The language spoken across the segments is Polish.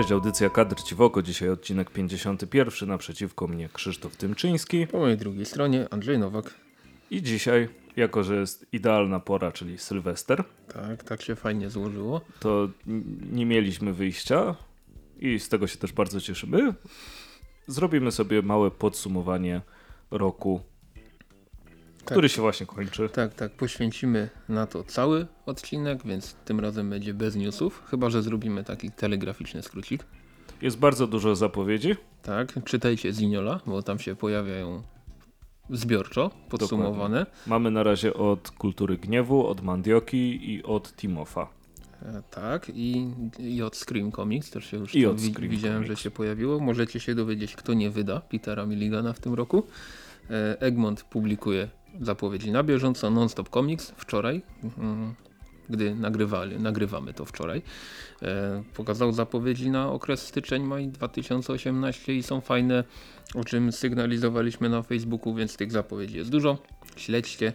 Cześć, audycja Kadr Ci w oko. Dzisiaj odcinek 51. Naprzeciwko mnie Krzysztof Tymczyński. Po mojej drugiej stronie Andrzej Nowak. I dzisiaj, jako że jest idealna pora, czyli Sylwester. Tak, tak się fajnie złożyło. To nie mieliśmy wyjścia i z tego się też bardzo cieszymy. Zrobimy sobie małe podsumowanie roku, tak. który się właśnie kończy. Tak, tak. Poświęcimy na to cały odcinek, więc tym razem będzie bez newsów, chyba że zrobimy taki telegraficzny skrócik. Jest bardzo dużo zapowiedzi. Tak, czytajcie Ziniola, bo tam się pojawiają zbiorczo podsumowane. Dokładnie. Mamy na razie od Kultury Gniewu, od Mandioki i od Timofa. E, tak, i, i od Scream Comics też się już I od wi widziałem, Comics. że się pojawiło. Możecie się dowiedzieć, kto nie wyda Petera Milligana w tym roku. E, Egmont publikuje zapowiedzi na bieżąco, Nonstop Comics wczoraj, mm, gdy nagrywali, nagrywamy to wczoraj, e, pokazał zapowiedzi na okres styczeń-maj 2018 i są fajne, o czym sygnalizowaliśmy na Facebooku, więc tych zapowiedzi jest dużo. Śledźcie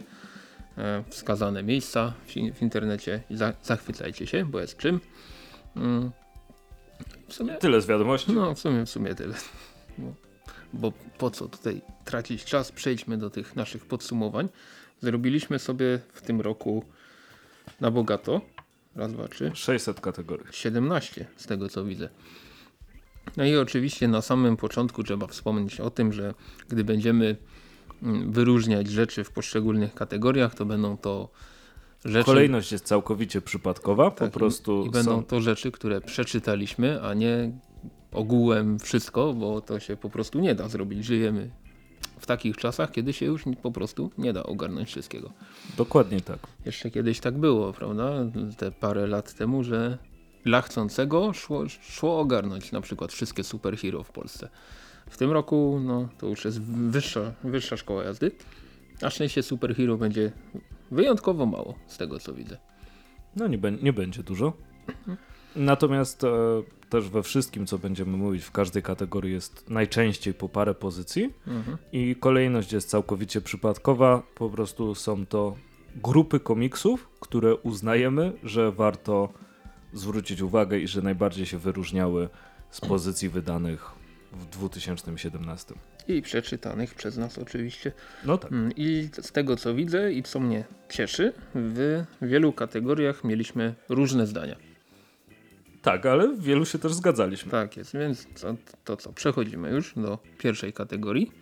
e, wskazane miejsca w, internecie i za, zachwycajcie się, bo jest czym. Mm. W sumie, tyle z wiadomości. No, w sumie, w sumie tyle. Bo, bo po co tutaj tracić czas? Przejdźmy do tych naszych podsumowań. Zrobiliśmy sobie w tym roku na bogato. Raz, dwa, trzy. 600 kategorii. 17 z tego co widzę. No i oczywiście na samym początku trzeba wspomnieć o tym, że gdy będziemy mm, wyróżniać rzeczy w poszczególnych kategoriach, to będą to rzeczy... Kolejność jest całkowicie przypadkowa, tak, po prostu I, i będą to rzeczy, które przeczytaliśmy, a nie ogółem wszystko, bo to się po prostu nie da zrobić. Żyjemy w takich czasach, kiedy się już po prostu nie da ogarnąć wszystkiego. Dokładnie tak. Jeszcze kiedyś tak było, prawda? Te parę lat temu, że dla chcącego szło, szło ogarnąć na przykład wszystkie superhero w Polsce. W tym roku no, to już jest wyższa, wyższa szkoła jazdy. Na szczęście superhero będzie wyjątkowo mało z tego co widzę. No nie, nie będzie dużo. Natomiast e, też we wszystkim, co będziemy mówić, w każdej kategorii jest najczęściej po parę pozycji mhm. i kolejność jest całkowicie przypadkowa. Po prostu są to grupy komiksów, które uznajemy, że warto zwrócić uwagę i że najbardziej się wyróżniały z pozycji wydanych w 2017. I przeczytanych przez nas oczywiście. No tak. Mm, I z tego co widzę i co mnie cieszy, w wielu kategoriach mieliśmy różne zdania. Tak, ale w wielu się też zgadzaliśmy. Tak jest, więc to, to co, przechodzimy już do pierwszej kategorii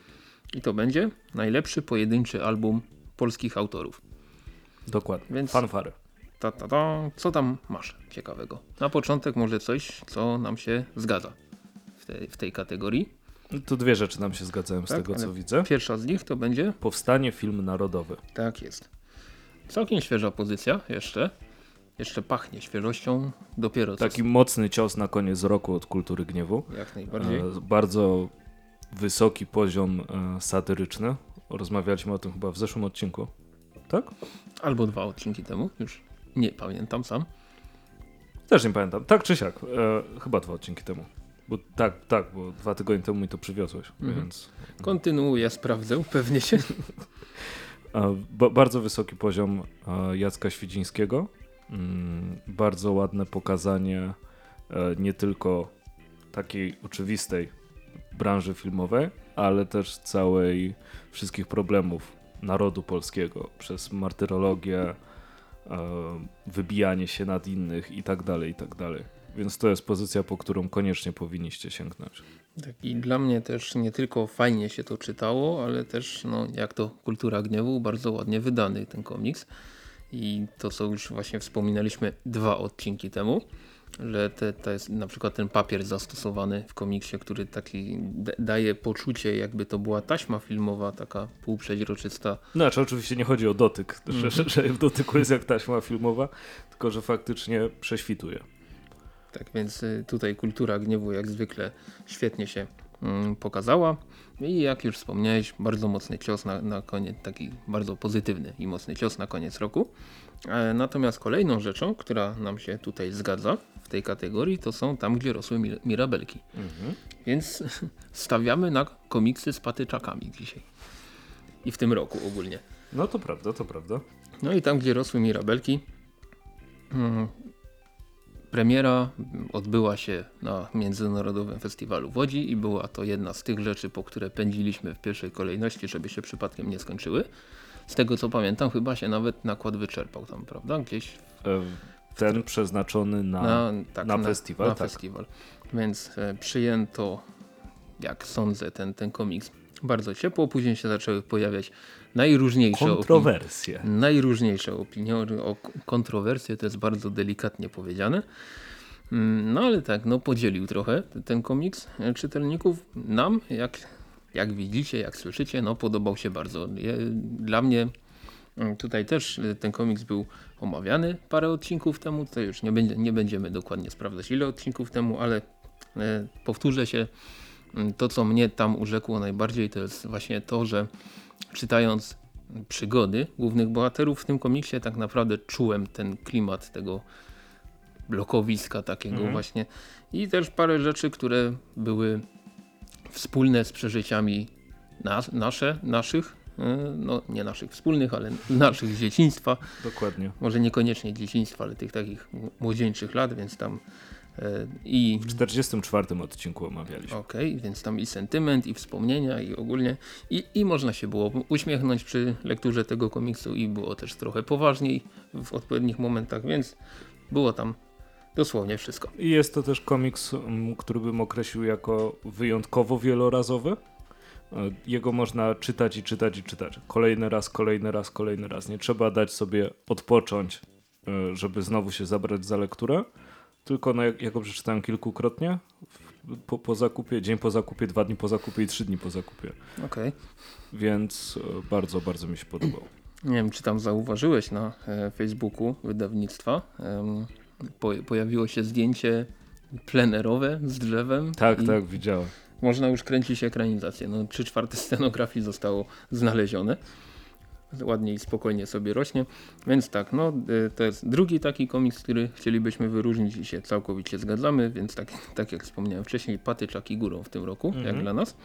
i to będzie najlepszy pojedynczy album polskich autorów. Dokładnie, więc fanfary. Ta, ta, ta, co tam masz ciekawego? Na początek może coś, co nam się zgadza w, tej, w tej kategorii. Tu dwie rzeczy nam się zgadzają tak, z tego co widzę. Pierwsza z nich to będzie... Powstanie film narodowy. Tak jest. Całkiem świeża pozycja jeszcze. Jeszcze pachnie świeżością dopiero. Taki mocny cios na koniec roku od kultury gniewu. Jak najbardziej. E, bardzo wysoki poziom e, satyryczny. Rozmawialiśmy o tym chyba w zeszłym odcinku. Tak? Albo dwa odcinki temu, już nie pamiętam sam. Też nie pamiętam. Tak czy siak. E, chyba dwa odcinki temu. Bo tak, tak, bo dwa tygodnie temu mi to przywiozłeś, mhm. więc... Kontynuuję, sprawdzę, pewnie się. E, bardzo wysoki poziom Jacka Świdzińskiego. Mm, bardzo ładne pokazanie e, nie tylko takiej oczywistej branży filmowej, ale też całej wszystkich problemów narodu polskiego przez martyrologię, e, wybijanie się nad innych i tak dalej, i tak dalej. Więc to jest pozycja, po którą koniecznie powinniście sięgnąć. Tak i dla mnie też nie tylko fajnie się to czytało, ale też no, jak to Kultura Gniewu, bardzo ładnie wydany ten komiks i to co już właśnie wspominaliśmy dwa odcinki temu, że te, to jest na przykład ten papier zastosowany w komiksie, który taki daje poczucie jakby to była taśma filmowa, taka półprzeźroczysta. Znaczy oczywiście nie chodzi o dotyk, mm że, że w dotyku jest jak taśma filmowa, tylko że faktycznie prześwituje. Tak więc y, tutaj kultura gniewu jak zwykle świetnie się mm, pokazała. I jak już wspomniałeś, bardzo mocny cios na, na koniec, taki bardzo pozytywny i mocny cios na koniec roku. E, natomiast kolejną rzeczą, która nam się tutaj zgadza w tej kategorii, to są tam, gdzie rosły mirabelki. Mhm. Więc stawiamy na komiksy z patyczakami dzisiaj. I w tym roku ogólnie. No to prawda, to prawda. No i tam, gdzie rosły mirabelki, hmm, premiera odbyła się na Międzynarodowym Festiwalu w Łodzi i była to jedna z tych rzeczy, po które pędziliśmy w pierwszej kolejności, żeby się przypadkiem nie skończyły. Z tego co pamiętam, chyba się nawet nakład wyczerpał tam, prawda? Gdzieś. E, ten przeznaczony na, na, tak, na, festiwal. Na tak. festiwal. Więc e, przyjęto, jak sądzę, ten, ten komiks bardzo ciepło. Później się zaczęły pojawiać najróżniejsze kontrowersje. Opinie, najróżniejsze opinie. O kontrowersje to jest bardzo delikatnie powiedziane. Mm, no ale tak, no podzielił trochę ten komiks czytelników. Nam, jak, jak widzicie, jak słyszycie, no podobał się bardzo. Dla mnie mm, tutaj też ten komiks był omawiany parę odcinków temu. To już nie, będzie, nie będziemy dokładnie sprawdzać ile odcinków temu, ale e, powtórzę się. Mm, to, co mnie tam urzekło najbardziej, to jest właśnie to, że czytając przygody głównych bohaterów w tym komiksie, tak naprawdę czułem ten klimat tego blokowiska takiego mhm. właśnie i też parę rzeczy, które były wspólne z przeżyciami nas, nasze, naszych, e, no nie naszych wspólnych, ale naszych z dzieciństwa. Dokładnie. Może niekoniecznie dzieciństwa, ale tych takich młodzieńczych lat, więc tam I... W 44 odcinku omawialiśmy. Okej, okay, więc tam i sentyment, i wspomnienia, i ogólnie. I, I można się było uśmiechnąć przy lekturze tego komiksu i było też trochę poważniej w odpowiednich momentach, więc było tam dosłownie wszystko. I jest to też komiks, który bym określił jako wyjątkowo wielorazowy. E, jego można czytać i czytać i czytać. Kolejny raz, kolejny raz, kolejny raz. Nie trzeba dać sobie odpocząć, e, żeby znowu się zabrać za lekturę tylko na, ja go przeczytałem kilkukrotnie po, po, zakupie, dzień po zakupie, dwa dni po zakupie i trzy dni po zakupie. Okej. Okay. Więc e, bardzo, bardzo mi się podobał. Nie wiem, czy tam zauważyłeś na e, Facebooku wydawnictwa. Po, pojawiło się zdjęcie plenerowe z drzewem. Tak, tak, widziałem. Można już kręcić ekranizację. No, trzy czwarte scenografii zostało znalezione ładnie i spokojnie sobie rośnie. Więc tak, no y, to jest drugi taki komiks, który chcielibyśmy wyróżnić i się całkowicie zgadzamy, więc tak, tak jak wspomniałem wcześniej, patyczaki górą w tym roku, mhm. jak dla nas.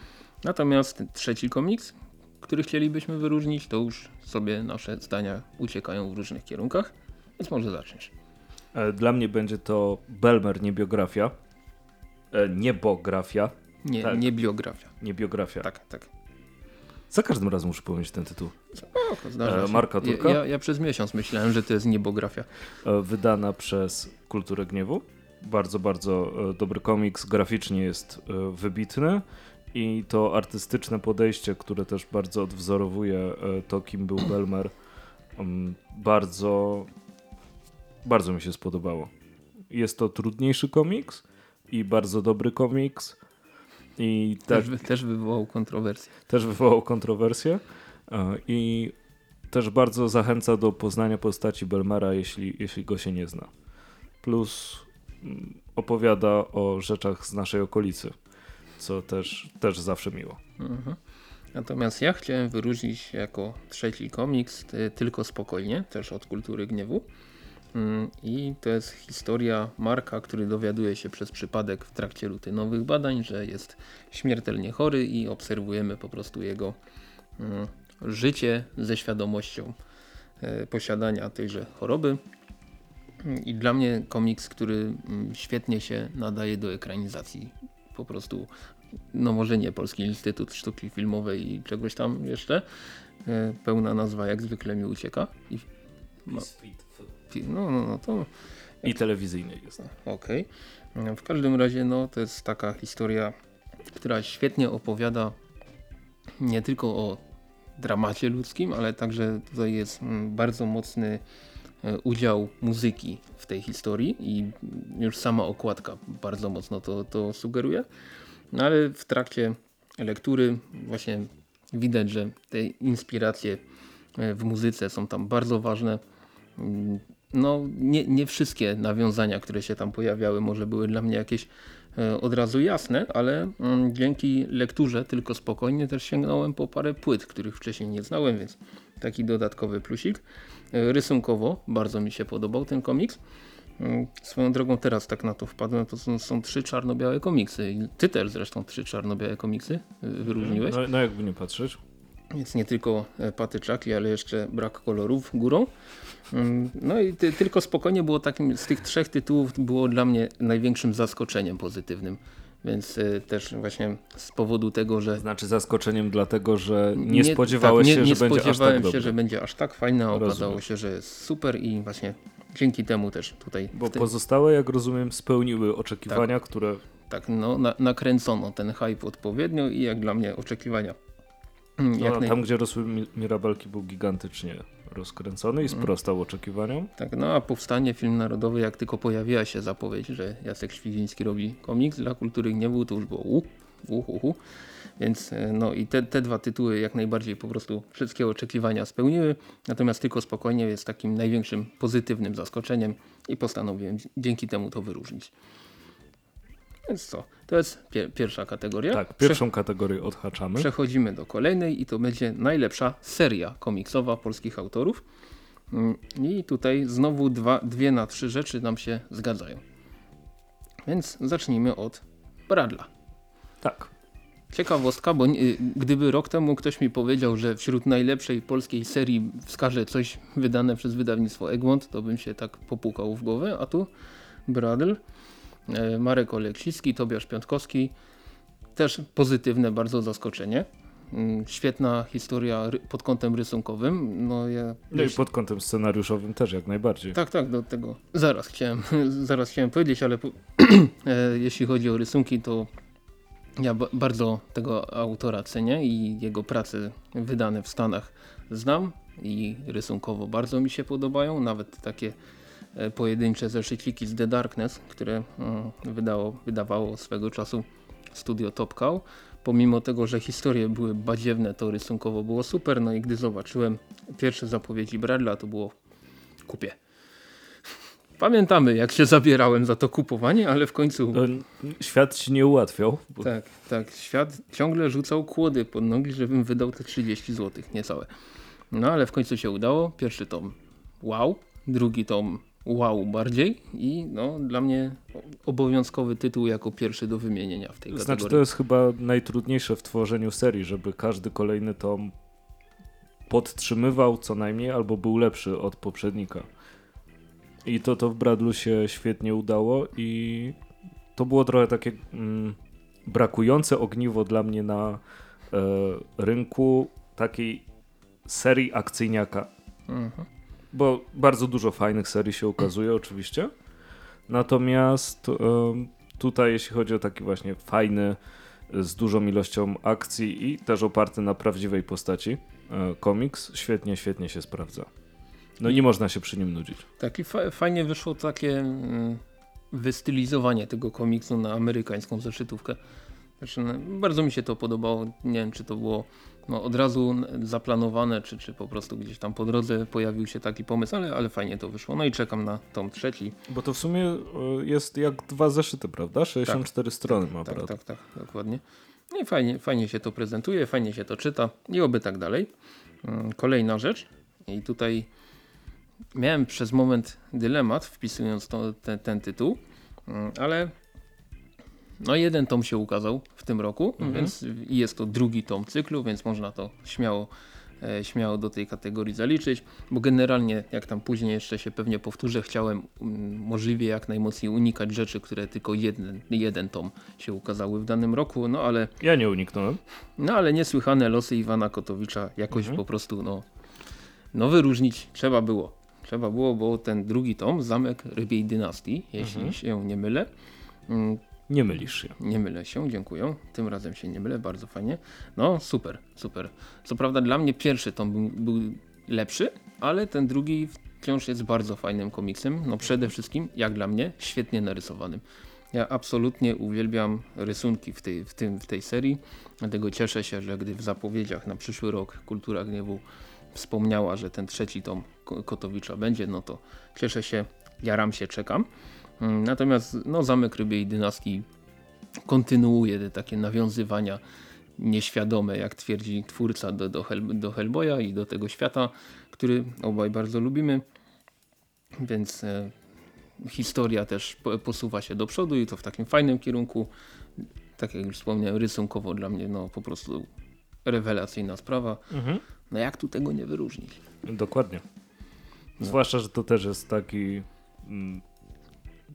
Natomiast trzeci komiks, który chcielibyśmy wyróżnić, to już sobie nasze zdania uciekają w różnych kierunkach, więc może zaczniesz. E, dla mnie będzie to Belmer, nie biografia. E, niebografia. Nie, tak. nie biografia. Nie biografia. Tak, tak. Za każdym razem muszę powiedzieć ten tytuł. e, Marka Turka. Ja, ja, przez miesiąc myślałem, że to jest niebografia. E, wydana przez Kulturę Gniewu. Bardzo, bardzo e, dobry komiks. Graficznie jest wybitny. I to artystyczne podejście, które też bardzo odwzorowuje to, kim był Belmer, mm, bardzo, bardzo mi się spodobało. Jest to trudniejszy komiks i bardzo dobry komiks i tak, też, też wywołał kontrowersję. Też wywołał kontrowersję e, i też bardzo zachęca do poznania postaci Belmara, jeśli, jeśli go się nie zna. Plus mm, opowiada o rzeczach z naszej okolicy, co też, też zawsze miło. Mhm. Natomiast ja chciałem wyróżnić jako trzeci komiks Tylko Spokojnie, też od Kultury Gniewu. Mm, I to jest historia Marka, który dowiaduje się przez przypadek w trakcie rutynowych badań, że jest śmiertelnie chory i obserwujemy po prostu jego mm, życie ze świadomością e, posiadania tejże choroby. I dla mnie komiks, który mm, świetnie się nadaje do ekranizacji. Po prostu, no może nie Polski Instytut Sztuki Filmowej i czegoś tam jeszcze. E, pełna nazwa jak zwykle mi ucieka. I ma, no, no, no to... I telewizyjnej jest. Okej. Okay. W każdym razie no, to jest taka historia, która świetnie opowiada nie tylko o dramacie ludzkim, ale także tutaj jest mm, bardzo mocny e, udział muzyki w tej historii i już sama okładka bardzo mocno to, to sugeruje. No ale w trakcie lektury właśnie widać, że te inspiracje e, w muzyce są tam bardzo ważne. No nie, nie wszystkie nawiązania, które się tam pojawiały może były dla mnie jakieś e, od razu jasne, ale mm, dzięki lekturze tylko spokojnie też sięgnąłem po parę płyt, których wcześniej nie znałem, więc taki dodatkowy plusik. E, rysunkowo bardzo mi się podobał ten komiks. Mm, swoją drogą teraz tak na to wpadłem, to są, są trzy czarno-białe komiksy. Ty też zresztą trzy czarno-białe komiksy e, wyróżniłeś. No, no jakby nie patrzeć. Więc nie tylko e, patyczaki, ale jeszcze brak kolorów górą. Mm, no i ty, tylko spokojnie było takim, z tych trzech tytułów było dla mnie największym zaskoczeniem pozytywnym. Więc y, też właśnie z powodu tego, że... Znaczy zaskoczeniem dlatego, że nie, nie spodziewałeś tak, nie, się, że będzie aż tak się, że będzie aż tak fajne, a okazało się, że jest super i właśnie dzięki temu też tutaj... Bo pozostałe, jak rozumiem, spełniły oczekiwania, tak, które... Tak, no na, nakręcono ten hype odpowiednio i jak dla mnie oczekiwania. Mm, no, Tam, gdzie rosły mirabelki był gigantycznie rozkręcony i sprostał oczekiwaniom. Tak, no a powstanie film narodowy, jak tylko pojawiła się zapowiedź, że Jacek Świwiński robi komiks dla kultury gniewu, to już było. Więc e, no i te, te dwa tytuły jak najbardziej po prostu wszystkie oczekiwania spełniły, natomiast tylko spokojnie jest takim największym pozytywnym zaskoczeniem i postanowiłem dzięki temu to wyróżnić. Więc co, to jest pier pierwsza kategoria. Tak, pierwszą Prze kategorię odhaczamy. Przechodzimy do kolejnej i to będzie najlepsza seria komiksowa polskich autorów. Mm, I tutaj znowu dwa, dwie na trzy rzeczy nam się zgadzają. Więc zacznijmy od Bradla. Tak. Ciekawostka, bo gdyby rok temu ktoś mi powiedział, że wśród najlepszej polskiej serii wskaże coś wydane przez wydawnictwo Egmont, to bym się tak popukał w głowę, a tu Bradl Marek Oleksicki, Tobiasz Piątkowski. Też pozytywne bardzo zaskoczenie. Mm, świetna historia pod kątem rysunkowym. No, ja, no i pod kątem scenariuszowym też jak najbardziej. Tak, tak, do tego zaraz chciałem, zaraz chciałem powiedzieć, ale e, jeśli chodzi o rysunki, to ja bardzo tego autora cenię i jego prace wydane w Stanach znam i rysunkowo bardzo mi się podobają. Nawet takie E, pojedyncze zeszyciki z The Darkness, które mm, wydało, wydawało swego czasu studio Top Cow. Pomimo tego, że historie były badziewne, to rysunkowo było super. No i gdy zobaczyłem pierwsze zapowiedzi Bradla, to było kupię. Pamiętamy, jak się zabierałem za to kupowanie, ale w końcu... No, świat ci nie ułatwiał. Bo... Tak, tak. Świat ciągle rzucał kłody pod nogi, żebym wydał te 30 zł, niecałe. No ale w końcu się udało. Pierwszy tom wow, drugi tom wow bardziej i no, dla mnie obowiązkowy tytuł jako pierwszy do wymienienia w tej znaczy, kategorii. Znaczy to jest chyba najtrudniejsze w tworzeniu serii, żeby każdy kolejny tom podtrzymywał co najmniej albo był lepszy od poprzednika. I to to w Bradlu się świetnie udało i to było trochę takie mm, brakujące ogniwo dla mnie na e, rynku takiej serii akcyjniaka. Mhm bo bardzo dużo fajnych serii się ukazuje oczywiście. Natomiast tutaj jeśli chodzi o taki właśnie fajny, z dużą ilością akcji i też oparty na prawdziwej postaci e, komiks, świetnie, świetnie się sprawdza. No nie można się przy nim nudzić. Tak i fa fajnie wyszło takie mm, wystylizowanie tego komiksu na amerykańską zeszytówkę. Znaczy, no, bardzo mi się to podobało. Nie wiem, czy to było no, od razu zaplanowane, czy, czy po prostu gdzieś tam po drodze pojawił się taki pomysł, ale, ale fajnie to wyszło. No i czekam na tom trzeci. Bo to w sumie e, jest jak dwa zeszyty, prawda? 64 tak, strony ma tak, tak, tak, dokładnie. No i fajnie, fajnie się to prezentuje, fajnie się to czyta i oby tak dalej. Mm, kolejna rzecz i tutaj miałem przez moment dylemat wpisując to, ten, ten tytuł, mm, ale no jeden tom się ukazał w tym roku, mhm. więc jest to drugi tom cyklu, więc można to śmiało e, śmiało do tej kategorii zaliczyć, bo generalnie jak tam później jeszcze się pewnie powtórzę, chciałem mm, możliwie jak najmocniej unikać rzeczy, które tylko jeden, jeden tom się ukazały w danym roku, no ale... Ja nie uniknąłem. No ale niesłychane losy Iwana Kotowicza jakoś mhm. po prostu no, no wyróżnić trzeba było. Trzeba było, bo ten drugi tom, Zamek Rybiej Dynastii, jeśli mhm. się nie mylę, mm, nie mylisz się. Nie mylę się, dziękuję. Tym razem się nie mylę, bardzo fajnie. No super, super. Co prawda dla mnie pierwszy tom był, był lepszy, ale ten drugi wciąż jest bardzo fajnym komiksem. No przede wszystkim, jak dla mnie, świetnie narysowanym. Ja absolutnie uwielbiam rysunki w tej, w, tym, w tej serii, dlatego cieszę się, że gdy w zapowiedziach na przyszły rok Kultura Gniewu wspomniała, że ten trzeci tom Kotowicza będzie, no to cieszę się, jaram się, czekam. Mm, natomiast no, Zamek Rybiej Dynastii kontynuuje te takie nawiązywania nieświadome, jak twierdzi twórca do, do, Hell, do Hellboya i do tego świata, który obaj bardzo lubimy. Więc e, historia też posuwa się do przodu i to w takim fajnym kierunku. Tak jak już wspomniałem, rysunkowo dla mnie no, po prostu rewelacyjna sprawa. Mhm. No jak tu tego nie wyróżnić? Dokładnie. No. Zwłaszcza, że to też jest taki mm,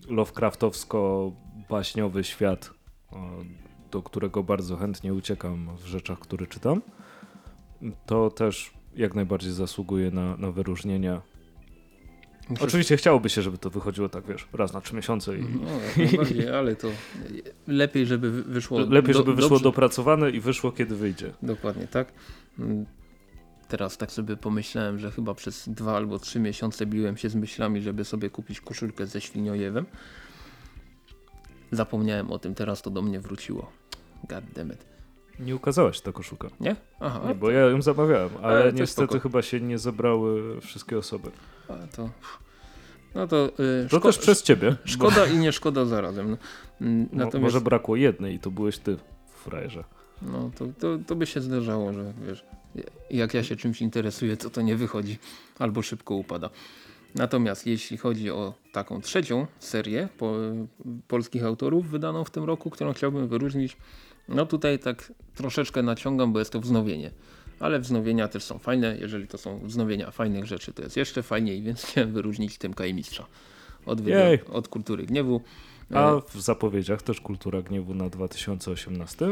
Lovecraftowsko-baśniowy świat, do którego bardzo chętnie uciekam w rzeczach, które czytam. To też jak najbardziej zasługuje na, na wyróżnienia Muszę... Oczywiście chciałoby się, żeby to wychodziło tak, wiesz, raz na trzy miesiące. I... No, ale to lepiej, żeby wyszło... Lepiej, żeby do, wyszło dobrze. dopracowane i wyszło, kiedy wyjdzie. Dokładnie, tak. Teraz tak sobie pomyślałem, że chyba przez dwa albo trzy miesiące biłem się z myślami, żeby sobie kupić koszulkę ze świniojewem. Zapomniałem o tym, teraz to do mnie wróciło. God damn it. Nie ukazałaś ta koszulka. Nie? Aha. Nie, bo ja ją zamawiałem, ale, ale niestety chyba się nie zebrały wszystkie osoby. A to... No to, yy, to też przez ciebie. Szkoda bo... i nie szkoda zarazem. No, natomiast... Może brakło jednej i to byłeś ty w frajerze. No to, to, to by się zdarzało, że wiesz, jak ja się czymś interesuję, to to nie wychodzi albo szybko upada. Natomiast jeśli chodzi o taką trzecią serię po, polskich autorów wydaną w tym roku, którą chciałbym wyróżnić, no tutaj tak troszeczkę naciągam, bo jest to wznowienie. Ale wznowienia też są fajne. Jeżeli to są wznowienia fajnych rzeczy, to jest jeszcze fajniej, więc chciałem wyróżnić Tymka i Mistrza od, od Kultury Gniewu. A e, w zapowiedziach też Kultura Gniewu na 2018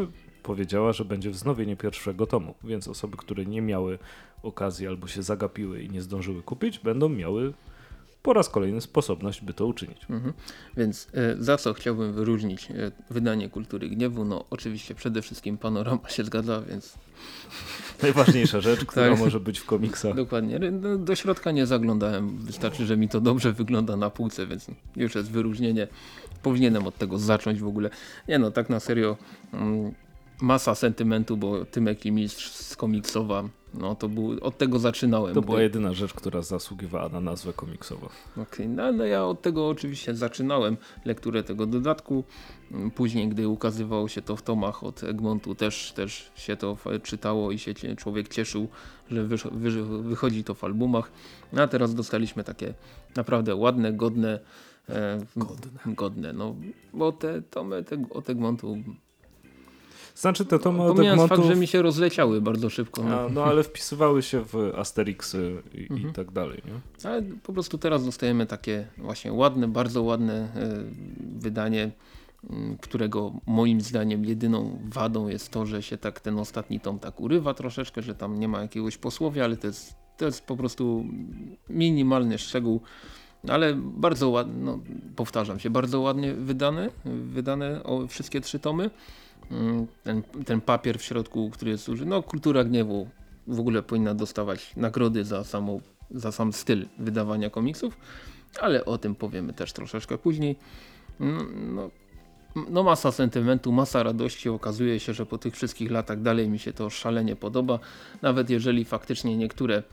powiedziała, że będzie wznowienie pierwszego tomu, więc osoby, które nie miały okazji albo się zagapiły i nie zdążyły kupić, będą miały po raz kolejny sposobność, by to uczynić. Mhm. Więc e, za co chciałbym wyróżnić e, wydanie Kultury Gniewu? No oczywiście przede wszystkim panorama się zgadza, więc... Najważniejsza rzecz, która tak. może być w komiksach. Dokładnie. No, do środka nie zaglądałem. Wystarczy, że mi to dobrze wygląda na półce, więc już jest wyróżnienie. Powinienem od tego zacząć w ogóle. Nie no, tak na serio. Mm, masa sentymentu, bo Tymek i Mistrz z komiksowa no to był, od tego zaczynałem. To była jedyna rzecz, która zasługiwała na nazwę komiksową. Okej, okay, no, no ja od tego oczywiście zaczynałem lekturę tego dodatku. Później, gdy ukazywało się to w tomach od Egmontu, też, też się to czytało i się człowiek cieszył, że wychodzi to w albumach. No, a teraz dostaliśmy takie naprawdę ładne, godne, e, godne. godne no, bo te tomy te, od Egmontu znaczy te tomy od Egmontów... fakt, że mi się rozleciały bardzo szybko. No, no ale wpisywały się w Asterixy i, mhm. i tak dalej. Nie? Ale po prostu teraz dostajemy takie właśnie ładne, bardzo ładne y, wydanie, którego moim zdaniem jedyną wadą jest to, że się tak ten ostatni tom tak urywa troszeczkę, że tam nie ma jakiegoś posłowia, ale to jest, to jest po prostu minimalny szczegół ale bardzo ładnie, no, powtarzam się, bardzo ładnie wydane, wydane o wszystkie trzy tomy. Mm, ten, ten papier w środku, który jest duży. No kultura gniewu w ogóle powinna dostawać nagrody za, samą, za sam styl wydawania komiksów, ale o tym powiemy też troszeczkę później. No, no, no masa sentymentu, masa radości. Okazuje się, że po tych wszystkich latach dalej mi się to szalenie podoba. Nawet jeżeli faktycznie niektóre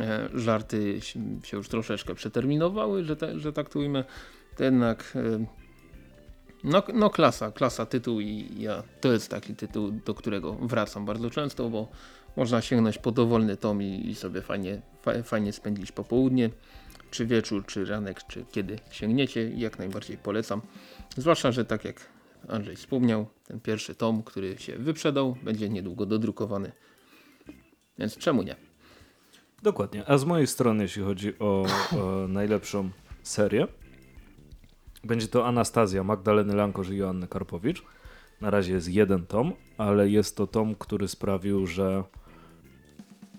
e, żarty się już troszeczkę przeterminowały, że, te, że tak to ujmę, to jednak e, no, no klasa, klasa tytuł i ja, to jest taki tytuł, do którego wracam bardzo często, bo można sięgnąć po dowolny tom i, i sobie fajnie, fa, fajnie spędzić popołudnie, czy wieczór, czy ranek, czy kiedy sięgniecie, jak najbardziej polecam. Zwłaszcza, że tak jak Andrzej wspomniał, ten pierwszy tom, który się wyprzedał, będzie niedługo dodrukowany. Więc czemu nie? Dokładnie. A z mojej strony, jeśli chodzi o, o najlepszą serię, będzie to Anastazja Magdaleny Lankosz i Joanny Karpowicz. Na razie jest jeden tom, ale jest to tom, który sprawił, że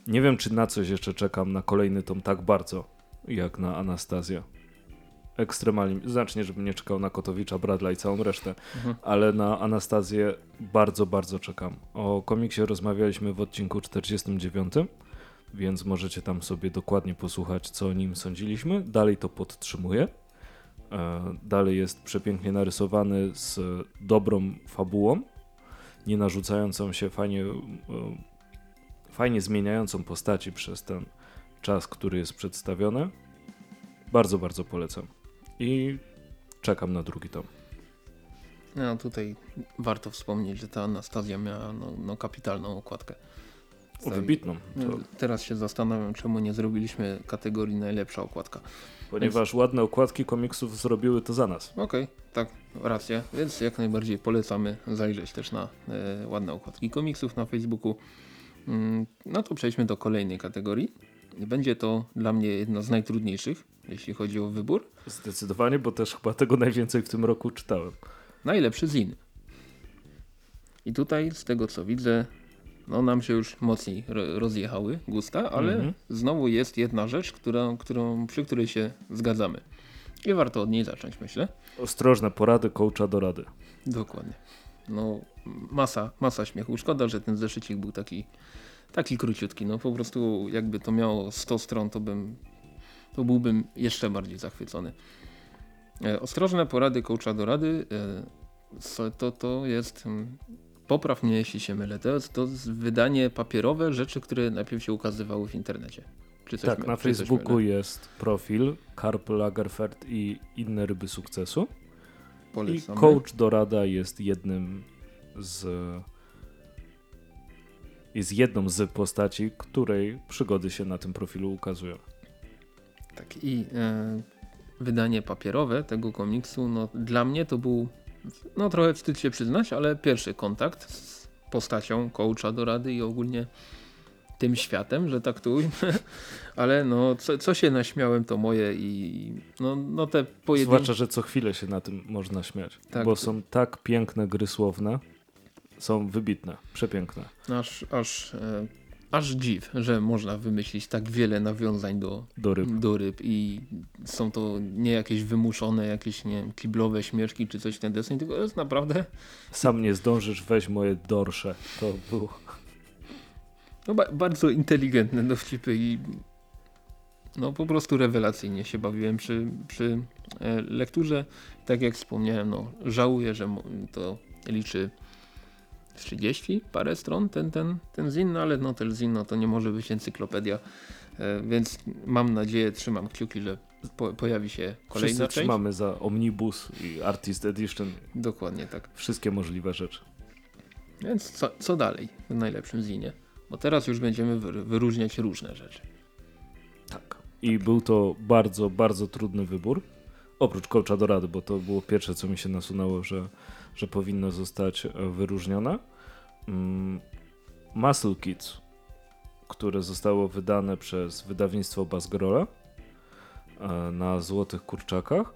nie wiem, czy na coś jeszcze czekam na kolejny tom tak bardzo, jak na Anastazję. Ekstremalnie, znacznie, żebym nie czekał na Kotowicza, Bradla i całą resztę, mhm. ale na Anastazję bardzo, bardzo czekam. O komiksie rozmawialiśmy w odcinku 49, więc możecie tam sobie dokładnie posłuchać, co o nim sądziliśmy. Dalej to podtrzymuję. E, dalej jest przepięknie narysowany z dobrą fabułą, nie narzucającą się fajnie, e, fajnie zmieniającą postaci przez ten czas, który jest przedstawiony. Bardzo, bardzo polecam. I czekam na drugi tom. No tutaj warto wspomnieć, że ta Anastazja miała no, no kapitalną okładkę. Wybitną. To... Teraz się zastanawiam, czemu nie zrobiliśmy kategorii najlepsza okładka. Ponieważ Więc... ładne okładki komiksów zrobiły to za nas. Okej, okay, tak, racja. Więc jak najbardziej polecamy zajrzeć też na e, ładne okładki komiksów na Facebooku. Mm, no to przejdźmy do kolejnej kategorii. Będzie to dla mnie jedna z najtrudniejszych, jeśli chodzi o wybór. Zdecydowanie, bo też chyba tego najwięcej w tym roku czytałem. Najlepszy zin. I tutaj z tego co widzę, no nam się już mocniej rozjechały gusta, ale -hmm. znowu jest jedna rzecz, która, którą, przy której się zgadzamy. I warto od niej zacząć, myślę. Ostrożne porady coacha do rady. Dokładnie. No masa, masa śmiechu. Szkoda, że ten zeszycik był taki, taki króciutki. No po prostu jakby to miało 100 stron, to bym to byłbym jeszcze bardziej zachwycony. E, ostrożne porady coacha do rady e, to, to jest mm, popraw mnie jeśli się mylę, to to wydanie papierowe rzeczy, które najpierw się ukazywały w internecie. tak, na Facebooku jest profil Karp Lagerfeld i inne ryby sukcesu. Polecamy. I coach Dorada jest jednym z jest jedną z postaci, której przygody się na tym profilu ukazują. Tak i e, wydanie papierowe tego komiksu, no dla mnie to był no trochę wstyd się przyznać, ale pierwszy kontakt z postacią coacha do rady i ogólnie tym światem, że tak tu ale no co, co się naśmiałem to moje i no, no te pojedyncze... Zwłaszcza, że co chwilę się na tym można śmiać, tak. bo są tak piękne gry słowne, są wybitne, przepiękne. Aż, aż e, aż dziw, że można wymyślić tak wiele nawiązań do, do, ryb. do ryb i są to nie jakieś wymuszone, jakieś nie wiem, kiblowe śmieszki czy coś w ten deseń, tylko jest naprawdę... Sam nie zdążysz, weź moje dorsze. To było... No ba bardzo inteligentne dowcipy i no po prostu rewelacyjnie się bawiłem przy, przy e, lekturze. Tak jak wspomniałem, no żałuję, że to liczy 30 parę stron ten, ten, ten zin, no ale no ten zin no to nie może być encyklopedia, e, więc mam nadzieję, trzymam kciuki, że po, pojawi się kolejna Wszyscy część. trzymamy za Omnibus i Artist Edition. Dokładnie tak. Wszystkie możliwe rzeczy. Więc co, co dalej w najlepszym zinie? Bo teraz już będziemy wyróżniać różne rzeczy. Tak. I tak. był to bardzo, bardzo trudny wybór. Oprócz Coacha do Rady, bo to było pierwsze, co mi się nasunęło, że, że powinno zostać wyróżnione. Mm, Muscle Kids, które zostało wydane przez wydawnictwo Basgrola e, na Złotych Kurczakach,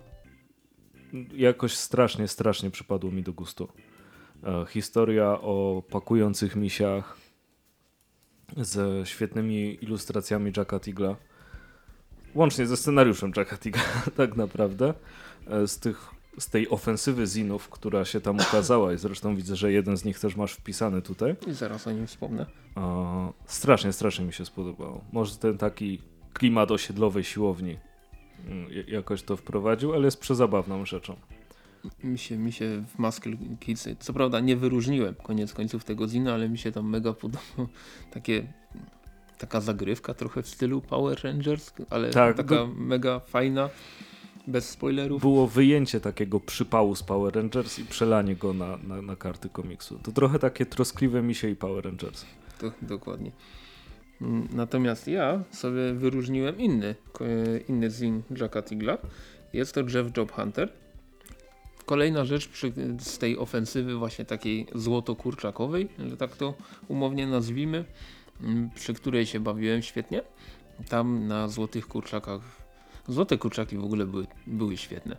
jakoś strasznie, strasznie przypadło mi do gustu. E, historia o pakujących misiach ze świetnymi ilustracjami Jacka Tigla. Łącznie ze scenariuszem Jacka Tigla, tak naprawdę. E, z tych z tej ofensywy zinów, która się tam ukazała i zresztą widzę, że jeden z nich też masz wpisany tutaj. I zaraz o nim wspomnę. O, strasznie, strasznie mi się spodobało. Może ten taki klimat osiedlowej siłowni mm, jakoś to wprowadził, ale jest przezabawną rzeczą. Mi się, mi się w Muscle Kids, co prawda nie wyróżniłem koniec końców tego zina, ale mi się tam mega podobało takie taka zagrywka trochę w stylu Power Rangers, ale tak, taka do... mega fajna. Bez spoilerów. Było wyjęcie takiego przypału z Power Rangers i przelanie go na, na, na karty komiksu. To trochę takie troskliwe misie i Power Rangers. To, dokładnie. Mm, natomiast ja sobie wyróżniłem inny, inny zin Jacka Tigla. Jest to Jeff Job Hunter. Kolejna rzecz przy, z tej ofensywy właśnie takiej złoto-kurczakowej, że tak to umownie nazwijmy, mm, przy której się bawiłem świetnie. Tam na Złotych Kurczakach Złote kurczaki w ogóle były, były świetne.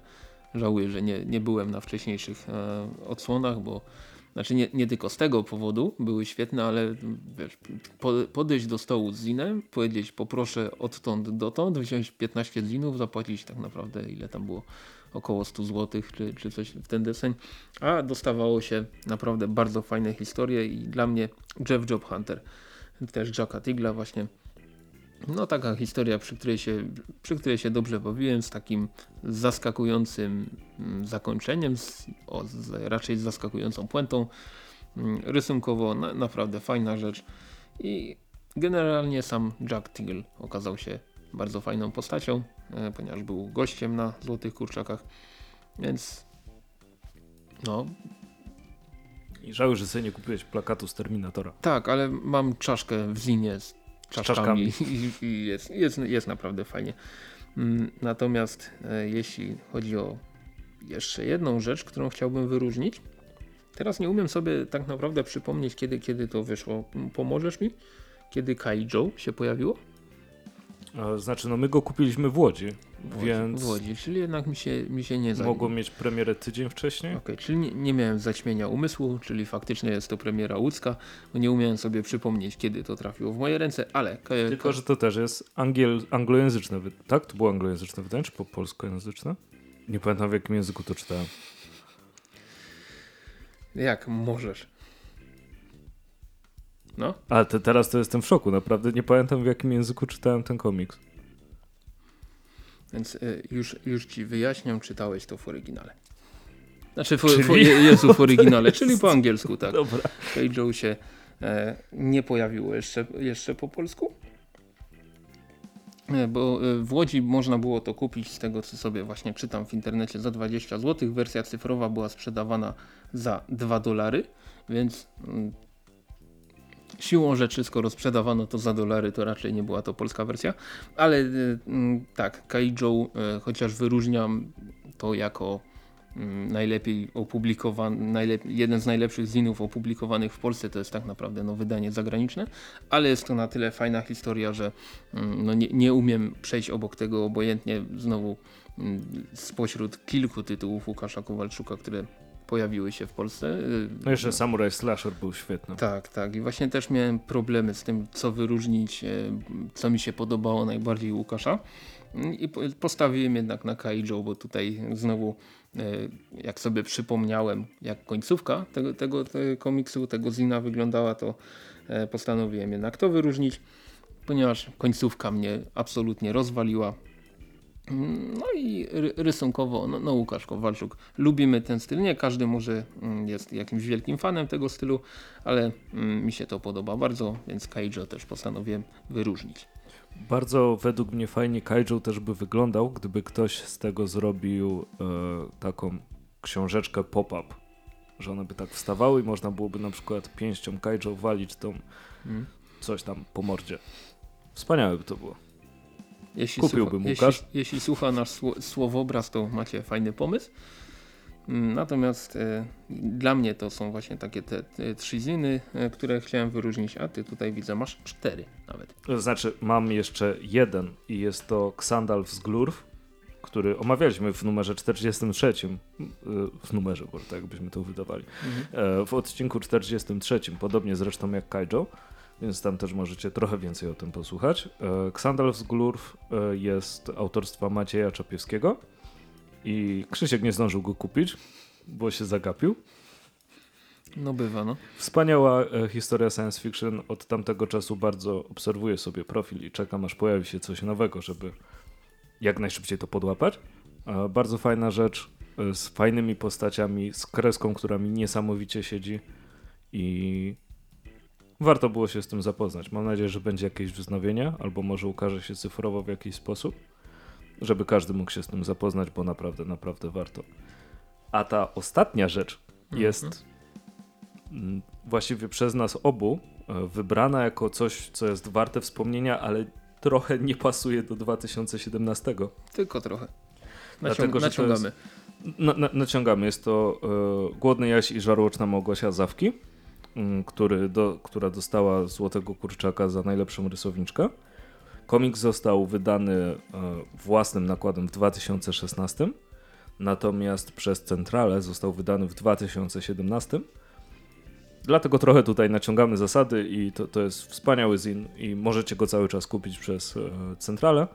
Żałuję, że nie, nie byłem na wcześniejszych e, odsłonach, bo znaczy nie, nie tylko z tego powodu były świetne, ale wiesz, po, podejść do stołu z zinem, powiedzieć poproszę odtąd dotąd, wziąć 15 zinów, zapłacić tak naprawdę ile tam było, około 100 zł czy, czy coś w ten deseń, a dostawało się naprawdę bardzo fajne historie i dla mnie Jeff Job Hunter, też Jacka Tigla właśnie no taka historia, przy której, się, przy której się dobrze bawiłem, z takim zaskakującym mm, zakończeniem, z, o, z, raczej z zaskakującą puentą. Mm, rysunkowo na, naprawdę fajna rzecz i generalnie sam Jack Teagle okazał się bardzo fajną postacią, e, ponieważ był gościem na Złotych Kurczakach, więc no... I żałuję, że sobie nie kupiłeś plakatu z Terminatora. Tak, ale mam czaszkę w zinie z czaszkami, I, i, jest, jest, jest naprawdę fajnie. Mm, natomiast e, jeśli chodzi o jeszcze jedną rzecz, którą chciałbym wyróżnić, Teraz nie umiem sobie tak naprawdę przypomnieć, kiedy, kiedy to wyszło. Pomożesz mi? Kiedy Kai Joe się pojawiło? Znaczy, no my go kupiliśmy w Łodzi, w Łodzi, więc... W Łodzi, czyli jednak mi się, mi się nie zajmie. Mogło mieć premierę tydzień wcześniej? Okej, okay, czyli nie, nie, miałem zaćmienia umysłu, czyli faktycznie jest to premiera łódzka. No nie umiałem sobie przypomnieć, kiedy to trafiło w moje ręce, ale... Tylko, że to też jest angiel, anglojęzyczne, tak? To było anglojęzyczne wydanie, czy po polskojęzyczne? Nie pamiętam w jakim języku to czytałem. Jak możesz? No. Ale te, teraz to jestem w szoku, naprawdę nie pamiętam w jakim języku czytałem ten komiks. Więc y, już, już ci wyjaśniam, czytałeś to w oryginale. Znaczy, w, czyli? Jezu, w oryginale, czyli po angielsku, tak. Dobra. Joe się e, nie pojawiło jeszcze, jeszcze po polsku. E, bo e, w Łodzi można było to kupić z tego, co sobie właśnie czytam w internecie za 20 zł. Wersja cyfrowa była sprzedawana za 2 dolary, więc mm, siłą rzeczy, skoro sprzedawano to za dolary, to raczej nie była to polska wersja. Ale y, mm, tak, Kaijo, y, chociaż wyróżniam to jako mm, najlepiej opublikowany, najlep jeden z najlepszych zinów opublikowanych w Polsce, to jest tak naprawdę no, wydanie zagraniczne, ale jest to na tyle fajna historia, że mm, no, nie, nie umiem przejść obok tego obojętnie znowu spośród kilku tytułów Łukasza Kowalczuka, które pojawiły się w Polsce. No jeszcze Samurai Slasher był świetny. Tak, tak. I właśnie też miałem problemy z tym, co wyróżnić, e, co mi się podobało najbardziej Łukasza. I postawiłem jednak na Kaijo, bo tutaj znowu, e, jak sobie przypomniałem, jak końcówka tego, tego, tego komiksu, tego zina wyglądała, to postanowiłem jednak to wyróżnić, ponieważ końcówka mnie absolutnie rozwaliła. No i rysunkowo, no, no, Łukasz Kowalczuk, lubimy ten styl, nie każdy może mm, jest jakimś wielkim fanem tego stylu, ale mm, mi się to podoba bardzo, więc Kaijo też postanowiłem wyróżnić. Bardzo według mnie fajnie Kaijo też by wyglądał, gdyby ktoś z tego zrobił e, taką książeczkę pop-up, że one by tak wstawały i można byłoby na przykład pięścią Kaijo walić tą hmm. coś tam po mordzie. Wspaniałe by to było. Jeśli Kupiłbym słucha, Łukasz. Jeśli, jeśli słucha nasz słowobraz, to macie fajny pomysł. Mm, natomiast e, dla mnie to są właśnie takie te, te trzy ziny, e, które chciałem wyróżnić, a ty tutaj widzę masz cztery nawet. Znaczy mam jeszcze jeden i jest to Xandalf z Glurf, który omawialiśmy w numerze 43, e, w numerze, bo tak byśmy to wydawali, mhm. e, w odcinku 43, podobnie zresztą jak Kaijo więc tam też możecie trochę więcej o tym posłuchać. E, Ksandal z Glurf e, jest autorstwa Macieja Czapiewskiego i Krzysiek nie zdążył go kupić, bo się zagapił. No bywa, no. Wspaniała e, historia science fiction. Od tamtego czasu bardzo obserwuję sobie profil i czekam aż pojawi się coś nowego, żeby jak najszybciej to podłapać. Bardzo fajna rzecz z fajnymi postaciami, z kreską, która mi niesamowicie siedzi i warto było się z tym zapoznać. Mam nadzieję, że będzie jakieś wznowienie, albo może ukaże się cyfrowo w jakiś sposób, żeby każdy mógł się z tym zapoznać, bo naprawdę, naprawdę warto. A ta ostatnia rzecz mhm. jest mm, właściwie przez nas obu e, wybrana jako coś, co jest warte wspomnienia, ale trochę nie pasuje do 2017. Tylko trochę. Naciąg Dlatego, naciągamy. Jest, na, na, naciągamy. Jest to y, Głodny Jaś i Żarłoczna Małgosia Zawki. Mm, który do, która dostała Złotego Kurczaka za najlepszą rysowniczkę. Komiks został wydany e, własnym nakładem w 2016, natomiast przez Centralę został wydany w 2017. Dlatego trochę tutaj naciągamy zasady i to, to jest wspaniały zin i możecie go cały czas kupić przez e, Centralę.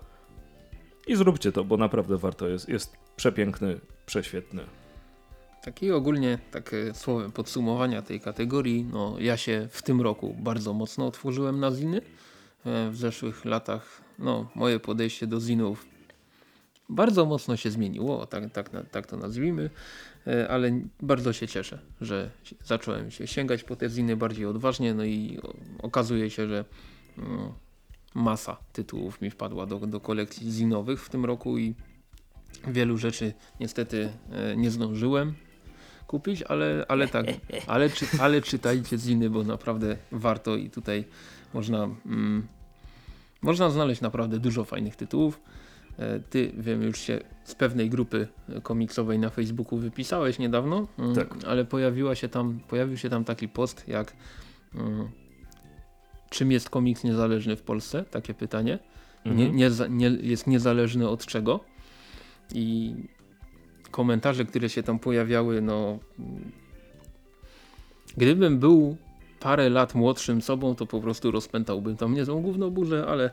I zróbcie to, bo naprawdę warto jest. Jest przepiękny, prześwietny. Taki ogólnie tak słowem podsumowania tej kategorii, no ja się w tym roku bardzo mocno otworzyłem na ziny. E, w zeszłych latach no, moje podejście do zinów bardzo mocno się zmieniło, tak, tak, tak to nazwijmy, e, ale bardzo się cieszę, że zacząłem się sięgać po te ziny bardziej odważnie, no i okazuje się, że no, masa tytułów mi wpadła do, do kolekcji zinowych w tym roku i wielu rzeczy niestety e, nie zdążyłem kupić, ale, ale tak, ale, czy, ale czytajcie ziny, bo naprawdę warto i tutaj można, mm, można znaleźć naprawdę dużo fajnych tytułów. E, ty, wiem, już się z pewnej grupy komiksowej na Facebooku wypisałeś niedawno, mm, tak. ale pojawiła się tam, pojawił się tam taki post jak mm, czym jest komiks niezależny w Polsce? Takie pytanie. Mhm. Nie, nie, nie, jest niezależny od czego? I komentarze, które się tam pojawiały, no gdybym był parę lat młodszym sobą, to po prostu rozpętałbym tam niezłą główną ale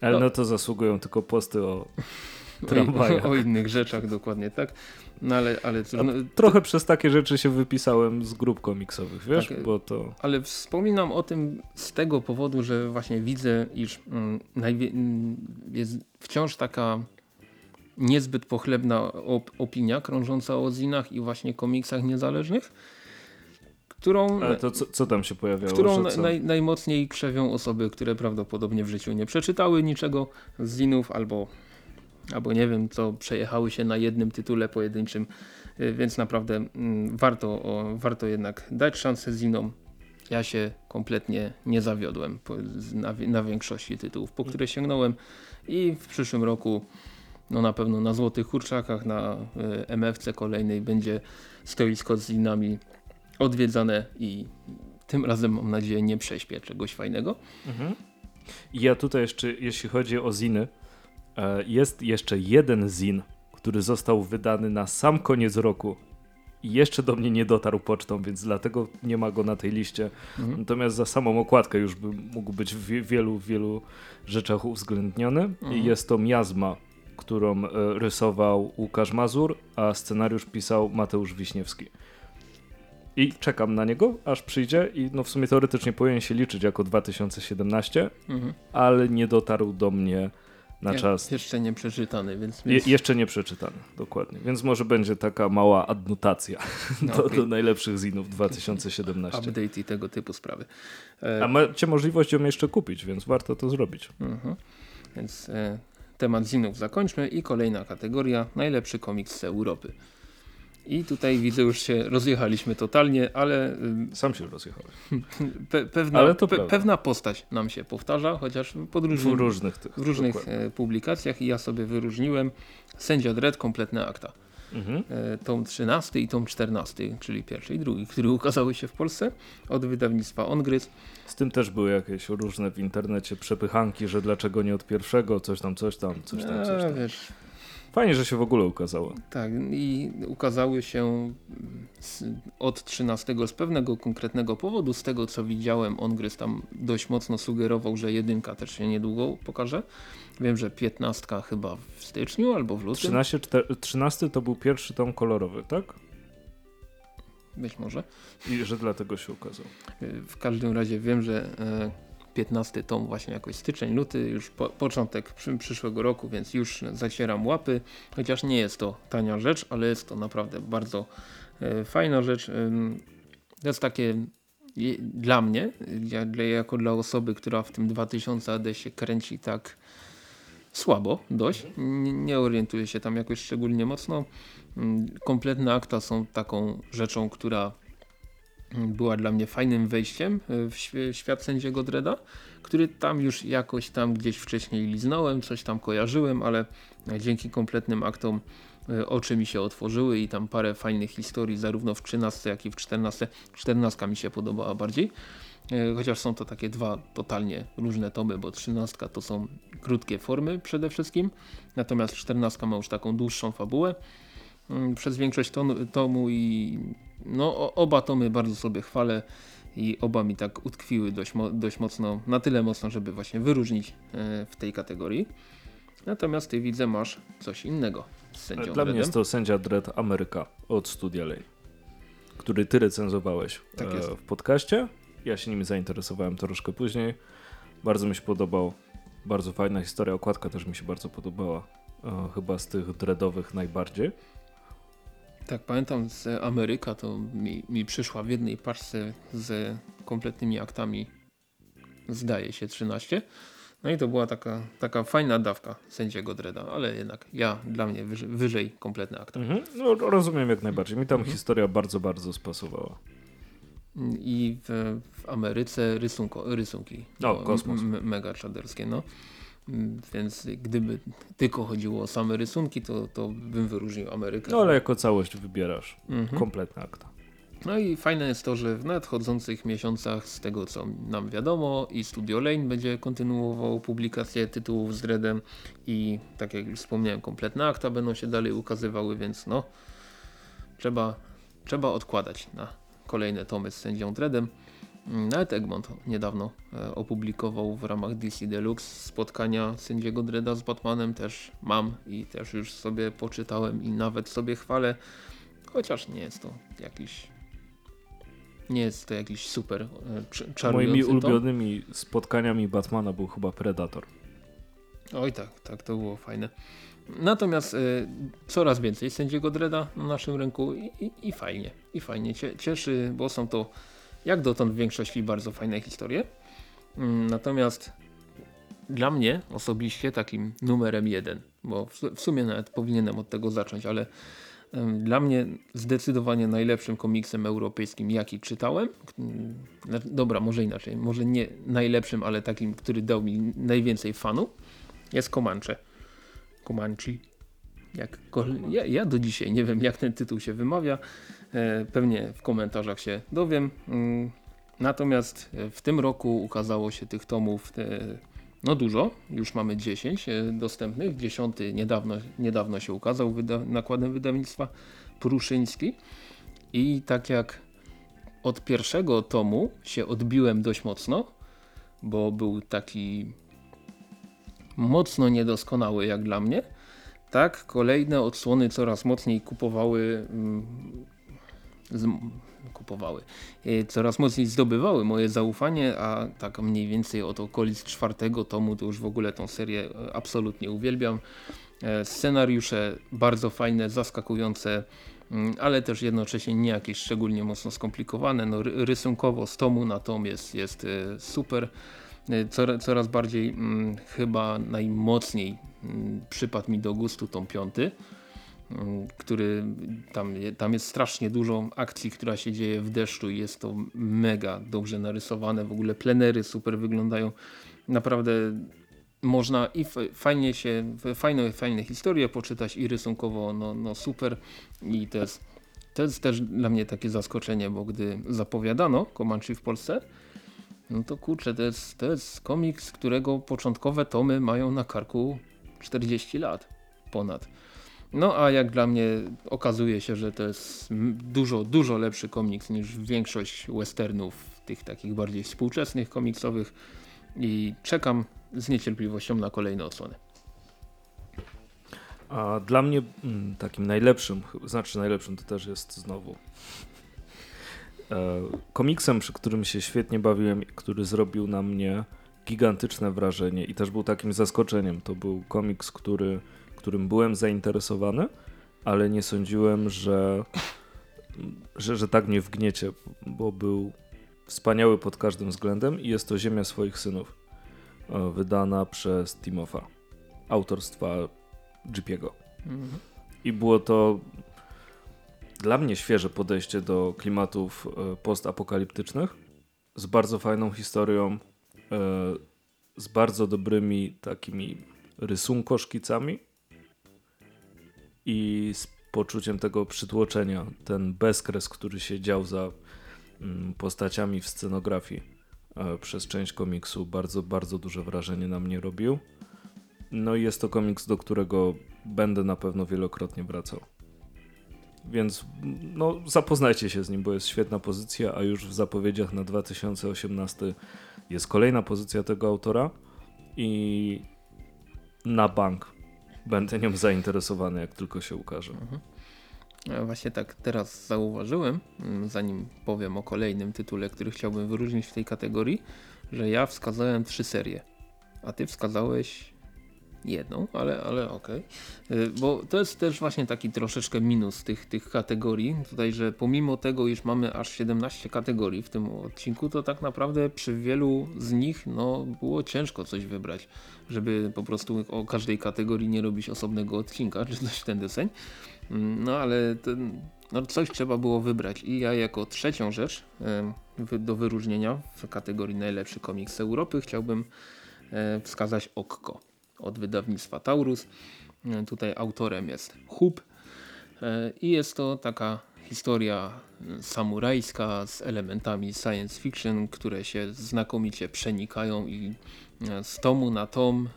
ale no, no to zasługują tylko posty o tramwajach. O, o, innych rzeczach dokładnie, tak? No ale, ale no, trochę to... przez takie rzeczy się wypisałem z grup komiksowych, wiesz, tak, bo to... Ale wspominam o tym z tego powodu, że właśnie widzę, iż mm, mm, jest wciąż taka niezbyt pochlebna op opinia krążąca o zinach i właśnie komiksach niezależnych, którą... Ale to co, co tam się pojawiało? Którą naj, najmocniej krzewią osoby, które prawdopodobnie w życiu nie przeczytały niczego z zinów albo albo nie wiem, co przejechały się na jednym tytule pojedynczym, y, więc naprawdę mm, warto, o, warto jednak dać szansę zinom. Ja się kompletnie nie zawiodłem na, na większości tytułów, po które sięgnąłem i w przyszłym roku no na pewno na Złotych Kurczakach, na y, MFC kolejnej będzie stoisko z zinami odwiedzane i tym razem mam nadzieję nie prześpię czegoś fajnego. Mhm. Ja tutaj jeszcze, jeśli chodzi o ziny, e, jest jeszcze jeden zin, który został wydany na sam koniec roku i jeszcze do mnie nie dotarł pocztą, więc dlatego nie ma go na tej liście. Mhm. Natomiast za samą okładkę już by mógł być w wielu, wielu rzeczach uwzględniony. Mhm. Jest to miazma, którą e, rysował Łukasz Mazur, a scenariusz pisał Mateusz Wiśniewski. I czekam na niego, aż przyjdzie i no w sumie teoretycznie powinien się liczyć jako 2017, mhm. ale nie dotarł do mnie na Je, czas. Jeszcze nie przeczytany, więc... Je, jeszcze nie przeczytany, dokładnie. Więc może będzie taka mała adnotacja no, do, okay. do, najlepszych zinów 2017. Update i tego typu sprawy. E... A macie możliwość ją jeszcze kupić, więc warto to zrobić. Mhm. Więc e, temat zinów zakończmy i kolejna kategoria, najlepszy komiks z Europy. I tutaj widzę, już się rozjechaliśmy totalnie, ale... Sam się rozjechałeś. Pe pewna, ale to pe pewna postać nam się powtarza, chociaż pod różnym, w różnych, tych, w różnych e, publikacjach i ja sobie wyróżniłem Sędzia Dredd, kompletne akta. Mhm. E, tom 13 i tom 14, czyli pierwszy i drugi, które ukazały się w Polsce od wydawnictwa Ongryz. Z tym też były jakieś różne w internecie przepychanki, że dlaczego nie od pierwszego, coś tam, coś tam, coś tam, coś tam. A, wiesz, Fajnie, że się w ogóle ukazało. Tak, i ukazały się od 13 z pewnego konkretnego powodu. Z tego co widziałem, Ongryz tam dość mocno sugerował, że jedynka też się niedługo pokaże. Wiem, że 15 chyba w styczniu albo w lutym. 13, 13 to był pierwszy tom kolorowy, tak? Być może. I że dlatego się ukazał. W każdym razie wiem, że e, 15 tom właśnie jakoś styczeń, luty, już po, początek przy, przyszłego roku, więc już zacieram łapy, chociaż nie jest to tania rzecz, ale jest to naprawdę bardzo e, fajna rzecz. E, to jest takie dla mnie, jako dla osoby, która w tym 2000 AD się kręci tak słabo dość, nie, orientuje się tam jakoś szczególnie mocno. Mm, kompletne akta są taką rzeczą, która była dla mnie fajnym wejściem e, w świat sędziego Dreda, który tam już jakoś tam gdzieś wcześniej liznąłem, coś tam kojarzyłem, ale dzięki kompletnym aktom e, oczy mi się otworzyły i tam parę fajnych historii zarówno w 13 jak i w 14. 14 mi się podobała bardziej. E, chociaż są to takie dwa totalnie różne tomy, bo 13 to są krótkie formy przede wszystkim, natomiast 14 ma już taką dłuższą fabułę. Mm, przez większość tomu i no, oba tomy bardzo sobie chwalę i oba mi tak utkwiły dość, dość mocno, na tyle mocno, żeby właśnie wyróżnić e, w tej kategorii. Natomiast ty widzę masz coś innego sędzią Dla Dreadem. mnie jest to sędzia Dread Ameryka od Studia Lane, który ty recenzowałeś tak e, w podcaście. Ja się nimi zainteresowałem troszkę później. Bardzo mi się podobał. Bardzo fajna historia. Okładka też mi się bardzo podobała. E, chyba z tych dreadowych najbardziej. Tak, pamiętam z Ameryka to mi, mi przyszła w jednej paczce z kompletnymi aktami, zdaje się 13. No i to była taka, taka fajna dawka sędziego Dreda, ale jednak ja, dla mnie wyżej, wyżej kompletne akta. Mhm. No, rozumiem jak najbardziej. Mi tam mhm. historia bardzo, bardzo spasowała. I w, w Ameryce rysunko, rysunki. O, kosmos. mega czaderskie, no. Mm, więc gdyby tylko chodziło o same rysunki, to, to bym wyróżnił Amerykę. No ale jako całość wybierasz. Mhm. Kompletna akta. No i fajne jest to, że w nadchodzących miesiącach, z tego co nam wiadomo, i Studio Lane będzie kontynuował publikację tytułów z Dreadem i tak jak już wspomniałem, kompletne akta będą się dalej ukazywały, więc no trzeba, trzeba odkładać na kolejne tomy z sędzią Dreadem. Nawet Egmont niedawno e, opublikował w ramach DC Deluxe spotkania sędziego Dreda z Batmanem też mam i też już sobie poczytałem i nawet sobie chwalę, chociaż nie jest to jakiś nie jest to jakiś super e, czarujący Moimi ulubionymi spotkaniami Batmana był chyba Predator. Oj tak, tak, to było fajne. Natomiast y, coraz więcej sędziego Dreda na naszym rynku i, i, i fajnie, i fajnie cieszy, bo są to jak dotąd w większości bardzo fajne historie. Mm, natomiast dla mnie osobiście takim numerem jeden, bo w, w sumie nawet powinienem od tego zacząć, ale dla mnie zdecydowanie najlepszym komiksem europejskim jaki czytałem, dobra może inaczej, może nie najlepszym, ale takim, który dał mi najwięcej fanu jest Comanche. Comanche. Jak, ja, ja do dzisiaj nie wiem jak ten tytuł się wymawia, e, pewnie w komentarzach się dowiem. Mm, natomiast w tym roku ukazało się tych tomów no dużo, już mamy 10 e, dostępnych, 10 niedawno, niedawno się ukazał wyda nakładem wydawnictwa Pruszyński. I tak jak od pierwszego tomu się odbiłem dość mocno, bo był taki mocno niedoskonały jak dla mnie, tak kolejne odsłony coraz mocniej kupowały mm, kupowały, e, coraz mocniej zdobywały moje zaufanie, a tak mniej więcej od okolic czwartego tomu to już w ogóle tą serię e, absolutnie uwielbiam. E, scenariusze bardzo fajne, zaskakujące, mm, ale też jednocześnie nie jakieś szczególnie mocno skomplikowane. No, rysunkowo z tomu na tom jest, jest super. Coraz bardziej mm, chyba najmocniej mm, przypadł mi do gustu tom piąty. Mm, który tam, tam jest strasznie dużo akcji, która się dzieje w deszczu i jest to mega dobrze narysowane. W ogóle plenery super wyglądają. Naprawdę można i fajnie się, fajne, fajne historie poczytać i rysunkowo no, no super i to jest, to jest też dla mnie takie zaskoczenie, bo gdy zapowiadano Comanche w Polsce, no to kurczę, to jest, to jest komiks, którego początkowe tomy mają na karku 40 lat ponad. No a jak dla mnie okazuje się, że to jest dużo, dużo lepszy komiks niż większość westernów, tych takich bardziej współczesnych komiksowych i czekam z niecierpliwością na kolejne odsłony. A dla mnie mm, takim najlepszym, znaczy najlepszym to też jest znowu e, komiksem, przy którym się świetnie bawiłem, który zrobił na mnie gigantyczne wrażenie i też był takim zaskoczeniem. To był komiks, który którym byłem zainteresowany, ale nie sądziłem, że, że, że tak mnie wgniecie, bo był wspaniały pod każdym względem i jest to Ziemia swoich synów, e, wydana przez Timofa, autorstwa Jeepiego. Mhm. I było to dla mnie świeże podejście do klimatów e, postapokaliptycznych z bardzo fajną historią, e, z bardzo dobrymi takimi rysunkoszkicami i z poczuciem tego przytłoczenia, ten bezkres, który się dział za mm, postaciami w scenografii e, przez część komiksu, bardzo, bardzo duże wrażenie na mnie robił. No i jest to komiks, do którego będę na pewno wielokrotnie wracał. Więc no, zapoznajcie się z nim, bo jest świetna pozycja, a już w zapowiedziach na 2018 jest kolejna pozycja tego autora i na bank będę nią zainteresowany, jak tylko się ukaże. Mhm. Ja właśnie tak teraz zauważyłem, mm, zanim powiem o kolejnym tytule, który chciałbym wyróżnić w tej kategorii, że ja wskazałem trzy serie, a ty wskazałeś jedną, ale, ale okej. Okay. Bo to jest też właśnie taki troszeczkę minus tych, tych kategorii. Tutaj, że pomimo tego, iż mamy aż 17 kategorii w tym odcinku, to tak naprawdę przy wielu z nich no, było ciężko coś wybrać, żeby po prostu o każdej kategorii nie robić osobnego odcinka, czy coś ten deseń. No ale ten, no, coś trzeba było wybrać i ja jako trzecią rzecz do wyróżnienia w kategorii najlepszy komiks Europy chciałbym e, wskazać Okko. Od wydawnictwa Taurus. Tutaj autorem jest Hub i jest to taka historia samurajska z elementami science fiction, które się znakomicie przenikają i z tomu na tom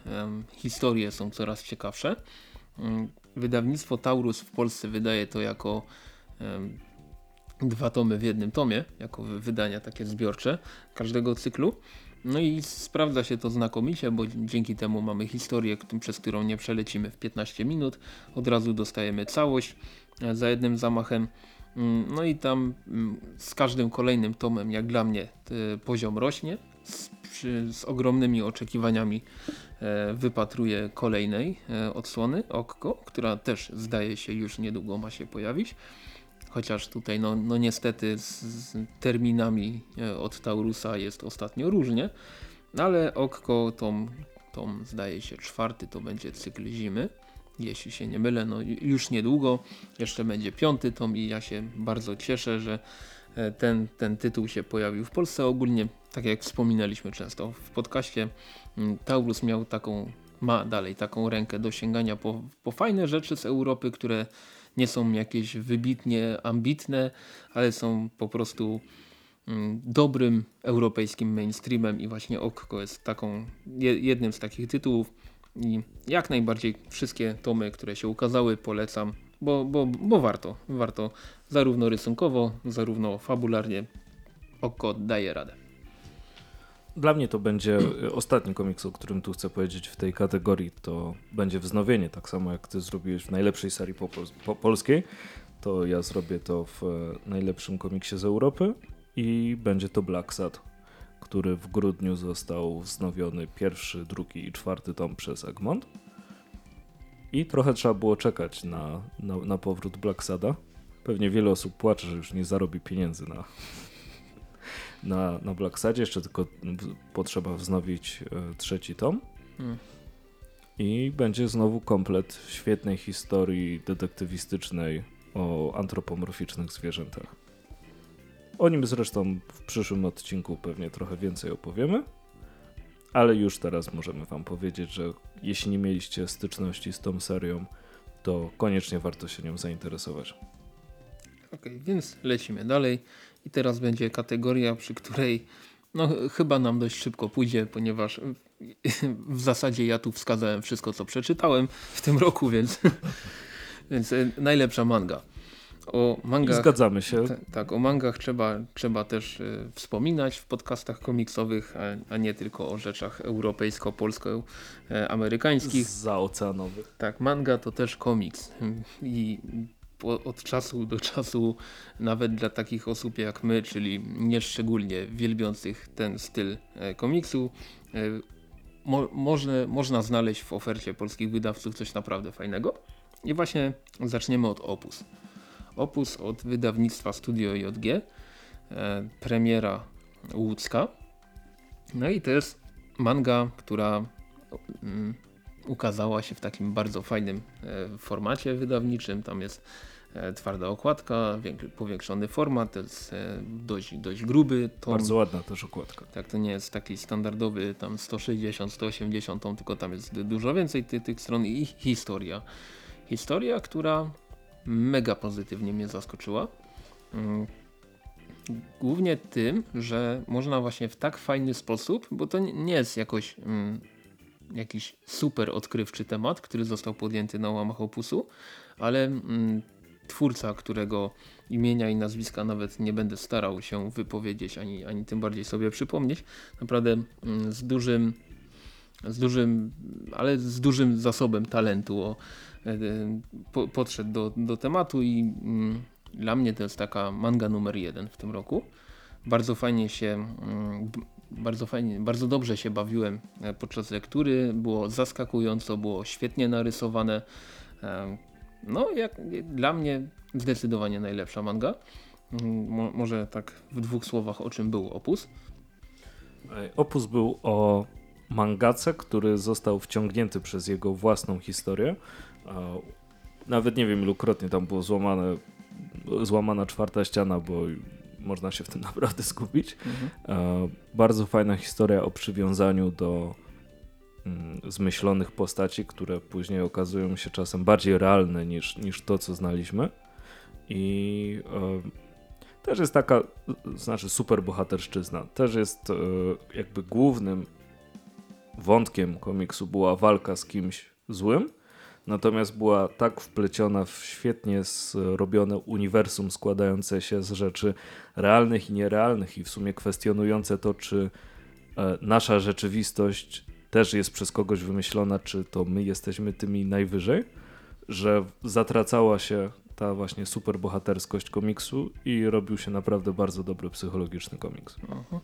historie są coraz ciekawsze. Wydawnictwo Taurus w Polsce wydaje to jako dwa tomy w jednym tomie, jako wydania takie zbiorcze każdego cyklu. No i sprawdza się to znakomicie, bo dzięki temu mamy historię, przez którą nie przelecimy w 15 minut. Od razu dostajemy całość e, za jednym zamachem. Mm, no i tam mm, z każdym kolejnym tomem, jak dla mnie, poziom rośnie. Z, przy, z ogromnymi oczekiwaniami e, wypatruję kolejnej e, odsłony, Okko, która też zdaje się już niedługo ma się pojawić. Chociaż tutaj no, no niestety z, z terminami e, od Taurusa jest ostatnio różnie. Ale Okko tom, tom zdaje się czwarty to będzie cykl zimy. Jeśli się nie mylę, no już niedługo. Jeszcze będzie piąty tom i ja się bardzo cieszę, że e, ten, ten tytuł się pojawił w Polsce. Ogólnie, tak jak wspominaliśmy często w podcaście, mm, Taurus miał taką, ma dalej taką rękę do sięgania po, po fajne rzeczy z Europy, które nie są jakieś wybitnie ambitne, ale są po prostu mm, dobrym europejskim mainstreamem i właśnie Okko jest taką, jednym z takich tytułów. I jak najbardziej wszystkie tomy, które się ukazały polecam, bo, bo, bo warto, warto zarówno rysunkowo, zarówno fabularnie. Okko daje radę. Dla mnie to będzie ostatni komiks, o którym tu chcę powiedzieć w tej kategorii. To będzie wznowienie, tak samo jak ty zrobiłeś w najlepszej serii po, po polskiej. To ja zrobię to w e, najlepszym komiksie z Europy i będzie to Black Sad, który w grudniu został wznowiony pierwszy, drugi i czwarty tom przez Egmont. I trochę trzeba było czekać na, na, na powrót Black Sada. Pewnie wiele osób płacze, że już nie zarobi pieniędzy na, na, na Black Sadzie, jeszcze tylko potrzeba wznowić e, trzeci tom. Hmm. I będzie znowu komplet świetnej historii detektywistycznej o antropomorficznych zwierzętach. O nim zresztą w przyszłym odcinku pewnie trochę więcej opowiemy, ale już teraz możemy Wam powiedzieć, że jeśli nie mieliście styczności z tą serią, to koniecznie warto się nią zainteresować. Ok, więc lecimy dalej. I teraz będzie kategoria, przy której no, chyba nam dość szybko pójdzie, ponieważ w zasadzie ja tu wskazałem wszystko, co przeczytałem w tym roku, więc, więc e, najlepsza manga. O mangach, Zgadzamy się. tak, o mangach trzeba, trzeba też y, wspominać w podcastach komiksowych, a, a nie tylko o rzeczach europejsko-polsko-amerykańskich. Zaoceanowych. Tak, manga to też komiks. I od czasu do czasu, nawet dla takich osób jak my, czyli nieszczególnie wielbiących ten styl e, komiksu, e, mo, można, można znaleźć w ofercie polskich wydawców coś naprawdę fajnego. I właśnie zaczniemy od Opus. Opus od wydawnictwa Studio JG, e, premiera łódzka. No i to jest manga, która mm, ukazała się w takim bardzo fajnym e, formacie wydawniczym. Tam jest e, twarda okładka, powiększony format, to jest e, dość, dość gruby. Tom. Bardzo ładna też okładka. Tak, to nie jest taki standardowy tam 160, 180 tom, tylko tam jest dużo więcej ty, tych stron i historia. Historia, która mega pozytywnie mnie zaskoczyła. Mm, głównie tym, że można właśnie w tak fajny sposób, bo to nie jest jakoś mm, jakiś super odkrywczy temat, który został podjęty na łamach opusu, ale mm, twórca, którego imienia i nazwiska nawet nie będę starał się wypowiedzieć, ani, ani tym bardziej sobie przypomnieć, naprawdę mm, z dużym z dużym, ale z dużym zasobem talentu o, e, po, podszedł do, do tematu i mm, dla mnie to jest taka manga numer jeden w tym roku. Bardzo fajnie się mm, bardzo fajnie, bardzo dobrze się bawiłem e, podczas lektury, było zaskakująco, było świetnie narysowane. E, no, jak dla mnie zdecydowanie najlepsza manga. Mm, mo może tak w dwóch słowach o czym był Opus. Opus był o mangace, który został wciągnięty przez jego własną historię. Nawet nie wiem ilukrotnie tam było złamane, złamana czwarta ściana, bo można się w tym naprawdę skupić. Mhm. E, bardzo fajna historia o przywiązaniu do mm, zmyślonych postaci, które później okazują się czasem bardziej realne niż, niż to, co znaliśmy. I e, też jest taka, znaczy super bohaterszczyzna, też jest e, jakby głównym wątkiem komiksu była walka z kimś złym, natomiast była tak wpleciona w świetnie zrobione uniwersum składające się z rzeczy realnych i nierealnych i w sumie kwestionujące to, czy e, nasza rzeczywistość też jest przez kogoś wymyślona, czy to my jesteśmy tymi najwyżej, że zatracała się ta właśnie superbohaterskość komiksu i robił się naprawdę bardzo dobry psychologiczny komiks. Aha.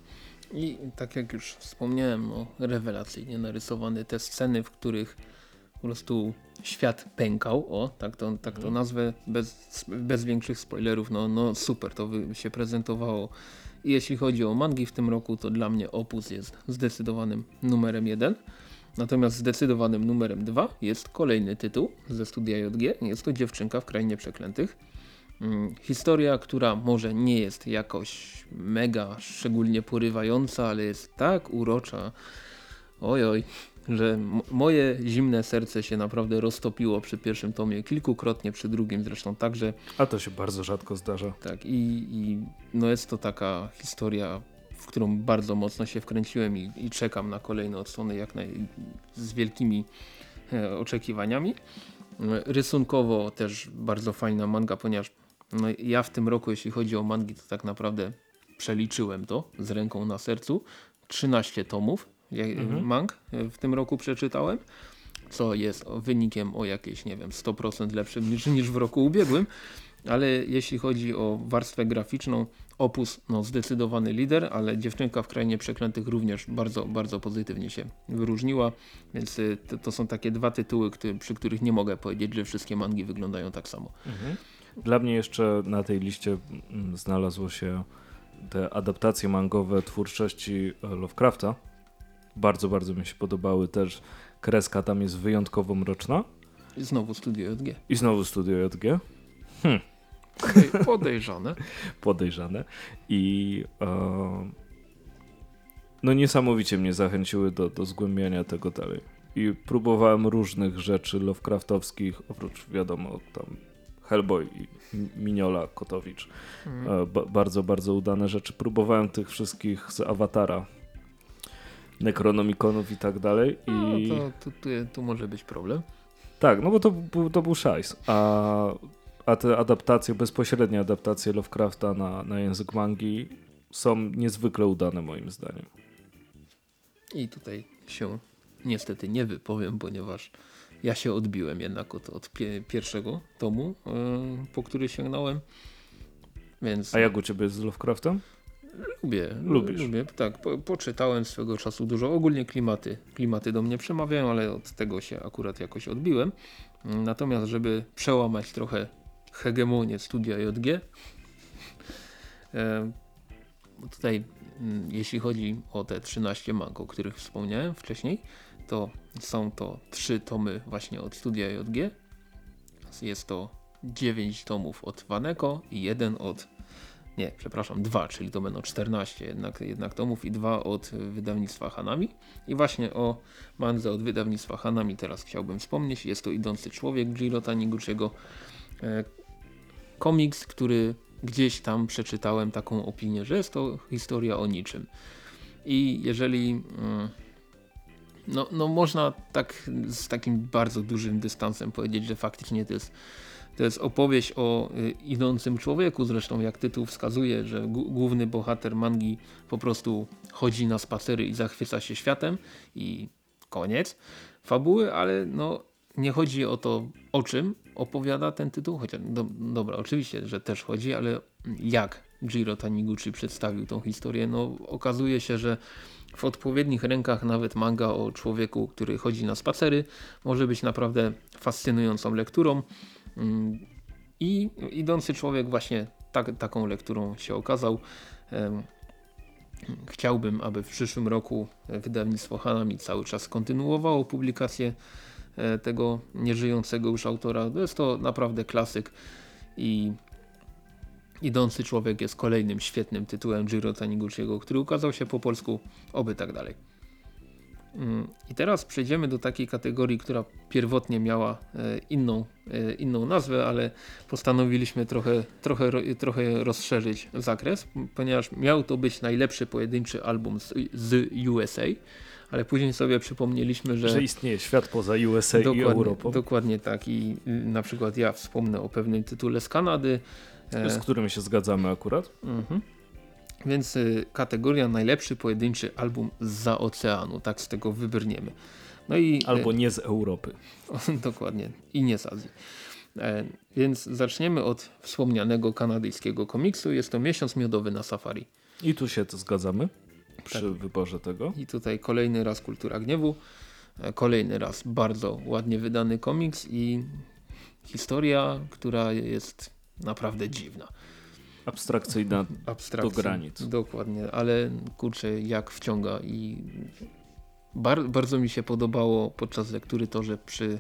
I tak jak już wspomniałem, no, rewelacyjnie narysowane te sceny, w których po prostu świat pękał, o tak to, tak to mhm. nazwę, bez, bez większych spoilerów, no, no super to się prezentowało. I jeśli chodzi o mangi w tym roku, to dla mnie Opus jest zdecydowanym numerem jeden. Natomiast zdecydowanym numerem dwa jest kolejny tytuł ze studia JG. Jest to Dziewczynka w Krainie Przeklętych. Mm, historia, która może nie jest jakoś mega szczególnie porywająca, ale jest tak urocza. Ojoj, że moje zimne serce się naprawdę roztopiło przy pierwszym tomie, kilkukrotnie przy drugim zresztą także. A to się bardzo rzadko zdarza. Tak i, i no jest to taka historia, w którą bardzo mocno się wkręciłem i, i czekam na kolejne odsłony jak naj, z wielkimi e, oczekiwaniami. Rysunkowo też bardzo fajna manga, ponieważ no, ja w tym roku, jeśli chodzi o mangi, to tak naprawdę przeliczyłem to z ręką na sercu. 13 tomów mhm. mang w tym roku przeczytałem, co jest wynikiem o jakieś, nie wiem, 100% lepszym niż, niż w roku ubiegłym. Ale jeśli chodzi o warstwę graficzną, Opus no, zdecydowany lider, ale Dziewczynka w Krainie Przeklętych również bardzo, bardzo pozytywnie się wyróżniła, więc y, to, to są takie dwa tytuły, który, przy których nie mogę powiedzieć, że wszystkie mangi wyglądają tak samo. Mhm. Dla mnie jeszcze na tej liście mm, znalazło się te adaptacje mangowe twórczości Lovecrafta. Bardzo, bardzo mi się podobały też. Kreska tam jest wyjątkowo mroczna. I znowu Studio JG. I znowu Studio JG. Hm. Podejrzane. Podejrzane. I e, no niesamowicie mnie zachęciły do, do zgłębiania tego dalej. I próbowałem różnych rzeczy Lovecraftowskich, oprócz wiadomo tam Hellboy i Miniola Kotowicz. Mm. Ba bardzo, bardzo udane rzeczy. Próbowałem tych wszystkich z Awatara. Necronomiconów i tak dalej. No, I... to, to, tu, tu może być problem. Tak, no bo to, to był szajs. A, a te adaptacje, bezpośrednie adaptacje Lovecrafta na, na język mangi są niezwykle udane moim zdaniem. I tutaj się niestety nie wypowiem, ponieważ ja się odbiłem jednak od, od pierwszego tomu, yy, po który sięgnąłem. Więc... A jak u ciebie z Lovecraftem? Lubię, Lubisz. lubię, tak. Po, poczytałem swego czasu dużo, ogólnie klimaty, klimaty do mnie przemawiają, ale od tego się akurat jakoś odbiłem. Natomiast, żeby przełamać trochę hegemonię studia JG, e, tutaj mm, jeśli chodzi o te 13 mang, o których wspomniałem wcześniej, to są to trzy tomy właśnie od studia JG. Jest to 9 tomów od Waneko i jeden od nie, przepraszam, dwa, czyli to będą 14 jednak, jednak tomów i dwa od wydawnictwa Hanami. I właśnie o mandze od wydawnictwa Hanami teraz chciałbym wspomnieć. Jest to Idący Człowiek Jiro Taniguchiego. E, komiks, który gdzieś tam przeczytałem taką opinię, że jest to historia o niczym. I jeżeli... Mm, no, no można tak z takim bardzo dużym dystansem powiedzieć, że faktycznie to jest to jest opowieść o y, idącym człowieku, zresztą jak tytuł wskazuje, że główny bohater mangi po prostu chodzi na spacery i zachwyca się światem i koniec fabuły, ale no nie chodzi o to o czym opowiada ten tytuł, chociaż do, dobra oczywiście, że też chodzi, ale jak Jiro Taniguchi przedstawił tą historię, no okazuje się, że w odpowiednich rękach nawet manga o człowieku, który chodzi na spacery może być naprawdę fascynującą lekturą. Mm, I idący człowiek właśnie tak, taką lekturą się okazał. Chciałbym, aby w przyszłym roku wydawnictwo Hanami cały czas kontynuowało publikację e, tego nieżyjącego już autora. Jest to naprawdę klasyk i Idący Człowiek jest kolejnym świetnym tytułem Jiro Taniguchiego, który ukazał się po polsku, oby tak dalej. Mm, I teraz przejdziemy do takiej kategorii, która pierwotnie miała e, inną, e, inną nazwę, ale postanowiliśmy trochę, trochę, trochę rozszerzyć zakres, ponieważ miał to być najlepszy pojedynczy album z, z USA, ale później sobie przypomnieliśmy, że... Że istnieje świat poza USA i Europą. Dokładnie tak i y, na przykład ja wspomnę o pewnym tytule z Kanady. E, z którym się zgadzamy akurat. Mhm. Więc y, kategoria najlepszy pojedynczy album za oceanu, tak z tego wybrniemy. No i, y, Albo nie z Europy. dokładnie, i nie z Azji. E, więc zaczniemy od wspomnianego kanadyjskiego komiksu. Jest to Miesiąc Miodowy na Safari. I tu się zgadzamy przy tak. wyborze tego. I tutaj kolejny raz Kultura Gniewu. E, kolejny raz bardzo ładnie wydany komiks i historia, która jest naprawdę dziwna abstrakcyjna do granic. Dokładnie, ale kurczę jak wciąga i bar bardzo mi się podobało podczas lektury to, że przy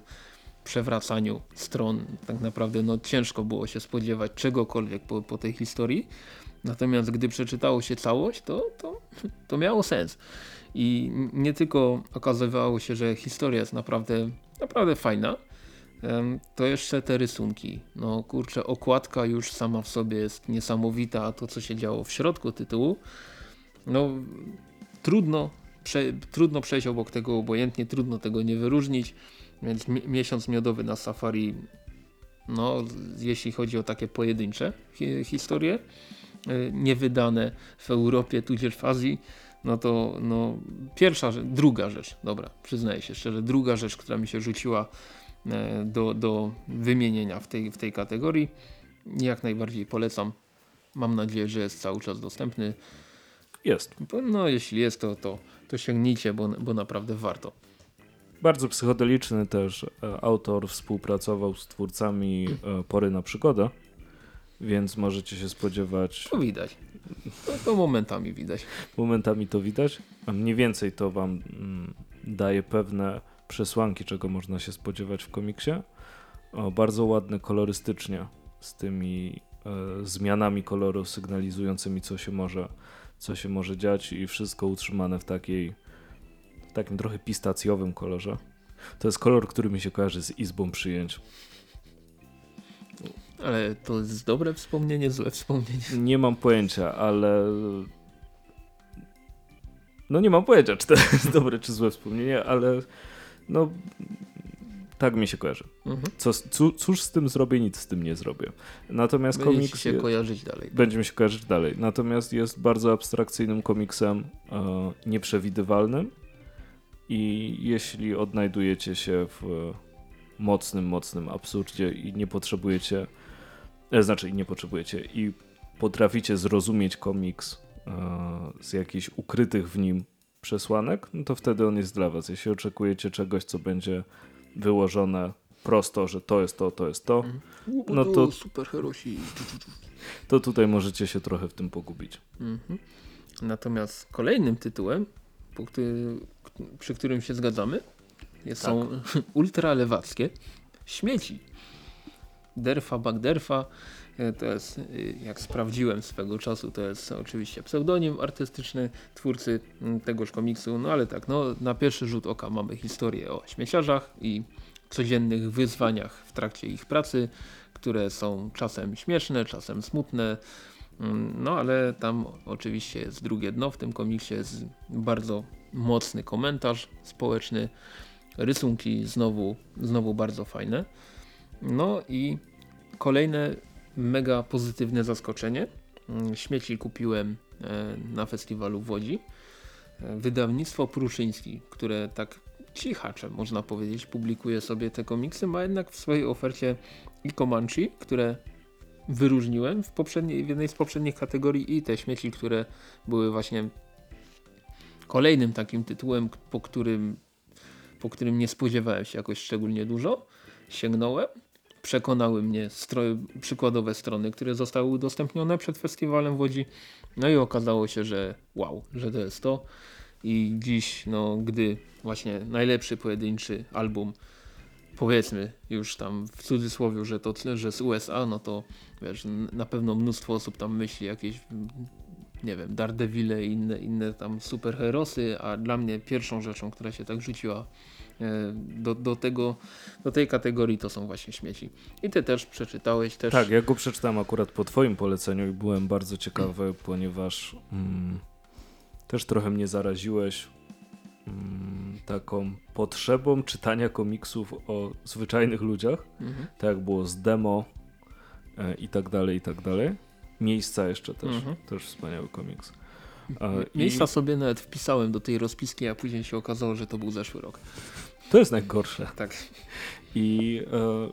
przewracaniu stron tak naprawdę no, ciężko było się spodziewać czegokolwiek po, po tej historii. Natomiast gdy przeczytało się całość, to, to, to miało sens. I nie tylko okazywało się, że historia jest naprawdę, naprawdę fajna, to jeszcze te rysunki. No kurczę, okładka już sama w sobie jest niesamowita, a to co się działo w środku tytułu, no trudno, prze, trudno przejść obok tego obojętnie, trudno tego nie wyróżnić, więc miesiąc miodowy na safari, no jeśli chodzi o takie pojedyncze hi historie, y, niewydane w Europie tudzież w Azji, no to no, pierwsza druga rzecz, dobra, przyznaję się szczerze, druga rzecz, która mi się rzuciła E, do, do wymienienia w tej, w tej kategorii. Jak najbardziej polecam. Mam nadzieję, że jest cały czas dostępny. Jest. No jeśli jest, to, to, to sięgnijcie, bo, bo naprawdę warto. Bardzo psychodeliczny też e, autor współpracował z twórcami e, Pory na przygodę, więc możecie się spodziewać... To widać. To, to momentami widać. Momentami to widać, a mniej więcej to wam mm, daje pewne przesłanki, czego można się spodziewać w komiksie. O, bardzo ładne kolorystycznie, z tymi e, zmianami koloru sygnalizującymi, co się może, co się może dziać i wszystko utrzymane w takiej, w takim trochę pistacjowym kolorze. To jest kolor, który mi się kojarzy z Izbą Przyjęć. Ale to jest dobre wspomnienie, złe wspomnienie? Nie mam pojęcia, ale no nie mam pojęcia, czy to jest dobre, czy złe wspomnienie, ale no tak mi się kojarzy. Mhm. Co, cóż z tym zrobię, nic z tym nie zrobię. Natomiast będzie komiks się kojarzyć dalej. Będzie mi się kojarzyć dalej. Natomiast jest bardzo abstrakcyjnym komiksem, e, nieprzewidywalnym i jeśli odnajdujecie się w mocnym, mocnym absurdzie i nie potrzebujecie, e, znaczy nie potrzebujecie i potraficie zrozumieć komiks e, z jakichś ukrytych w nim przesłanek, no to wtedy on jest dla was. Jeśli oczekujecie czegoś, co będzie wyłożone prosto, że to jest to, to jest to, mhm. no to super herosi. To tutaj możecie się trochę w tym pogubić. Mhm. Natomiast kolejnym tytułem, przy którym się zgadzamy, tak. są ultralewackie śmieci. Derfa, bagderfa, E, to jest, y, jak sprawdziłem swego czasu, to jest oczywiście pseudonim artystyczny twórcy mm, tegoż komiksu, no ale tak, no, na pierwszy rzut oka mamy historię o śmieciarzach i codziennych wyzwaniach w trakcie ich pracy, które są czasem śmieszne, czasem smutne, mm, no ale tam oczywiście jest drugie dno w tym komiksie, jest bardzo mocny komentarz społeczny, rysunki znowu, znowu bardzo fajne. No i kolejne mega pozytywne zaskoczenie. Mm, śmieci kupiłem e, na festiwalu w Łodzi. E, wydawnictwo Pruszyński, które tak cichacze można powiedzieć, publikuje sobie te komiksy, ma jednak w swojej ofercie i Comanche, które wyróżniłem w, poprzedniej, w jednej z poprzednich kategorii i te śmieci, które były właśnie kolejnym takim tytułem, po którym, po którym nie spodziewałem się jakoś szczególnie dużo. Sięgnąłem przekonały mnie przykładowe strony, które zostały udostępnione przed festiwalem w Łodzi. No i okazało się, że wow, że to jest to. I dziś, no, gdy właśnie najlepszy pojedynczy album, powiedzmy już tam w cudzysłowie, że to że z USA, no to wiesz, na pewno mnóstwo osób tam myśli jakieś nie wiem, Daredevile i inne, inne tam superherosy, a dla mnie pierwszą rzeczą, która się tak rzuciła do, do, tego, do tej kategorii to są właśnie śmieci. I ty też przeczytałeś też. Tak, ja go przeczytałem akurat po twoim poleceniu i byłem bardzo ciekawy, ponieważ mm, też trochę mnie zaraziłeś mm, taką potrzebą czytania komiksów o zwyczajnych ludziach, mhm. tak jak było z demo e, i tak dalej, i tak dalej. Miejsca jeszcze też, mhm. też wspaniały komiks. E, Miejsca I... sobie nawet wpisałem do tej rozpiski, a później się okazało, że to był zeszły rok. To jest najgorsze. Tak. I e,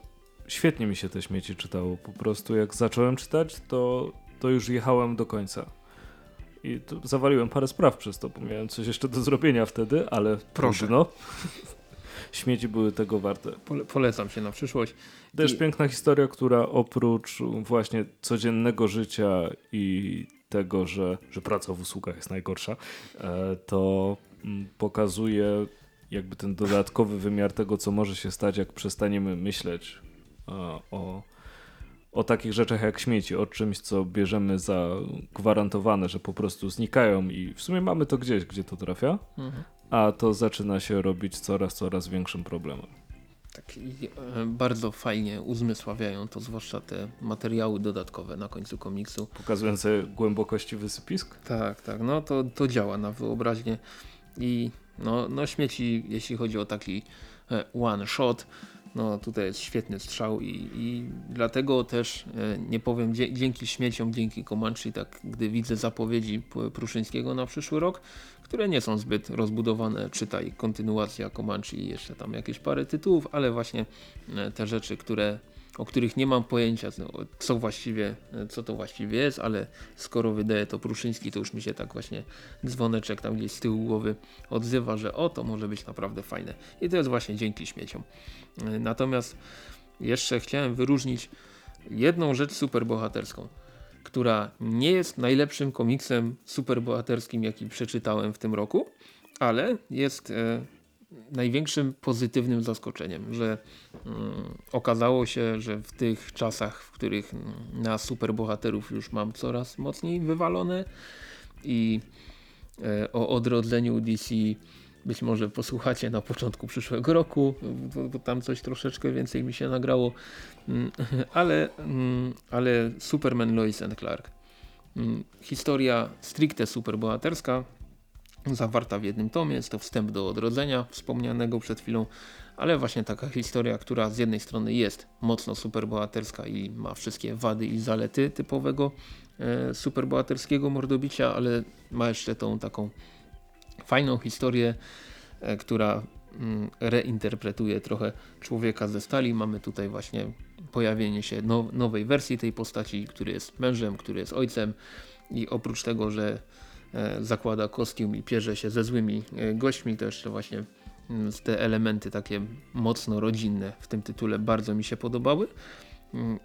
świetnie mi się te śmieci czytało. Po prostu jak zacząłem czytać, to, to już jechałem do końca. I zawaliłem parę spraw przez to, bo miałem coś jeszcze do zrobienia wtedy, ale proszę. No. Śmieci były tego warte. Pole polecam się na przyszłość. Też I... piękna historia, która oprócz właśnie codziennego życia i tego, że, że praca w usługach jest najgorsza, e, to pokazuje jakby ten dodatkowy wymiar tego, co może się stać, jak przestaniemy myśleć o, o takich rzeczach jak śmieci, o czymś, co bierzemy za gwarantowane, że po prostu znikają i w sumie mamy to gdzieś, gdzie to trafia, mhm. a to zaczyna się robić coraz, coraz większym problemem. Tak, i, e, bardzo fajnie uzmysławiają to, zwłaszcza te materiały dodatkowe na końcu komiksu. Pokazujące głębokości wysypisk? Tak, tak, no to, to działa na wyobraźnię i no, no śmieci, jeśli chodzi o taki e, one shot, no tutaj jest świetny strzał i, i dlatego też e, nie powiem dzięki śmieciom, dzięki Comanche, tak gdy widzę zapowiedzi Pruszyńskiego na przyszły rok, które nie są zbyt rozbudowane, czytaj kontynuacja Comanche i jeszcze tam jakieś parę tytułów, ale właśnie e, te rzeczy, które o których nie mam pojęcia, co właściwie, co to właściwie jest, ale skoro wydaje to Pruszyński, to już mi się tak właśnie dzwoneczek tam gdzieś z tyłu głowy odzywa, że o, to może być naprawdę fajne. I to jest właśnie dzięki śmieciom. Natomiast jeszcze chciałem wyróżnić jedną rzecz superbohaterską, która nie jest najlepszym komiksem superbohaterskim, jaki przeczytałem w tym roku, ale jest e, największym pozytywnym zaskoczeniem, że mm, okazało się, że w tych czasach, w których na superbohaterów już mam coraz mocniej wywalone i e, o odrodzeniu DC być może posłuchacie na początku przyszłego roku, bo, bo tam coś troszeczkę więcej mi się nagrało, mm, ale, mm, ale Superman, Lois and Clark. Historia stricte superbohaterska, zawarta w jednym tomie. Jest to wstęp do odrodzenia wspomnianego przed chwilą, ale właśnie taka historia, która z jednej strony jest mocno superbohaterska i ma wszystkie wady i zalety typowego e, superbohaterskiego mordobicia, ale ma jeszcze tą taką fajną historię, e, która mm, reinterpretuje trochę człowieka ze stali. Mamy tutaj właśnie pojawienie się now, nowej wersji tej postaci, który jest mężem, który jest ojcem i oprócz tego, że zakłada kostium i pierze się ze złymi e, gośćmi, to jeszcze właśnie mm, te elementy takie mocno rodzinne w tym tytule bardzo mi się podobały. Mm,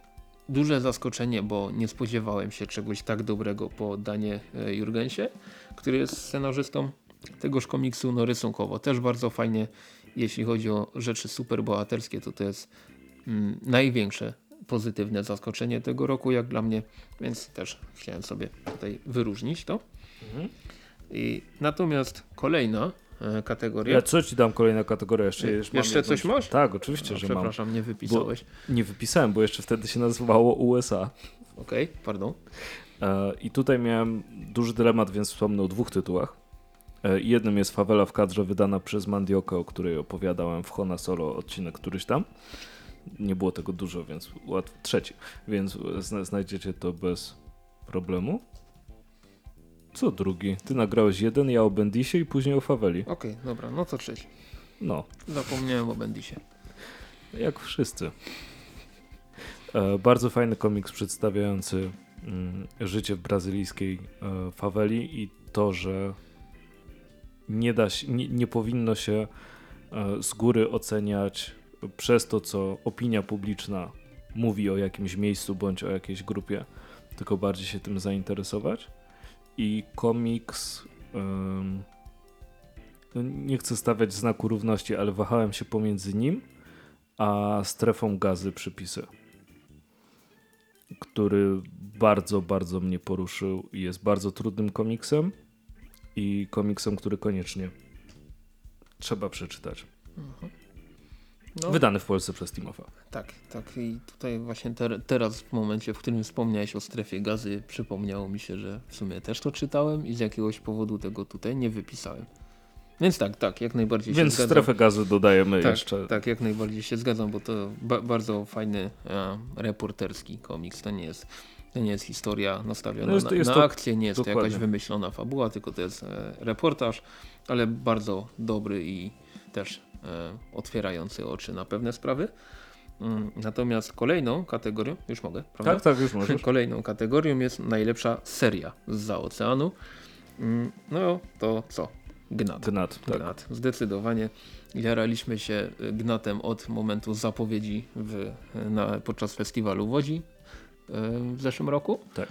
duże zaskoczenie, bo nie spodziewałem się czegoś tak dobrego po Danie e, Jurgensie, który jest scenarzystą tegoż komiksu, no rysunkowo też bardzo fajnie, jeśli chodzi o rzeczy super bohaterskie, to to jest mm, największe pozytywne zaskoczenie tego roku jak dla mnie, więc też chciałem sobie tutaj wyróżnić to. Mhm. I natomiast kolejna e, kategoria. Ja co ci dam kolejna kategoria? Jeszcze, jeszcze, jeszcze coś masz? Tak, oczywiście, no, że przepraszam, mam. Przepraszam, nie wypisałeś. Bo nie wypisałem, bo jeszcze wtedy się nazywało USA. Okej, okay, pardon. E, I tutaj miałem duży dylemat, więc wspomnę o dwóch tytułach. E, jednym jest Fawela w kadrze wydana przez Mandioka, o której opowiadałem w Hona Solo odcinek któryś tam. Nie było tego dużo, więc łatwo. Trzeci, więc znajdziecie to bez problemu. Co drugi? Ty nagrałeś jeden, ja o Bendisie i później o Faweli. Okej, okay, dobra, no to trzeci. No. Zapomniałem o Bendisie. Jak wszyscy. E, bardzo fajny komiks przedstawiający mm, życie w brazylijskiej e, faweli i to, że nie, da się, nie, nie powinno się e, z góry oceniać przez to, co opinia publiczna mówi o jakimś miejscu bądź o jakiejś grupie, tylko bardziej się tym zainteresować i komiks. Um, nie chcę stawiać znaku równości, ale wahałem się pomiędzy nim a strefą gazy przypisy. który bardzo, bardzo mnie poruszył jest bardzo trudnym komiksem i komiksem, który koniecznie trzeba przeczytać. Mhm. No. Wydany w Polsce przez Timofa. Tak, tak. I tutaj właśnie ter teraz w momencie, w którym wspomniałeś o strefie gazy, przypomniało mi się, że w sumie też to czytałem i z jakiegoś powodu tego tutaj nie wypisałem. Więc tak, tak, jak najbardziej Więc się zgadzam. Więc strefę gazy dodajemy tak, jeszcze. Tak, jak najbardziej się zgadzam, bo to ba bardzo fajny a, reporterski komiks. To nie jest, to nie jest historia nastawiona no jest, na, jest na to, akcję, nie jest dokładnie. to jakaś wymyślona fabuła, tylko to jest e, reportaż, ale bardzo dobry i też otwierający oczy na pewne sprawy. Mm, natomiast kolejną kategorią, już mogę, prawda? Tak, tak, już możesz. Kolejną kategorią jest najlepsza seria z oceanu. Mm, no to co? Gnat. Gnat, tak. Gnat. Zdecydowanie jaraliśmy się Gnatem od momentu zapowiedzi w, na, podczas festiwalu w Łodzi e, w zeszłym roku. Tak.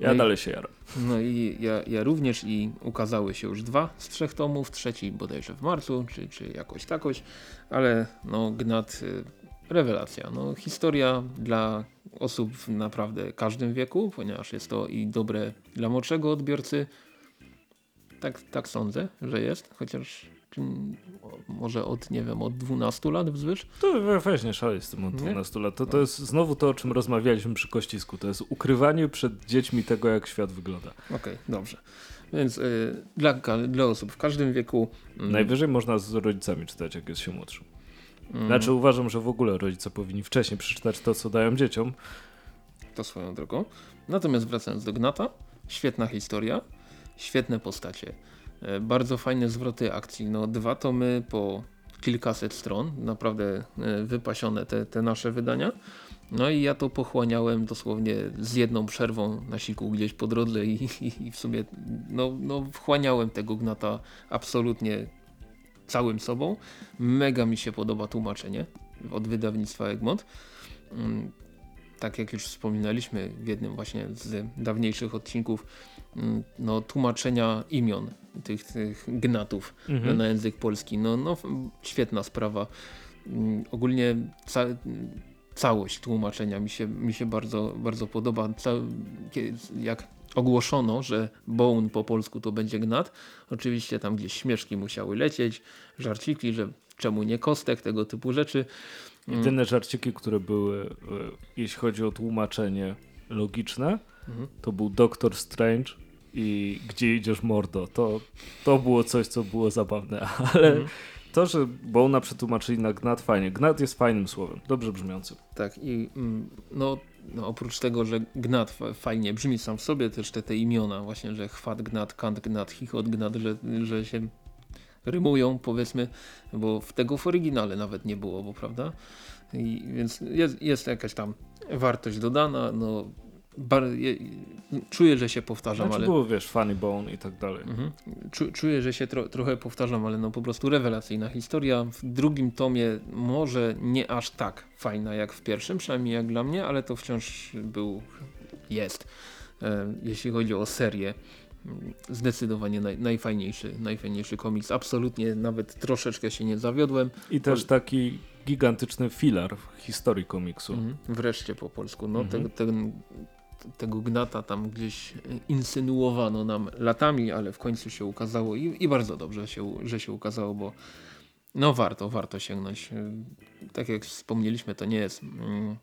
Ja I, dalej się jaram. No i ja, ja również i ukazały się już dwa z trzech tomów, trzeci bodajże w marcu, czy, czy jakoś takoś, ale no Gnat e, rewelacja. No, historia dla osób w naprawdę każdym wieku, ponieważ jest to i dobre dla młodszego odbiorcy, tak, tak sądzę, że jest, chociaż może od, nie wiem, od 12 lat wzwyż? To weź nie szalej z tym od 12 nie? lat. To, to jest znowu to, o czym rozmawialiśmy przy Kościsku. To jest ukrywanie przed dziećmi tego, jak świat wygląda. Okej, okay, dobrze. Więc y, dla, dla osób w każdym wieku... Y, Najwyżej można z rodzicami czytać, jak jest się młodszym. Mm. Znaczy uważam, że w ogóle rodzice powinni wcześniej przeczytać to, co dają dzieciom. To swoją drogą. Natomiast wracając do Gnata, świetna historia świetne postacie, bardzo fajne zwroty akcji, no dwa tomy po kilkaset stron, naprawdę e, wypasione te, te nasze wydania. No i ja to pochłaniałem dosłownie z jedną przerwą na siku gdzieś po drodze i, i, i w sumie no, no wchłaniałem tego gnata absolutnie całym sobą. Mega mi się podoba tłumaczenie od wydawnictwa Egmont. Mm, tak jak już wspominaliśmy w jednym właśnie z dawniejszych odcinków, mm, no, tłumaczenia imion tych, tych gnatów mhm. na język polski. No, no, świetna sprawa. Mm, ogólnie ca całość tłumaczenia mi się, mi się bardzo, bardzo podoba. Ca jak ogłoszono, że Bone po polsku to będzie gnat, oczywiście tam gdzieś śmieszki musiały lecieć, żarciki, że czemu nie kostek, tego typu rzeczy. Mm. Jedyne żarciki, które były, e, jeśli chodzi o tłumaczenie logiczne, mhm. to był Doctor Strange i Gdzie idziesz mordo. To, to było coś, co było zabawne, ale mhm. to, że Bona przetłumaczyli na Gnat fajnie. Gnat jest fajnym słowem, dobrze brzmiącym. Tak i mm, no, no oprócz tego, że Gnat fajnie brzmi sam w sobie, też te, te imiona właśnie, że Chwat Gnat, Kant Gnat, Chichot Gnat, że, że się rymują powiedzmy, bo w tego w oryginale nawet nie było, bo prawda? I, więc jest, jest jakaś tam wartość dodana, no bar, czuję, że się powtarzam, znaczy ale... było, wiesz, Funny Bone i tak dalej. Mhm. czuję, że się tro, trochę powtarzam, ale no po prostu rewelacyjna historia. W drugim tomie może nie aż tak fajna jak w pierwszym, przynajmniej jak dla mnie, ale to wciąż był, jest, e, jeśli chodzi o serię zdecydowanie naj, najfajniejszy, najfajniejszy komiks. Absolutnie nawet troszeczkę się nie zawiodłem. I też taki gigantyczny filar w historii komiksu. Mhm. Wreszcie po polsku. No, mhm. te, ten, tego gnata tam gdzieś insynuowano nam latami, ale w końcu się ukazało i, i bardzo dobrze, się, że się ukazało, bo no warto, warto sięgnąć. Tak jak wspomnieliśmy, to nie jest mm,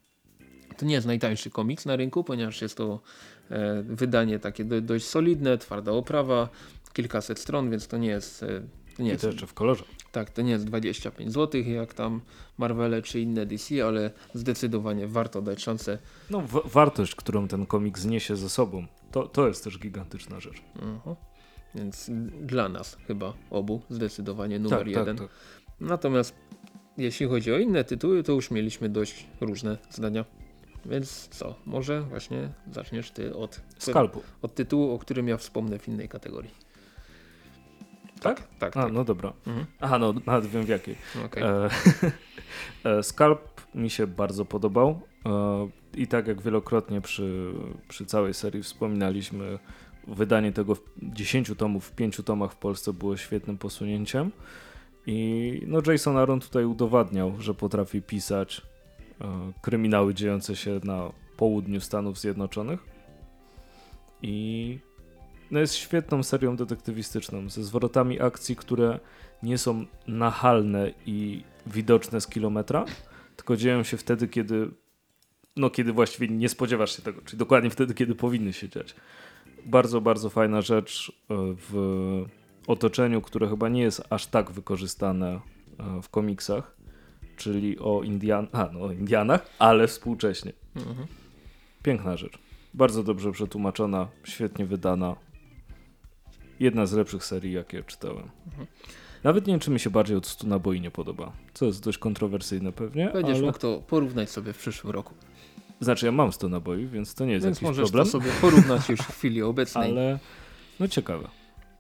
to nie jest najtańszy komiks na rynku, ponieważ jest to e, wydanie takie do, dość solidne, twarda oprawa, kilkaset stron, więc to nie jest... E, to nie I jest, to jeszcze w kolorze. Tak, to nie jest 25 zł jak tam Marvele czy inne DC, ale zdecydowanie warto dać szansę. No wartość, którą ten komiks niesie ze sobą, to, to jest też gigantyczna rzecz. -huh. Więc dla nas chyba obu zdecydowanie numer tak, tak jeden. Tak, tak. Natomiast jeśli chodzi o inne tytuły, to już mieliśmy dość różne zdania. Więc co, może właśnie zaczniesz ty od, Skalpu. od tytułu, o którym ja wspomnę w innej kategorii. Tak? Tak, tak. A, tak. no dobra. Mhm. Aha, no nawet wiem w jakiej. Okay. E, e, Skalp mi się bardzo podobał e, i tak jak wielokrotnie przy, przy całej serii wspominaliśmy, wydanie tego w 10 tomów w 5 tomach w Polsce było świetnym posunięciem i no Jason Aaron tutaj udowadniał, że potrafi pisać E, kryminały dziejące się na południu Stanów Zjednoczonych. I no jest świetną serią detektywistyczną, ze zwrotami akcji, które nie są nachalne i widoczne z kilometra, tylko dzieją się wtedy, kiedy no kiedy właściwie nie spodziewasz się tego, czyli dokładnie wtedy, kiedy powinny się dziać. Bardzo, bardzo fajna rzecz e, w otoczeniu, które chyba nie jest aż tak wykorzystane e, w komiksach, czyli o, Indian A, no, o Indianach, ale współcześnie. Mhm. Piękna rzecz. Bardzo dobrze przetłumaczona, świetnie wydana. Jedna z lepszych serii, jakie czytałem. Mhm. Nawet nie wiem, czy mi się bardziej od Stu Naboi nie podoba, co jest dość kontrowersyjne pewnie. Będziesz ale... mógł to porównać sobie w przyszłym roku. Znaczy ja mam 100 naboi, więc to nie jest więc jakiś możesz problem. to sobie porównać już w chwili obecnej. Ale no ciekawe.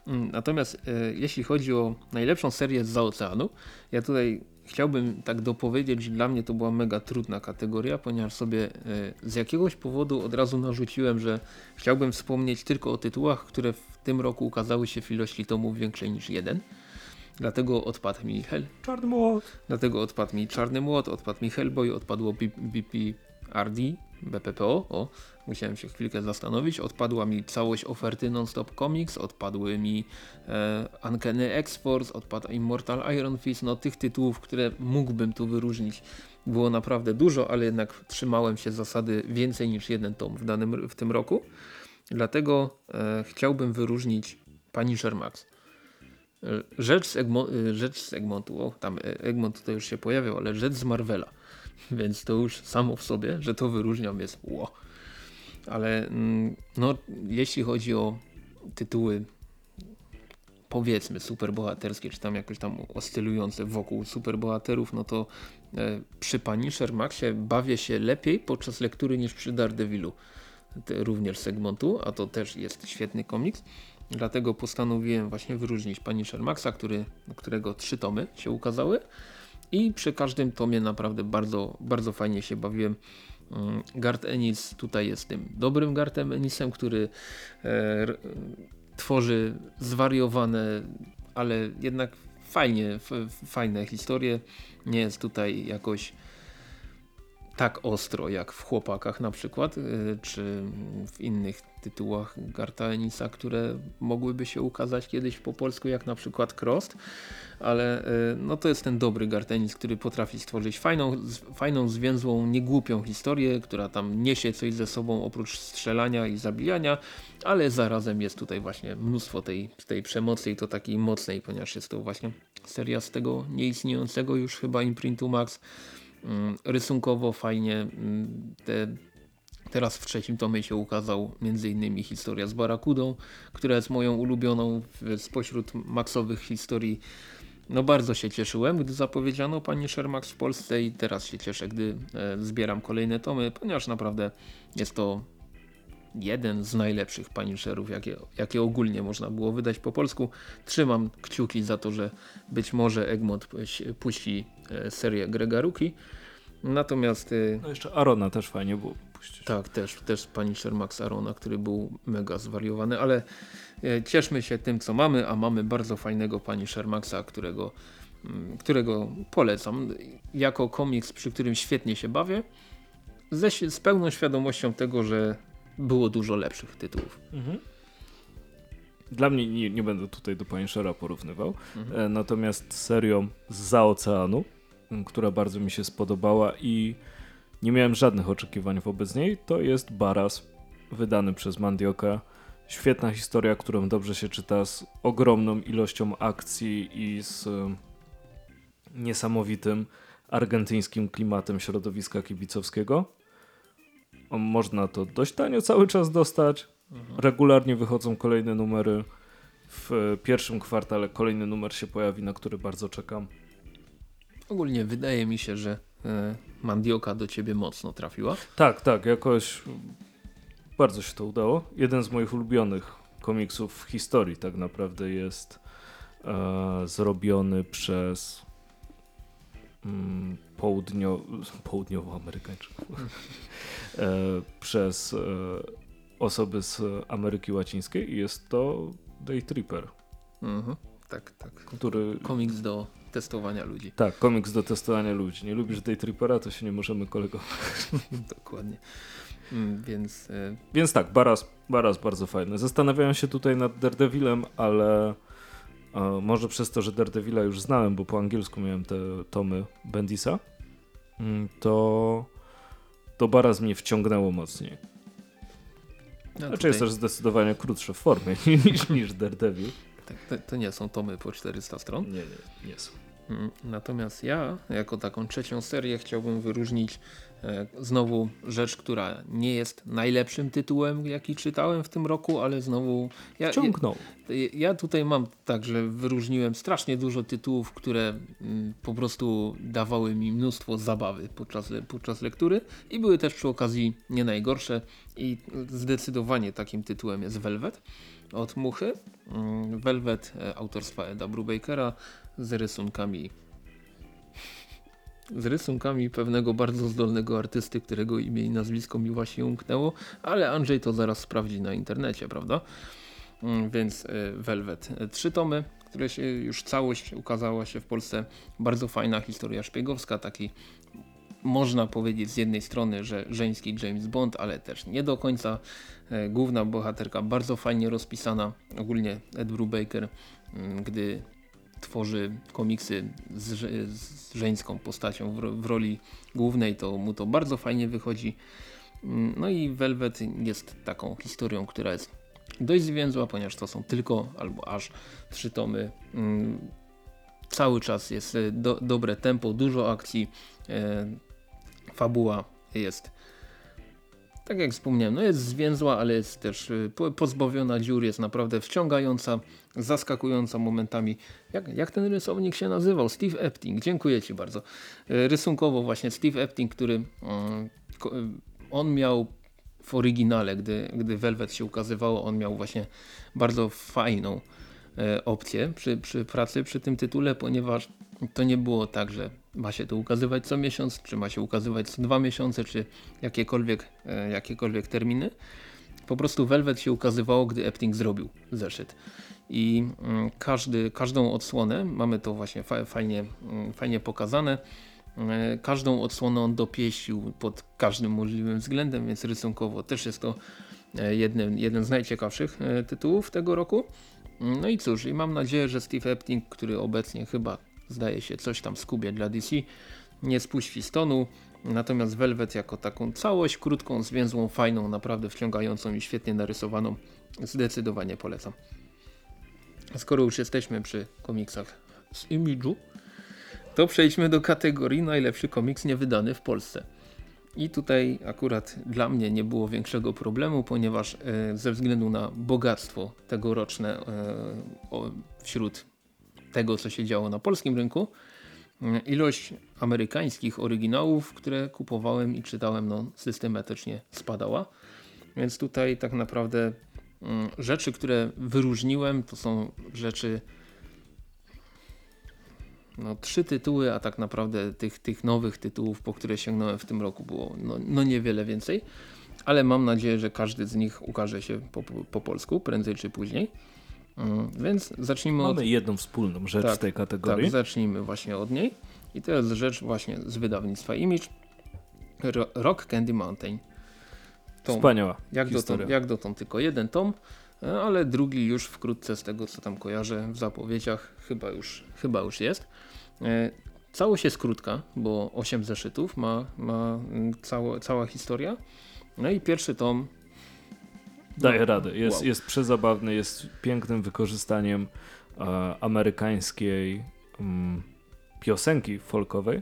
Mm, natomiast e, jeśli chodzi o najlepszą serię z oceanu, ja tutaj chciałbym tak dopowiedzieć, dla mnie to była mega trudna kategoria, ponieważ sobie e, z jakiegoś powodu od razu narzuciłem, że chciałbym wspomnieć tylko o tytułach, które w tym roku ukazały się w ilości tomów większej niż jeden. Dlatego odpadł mi Hell. Czarny Młot. Dlatego odpadł mi Czarny Młot, odpadł mi Hellboy, odpadło BP RD, BPPO, o, musiałem się chwilkę zastanowić, odpadła mi całość oferty Non-Stop Comics, odpadły mi e, Uncanny X-Force, odpadł Immortal Iron Fist, no tych tytułów, które mógłbym tu wyróżnić było naprawdę dużo, ale jednak trzymałem się zasady więcej niż jeden tom w, danym, w tym roku, dlatego e, chciałbym wyróżnić Punisher Max. E, rzecz z, e, rzecz z Egmontu, o, tam e, Egmont tutaj już się pojawiał, ale rzecz z Marvela więc to już samo w sobie, że to wyróżniam jest ło. Ale mm, no, jeśli chodzi o tytuły powiedzmy superbohaterskie, czy tam jakoś tam oscylujące wokół superbohaterów, no to e, przy Punisher Maxie bawię się lepiej podczas lektury niż przy Daredevilu. Te, również segmentu, a to też jest świetny komiks. Dlatego postanowiłem właśnie wyróżnić Punisher Maxa, który, którego trzy tomy się ukazały. I przy każdym tomie naprawdę bardzo, bardzo fajnie się bawiłem. Mm, Gart Ennis tutaj jest tym dobrym Gartem Ennisem, który e, tworzy zwariowane, ale jednak fajnie, fajne historie. Nie jest tutaj jakoś tak ostro jak w Chłopakach na przykład, y, czy w innych tytułach Garta Enisa, które mogłyby się ukazać kiedyś po polsku, jak na przykład Crost, ale y, no to jest ten dobry Gartenis, który potrafi stworzyć fajną, fajną, zwięzłą, niegłupią historię, która tam niesie coś ze sobą oprócz strzelania i zabijania, ale zarazem jest tutaj właśnie mnóstwo tej, tej przemocy i to takiej mocnej, ponieważ jest to właśnie seria z tego nieistniejącego już chyba Imprintu Max, rysunkowo fajnie. Mm, te, teraz w trzecim tomie się ukazał m.in. historia z Barakudą, która jest moją ulubioną spośród maksowych historii. No bardzo się cieszyłem, gdy zapowiedziano pani Shermax w Polsce i teraz się cieszę, gdy e, zbieram kolejne tomy, ponieważ naprawdę jest to jeden z najlepszych Punisherów, jakie, jakie ogólnie można było wydać po polsku. Trzymam kciuki za to, że być może Egmont puści e, serię Gregaruki. Natomiast... E, no jeszcze Arona też fajnie było puścić. Tak, też, też Punisher Max Arona, który był mega zwariowany, ale e, cieszmy się tym, co mamy, a mamy bardzo fajnego Punisher Maxa, którego, mm, którego polecam. Jako komiks, przy którym świetnie się bawię, ze, z pełną świadomością tego, że było dużo lepszych tytułów. Mhm. Dla mnie nie, nie, będę tutaj do Punishera porównywał, mhm. E, natomiast serią z oceanu, która bardzo mi się spodobała i nie miałem żadnych oczekiwań wobec niej, to jest Baras, wydany przez Mandioka. Świetna historia, którą dobrze się czyta z ogromną ilością akcji i z niesamowitym argentyńskim klimatem środowiska kibicowskiego. Można to dość tanio cały czas dostać. Mhm. Regularnie wychodzą kolejne numery. W pierwszym kwartale kolejny numer się pojawi, na który bardzo czekam. Ogólnie wydaje mi się, że e, Mandioka do ciebie mocno trafiła. Tak, tak, jakoś bardzo się to udało. Jeden z moich ulubionych komiksów w historii tak naprawdę jest e, zrobiony przez mm, południo, południowoamerykańczyków. E, przez e, osoby z Ameryki Łacińskiej i jest to Day Tripper. Mhm. Tak, tak. Który... Komiks do testowania ludzi. Tak, komiks do testowania ludzi. Nie lubisz Day Trippera, to się nie możemy kolegować. Dokładnie. Mm, więc, y... więc tak, Baras, Baras bardzo fajny. Zastanawiałem się tutaj nad Daredevilem, ale e, może przez to, że Daredevila już znałem, bo po angielsku miałem te tomy Bendisa, mm, to, to Baras mnie wciągnęło mocniej. No znaczy jest też zdecydowanie krótsze w formie niż, niż Daredevil. Tak, to, to, nie są tomy po 400 stron? Nie, nie, nie są. Mm, natomiast ja, jako taką trzecią serię, chciałbym wyróżnić e, znowu rzecz, która nie jest najlepszym tytułem, jaki czytałem w tym roku, ale znowu. Ja, Wciągnął. Ja, ja tutaj mam tak, że wyróżniłem strasznie dużo tytułów, które m, mm, po prostu dawały mi mnóstwo zabawy podczas, podczas lektury i były też przy okazji nie najgorsze. I zdecydowanie takim tytułem jest Velvet od Muchy. Mm, Velvet e, autorstwa Eda Brubakera z rysunkami z rysunkami pewnego bardzo zdolnego artysty, którego imię i nazwisko mi właśnie umknęło, ale Andrzej to zaraz sprawdzi na internecie, prawda? Mm, więc e, Velvet. E, trzy tomy, które się już całość ukazała się w Polsce. Bardzo fajna historia szpiegowska, taki można powiedzieć z jednej strony, że żeński James Bond, ale też nie do końca. E, główna bohaterka bardzo fajnie rozpisana, ogólnie Ed Brubaker, mm, gdy tworzy komiksy z, z żeńską postacią w, w, roli głównej, to mu to bardzo fajnie wychodzi. Mm, no i Velvet jest taką historią, która jest dość zwięzła, ponieważ to są tylko albo aż trzy tomy. Mm, cały czas jest e, do, dobre tempo, dużo akcji, e, fabuła jest tak jak wspomniałem, no jest zwięzła, ale jest też y, pozbawiona dziur, jest naprawdę wciągająca, zaskakująca momentami. Jak, jak ten rysownik się nazywał? Steve Epting, dziękuję Ci bardzo. Y, rysunkowo właśnie Steve Epting, który y, on miał w oryginale, gdy, gdy Velvet się ukazywało, on miał właśnie bardzo fajną opcję przy, przy pracy przy tym tytule, ponieważ to nie było tak, że ma się to ukazywać co miesiąc, czy ma się ukazywać co dwa miesiące, czy jakiekolwiek, e, jakiekolwiek terminy. Po prostu Velvet się ukazywało, gdy Epting zrobił zeszyt. I mm, każdy, każdą odsłonę, mamy to właśnie fa fajnie, mm, fajnie pokazane, e, każdą odsłonę on dopieścił pod każdym możliwym względem, więc rysunkowo też jest to e, jeden, jeden z najciekawszych tytułów tego roku. No i cóż, i mam nadzieję, że Steve Epting, który obecnie chyba zdaje się coś tam skubie dla DC, nie spuści stonu. Natomiast Velvet jako taką całość, krótką, zwięzłą, fajną, naprawdę wciągającą i świetnie narysowaną, zdecydowanie polecam. Skoro już jesteśmy przy komiksach z Image'u, to przejdźmy do kategorii najlepszy komiks niewydany w Polsce. I tutaj akurat dla mnie nie było większego problemu, ponieważ e, ze względu na bogactwo tegoroczne e, wśród tego, co się działo na polskim rynku, mm, ilość amerykańskich oryginałów, które kupowałem i czytałem, no, systematycznie spadała. Więc tutaj tak naprawdę mm, rzeczy, które wyróżniłem, to są rzeczy no, trzy tytuły, a tak naprawdę tych, tych nowych tytułów, po które sięgnąłem w tym roku było no, no niewiele więcej, ale mam nadzieję, że każdy z nich ukaże się po, po polsku prędzej czy później. Mm, więc zacznijmy Mamy od... jedną wspólną rzecz tak, w tej kategorii. Tak, zacznijmy właśnie od niej. I to jest rzecz właśnie z wydawnictwa Image. Rock Candy Mountain. Tom. Wspaniała jak dotąd, jak dotąd tylko jeden tom, e, ale drugi już wkrótce z tego co tam kojarzę w zapowiedziach chyba już, chyba już jest. E, całość jest krótka, bo 8 zeszytów ma, ma mm, cało, cała historia. No i pierwszy tom Daje no. radę. Jest, wow. jest przezabawny, jest pięknym wykorzystaniem e, amerykańskiej mm, piosenki folkowej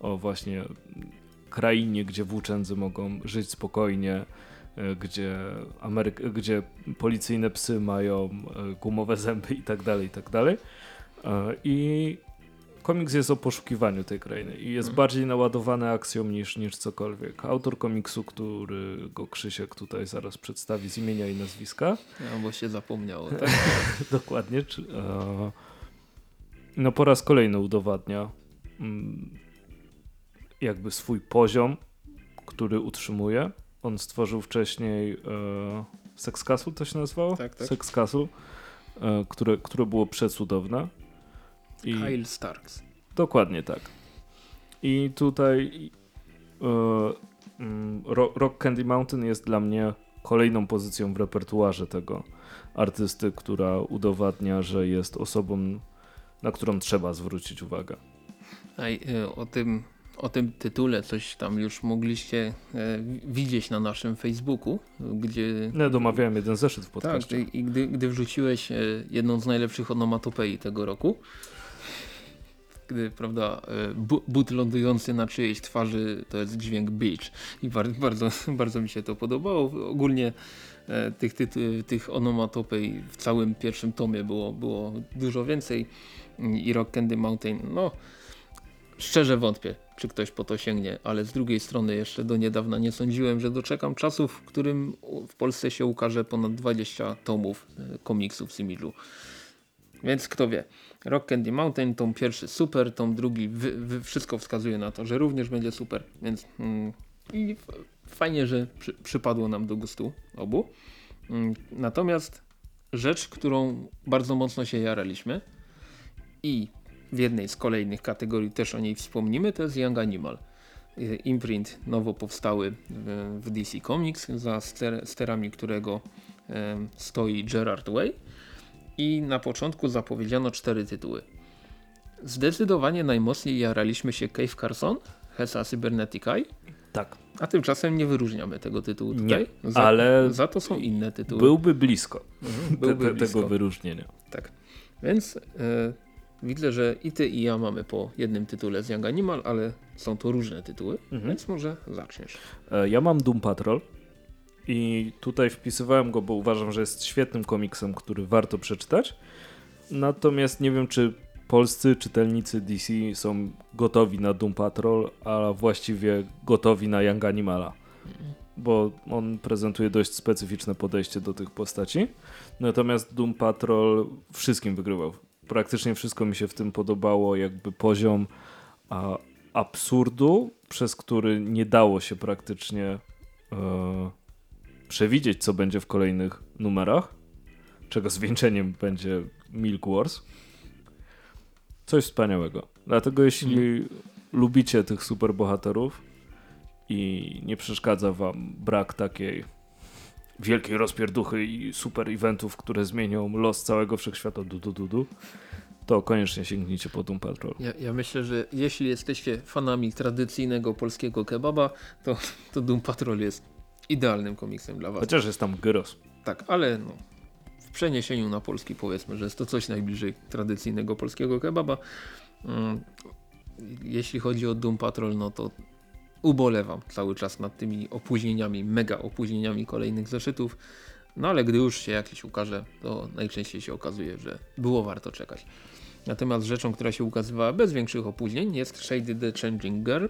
o właśnie krainie, gdzie włóczędzy mogą żyć spokojnie, e, gdzie, Ameryk gdzie policyjne psy mają e, gumowe zęby i tak dalej, i tak dalej. E, I komiks jest o poszukiwaniu tej krainy i jest mhm. bardziej naładowany akcją niż, niż cokolwiek. Autor komiksu, który go Krzysiek tutaj zaraz przedstawi z imienia i nazwiska. No bo się zapomniało, tak? Dokładnie. Czy, e, no po raz kolejny udowadnia mm, jakby swój poziom, który utrzymuje. On stworzył wcześniej e, Sex Castle to się nazywało? Tak, tak. Sex Castle, e, które, które było przecudowne i... Kyle Starks. Dokładnie tak. I tutaj mm, Rock Candy Mountain jest dla mnie kolejną pozycją w repertuarze tego artysty, która udowadnia, że jest osobą, na którą trzeba zwrócić uwagę. A y, o tym o tym tytule coś tam już mogliście e, widzieć na naszym Facebooku, gdzie... No, domawiałem jeden zeszyt w podcaście. Tak, i gdy, gdy wrzuciłeś e, jedną z najlepszych onomatopei tego roku, gdy, prawda, e, but lądujący na czyjejś twarzy to jest dźwięk beach i bardzo, bardzo, bardzo mi się to podobało. Ogólnie e, tych, tych, tych onomatopej w całym pierwszym tomie było, było dużo więcej i Rock Candy Mountain, no szczerze wątpię, czy ktoś po to sięgnie, ale z drugiej strony jeszcze do niedawna nie sądziłem, że doczekam czasów, w którym w Polsce się ukaże ponad 20 tomów e, komiksów z Imidżu. Więc kto wie. Rock Candy Mountain, tom pierwszy super, tom drugi wy, wy, wszystko wskazuje na to, że również będzie super. Więc mm, i fajnie, że przy, przypadło nam do gustu obu. Mm, natomiast rzecz, którą bardzo mocno się jaraliśmy i w jednej z kolejnych kategorii też o niej wspomnimy, to jest Young Animal. Y, imprint nowo powstały w DC Comics, za ster sterami którego stoi Gerard Way i na początku zapowiedziano cztery tytuły. Zdecydowanie najmocniej jaraliśmy się Cave Carson, Hesa Cybernetic Eye. Tak. A tymczasem nie wyróżniamy tego tytułu tutaj. Nie, za, ale za to są inne tytuły. Byłby blisko, mhm, byłby te, blisko. tego wyróżnienia. Tak. Więc e, widzę, że i ty i ja mamy po jednym tytule z Young Animal, ale są to różne tytuły, mhm. więc może zaczniesz. E, ja mam Doom Patrol i tutaj wpisywałem go, bo uważam, że jest świetnym komiksem, który warto przeczytać. Natomiast nie wiem, czy polscy czytelnicy DC są gotowi na Doom Patrol, a właściwie gotowi na Young Animala. Bo on prezentuje dość specyficzne podejście do tych postaci. Natomiast Doom Patrol wszystkim wygrywał praktycznie wszystko mi się w tym podobało, jakby poziom absurdu, przez który nie dało się praktycznie e, przewidzieć, co będzie w kolejnych numerach, czego zwieńczeniem będzie Milk Wars. Coś wspaniałego. Dlatego jeśli mm. lubicie tych superbohaterów i nie przeszkadza wam brak takiej wielkiej rozpierduchy i super eventów, które zmienią los całego wszechświata du, du, du, du to koniecznie sięgnijcie po Doom Patrol. Ja, ja, myślę, że jeśli jesteście fanami tradycyjnego polskiego kebaba, to, to Doom Patrol jest idealnym komiksem dla was. Chociaż jest tam gyros. Tak, ale no, w przeniesieniu na polski powiedzmy, że jest to coś najbliżej tradycyjnego polskiego kebaba. Mm, jeśli chodzi o Doom Patrol, no to ubolewam cały czas nad tymi opóźnieniami, mega opóźnieniami kolejnych zeszytów. No ale gdy już się jakiś ukaże, to najczęściej się okazuje, że było warto czekać. Natomiast rzeczą, która się ukazywała bez większych opóźnień jest Shady the Changing Girl,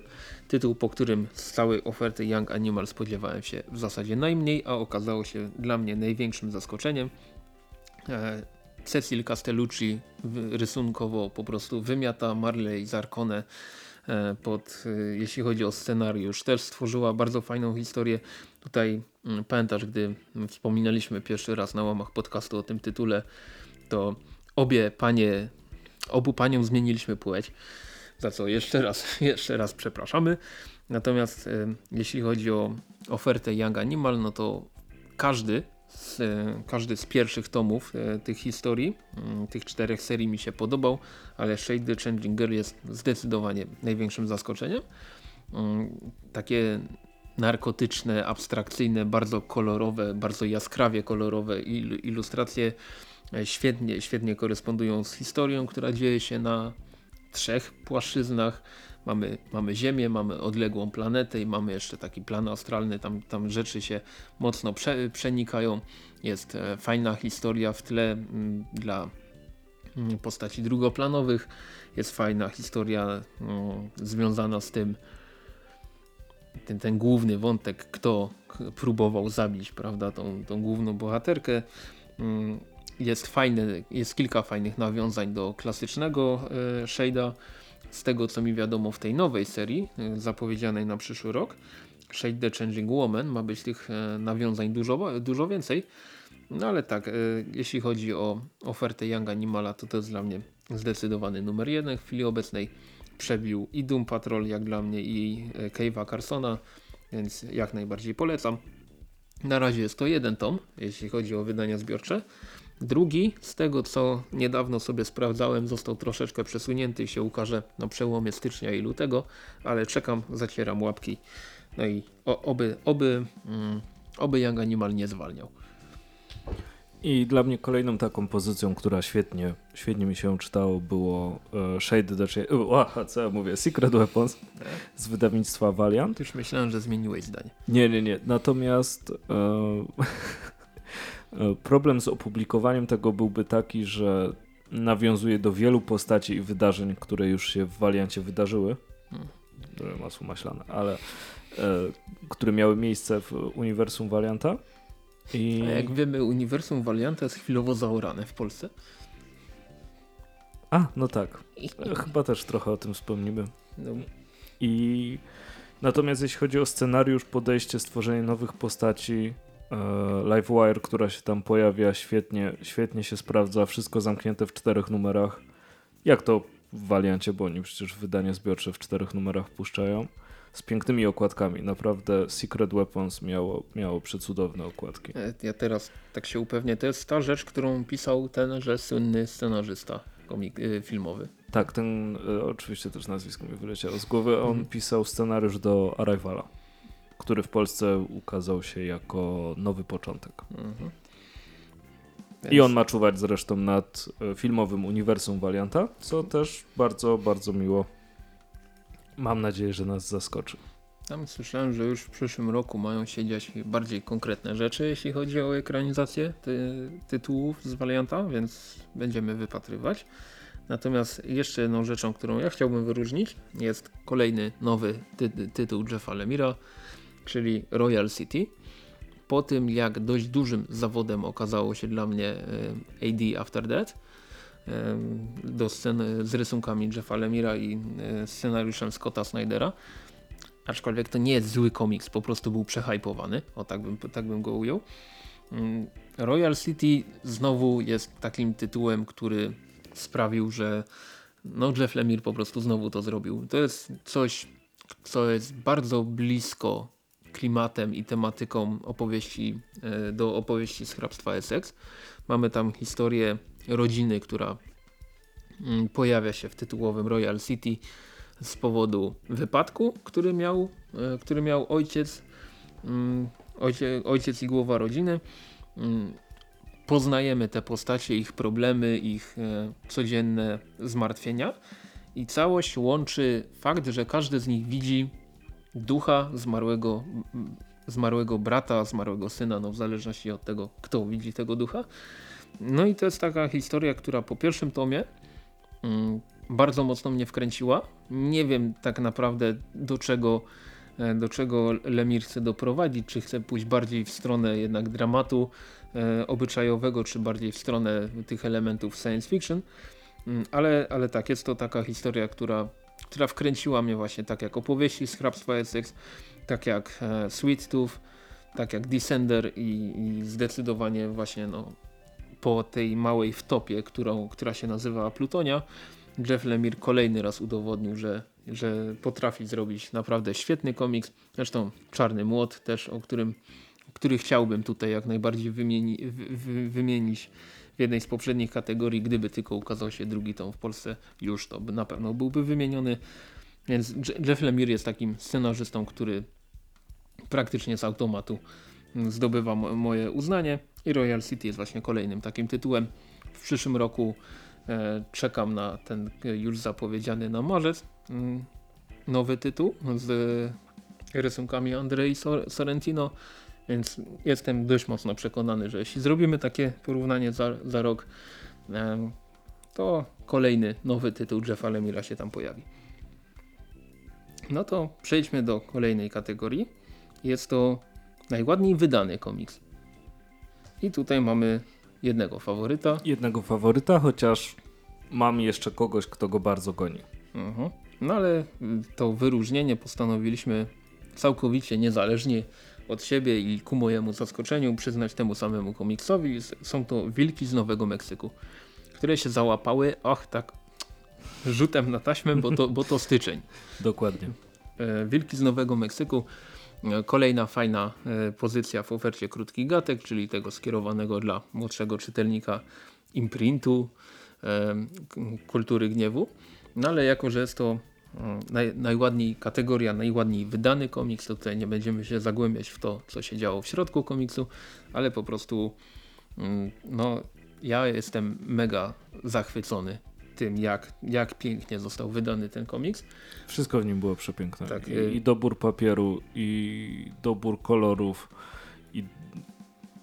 tytuł, po którym z całej oferty Young Animal spodziewałem się w zasadzie najmniej, a okazało się dla mnie największym zaskoczeniem. E, Cecil Castellucci rysunkowo po prostu wymiata Marley Zarkone E, pod, e, jeśli chodzi o scenariusz. Też stworzyła bardzo fajną historię. Tutaj mm, pamiętasz, gdy wspominaliśmy pierwszy raz na łamach podcastu o tym tytule, to obie panie, obu paniom zmieniliśmy płeć, za co jeszcze raz, jeszcze raz przepraszamy. Natomiast e, jeśli chodzi o ofertę Young Animal, no to każdy z, e, każdy z pierwszych tomów e, tych historii, tych czterech serii mi się podobał, ale Shade the Changing Girl jest zdecydowanie największym zaskoczeniem. Takie narkotyczne, abstrakcyjne, bardzo kolorowe, bardzo jaskrawie kolorowe ilustracje świetnie, świetnie korespondują z historią, która dzieje się na trzech płaszczyznach. Mamy, mamy Ziemię, mamy odległą planetę i mamy jeszcze taki plan astralny, tam, tam rzeczy się mocno prze, przenikają. Jest e, fajna historia w tle mm, dla mm, postaci drugoplanowych. Jest fajna historia mm, związana z tym, ten, ten główny wątek, kto próbował zabić, prawda, tą, tą główną bohaterkę. Jest fajne, jest kilka fajnych nawiązań do klasycznego e, Shade'a z tego co mi wiadomo w tej nowej serii e, zapowiedzianej na przyszły rok Shade the Changing Woman ma być tych e, nawiązań dużo, dużo więcej no ale tak, jeśli chodzi o ofertę Young Animala to to jest dla mnie zdecydowany numer jeden w chwili obecnej przebił i Doom Patrol jak dla mnie i Cave'a Carsona, więc jak najbardziej polecam. Na razie jest to jeden tom, jeśli chodzi o wydania zbiorcze. Drugi, z tego co niedawno sobie sprawdzałem, został troszeczkę przesunięty i się ukaże na przełomie stycznia i lutego, ale czekam, zacieram łapki. No i oby, oby, mm, oby Young Animal nie zwalniał. I dla mnie kolejną taką pozycją, która świetnie, świetnie mi się czytało, było e, Shade the Aha, co ja mówię? Secret Weapons z wydawnictwa Valiant. Już myślałem, że zmieniłeś zdanie. Nie, nie, nie. Natomiast e, problem z opublikowaniem tego byłby taki, że nawiązuje do wielu postaci i wydarzeń, które już się w Valiancie wydarzyły. Hmm. Masło maślane, ale e, które miały miejsce w uniwersum Valianta i... A jak wiemy, uniwersum Valianta jest chwilowo zaorane w Polsce. A, no tak. Chyba też trochę o tym wspomnimy. No. I natomiast jeśli chodzi o scenariusz, podejście, stworzenie nowych postaci, e, Livewire, która się tam pojawia, świetnie, świetnie się sprawdza. Wszystko zamknięte w czterech numerach. Jak to w Valiancie, bo oni przecież wydanie zbiorcze w czterech numerach puszczają z pięknymi okładkami. Naprawdę Secret Weapons miało, miało przecudowne okładki. E, ja teraz tak się upewnię, to jest ta rzecz, którą pisał tenże słynny scenarzysta komik, y, filmowy. Tak, ten y, oczywiście też nazwisko mi wyleciało z głowy. On mhm. pisał scenariusz do Arrivala, który w Polsce ukazał się jako nowy początek. Mhm. I on ma czuwać zresztą nad filmowym uniwersum Valianta, co też bardzo, bardzo miło Mam nadzieję, że nas zaskoczy. Tam słyszałem, że już w przyszłym roku mają się dziać bardziej konkretne rzeczy, jeśli chodzi o ekranizację ty tytułów z Valianta, więc będziemy wypatrywać. Natomiast jeszcze jedną rzeczą, którą ja chciałbym wyróżnić, jest kolejny nowy ty tytuł Jeffa Lemira, czyli Royal City. Po tym, jak dość dużym zawodem okazało się dla mnie e, AD After Death, do scen z rysunkami Jeffa Lemira i e, scenariuszem Scotta Snydera. Aczkolwiek to nie jest zły komiks, po prostu był przehypowany, o tak bym, tak bym go ujął. Mm, Royal City znowu jest takim tytułem, który sprawił, że no Jeff Lemire po prostu znowu to zrobił. To jest coś, co jest bardzo blisko klimatem i tematyką opowieści e, do opowieści z hrabstwa Essex. Mamy tam historię rodziny, która mm, pojawia się w tytułowym Royal City z powodu wypadku, który miał, e, który miał ojciec, mm, ojciec, ojciec i głowa rodziny. Mm, poznajemy te postacie, ich problemy, ich e, codzienne zmartwienia i całość łączy fakt, że każdy z nich widzi ducha zmarłego, zmarłego brata, zmarłego syna, no w zależności od tego, kto widzi tego ducha. No i to jest taka historia, która po pierwszym tomie mm, bardzo mocno mnie wkręciła. Nie wiem tak naprawdę do czego, e, do czego Lemir chce doprowadzić, czy chce pójść bardziej w stronę jednak dramatu e, obyczajowego, czy bardziej w stronę tych elementów science fiction. Mm, ale, ale tak, jest to taka historia, która, która wkręciła mnie właśnie tak jak opowieści z Hrabstwa Essex, tak jak e, Sweet Tooth, tak jak Descender i, i zdecydowanie właśnie no, po tej małej wtopie, którą, która się nazywa Plutonia, Jeff Lemire kolejny raz udowodnił, że, że potrafi zrobić naprawdę świetny komiks. Zresztą Czarny Młot też, o którym który chciałbym tutaj jak najbardziej wymieni, wy, wymienić w jednej z poprzednich kategorii, gdyby tylko ukazał się drugi tom w Polsce, już to by na pewno byłby wymieniony. Więc Jeff Lemire jest takim scenarzystą, który praktycznie z automatu zdobywa moje uznanie i Royal City jest właśnie kolejnym takim tytułem. W przyszłym roku e, czekam na ten już zapowiedziany na marzec mm, nowy tytuł z rysunkami Andrei Sorrentino, więc jestem dość mocno przekonany, że jeśli zrobimy takie porównanie za, za rok, to kolejny nowy tytuł Jeffa Lemira się tam pojawi. No to przejdźmy do kolejnej kategorii. Jest to najładniej wydany komiks. I tutaj mamy jednego faworyta. Jednego faworyta, chociaż mam jeszcze kogoś, kto go bardzo goni. Mhm. No ale to wyróżnienie postanowiliśmy całkowicie niezależnie od siebie i ku mojemu zaskoczeniu przyznać temu samemu komiksowi. Są to Wilki z Nowego Meksyku, które się załapały, ach tak, rzutem na taśmę, bo to, bo to styczeń. Dokładnie. E, wilki z Nowego Meksyku. E, kolejna fajna e, pozycja w ofercie krótkich gatek, czyli tego skierowanego dla młodszego czytelnika imprintu kultury gniewu. No ale jako, że jest to naj, najładniej kategoria, najładniej wydany komiks, to tutaj nie będziemy się zagłębiać w to, co się działo w środku komiksu, ale po prostu mm, no, ja jestem mega zachwycony tym, jak, jak pięknie został wydany ten komiks. Wszystko w nim było przepiękne. Tak, I, y- I dobór papieru, i dobór kolorów, i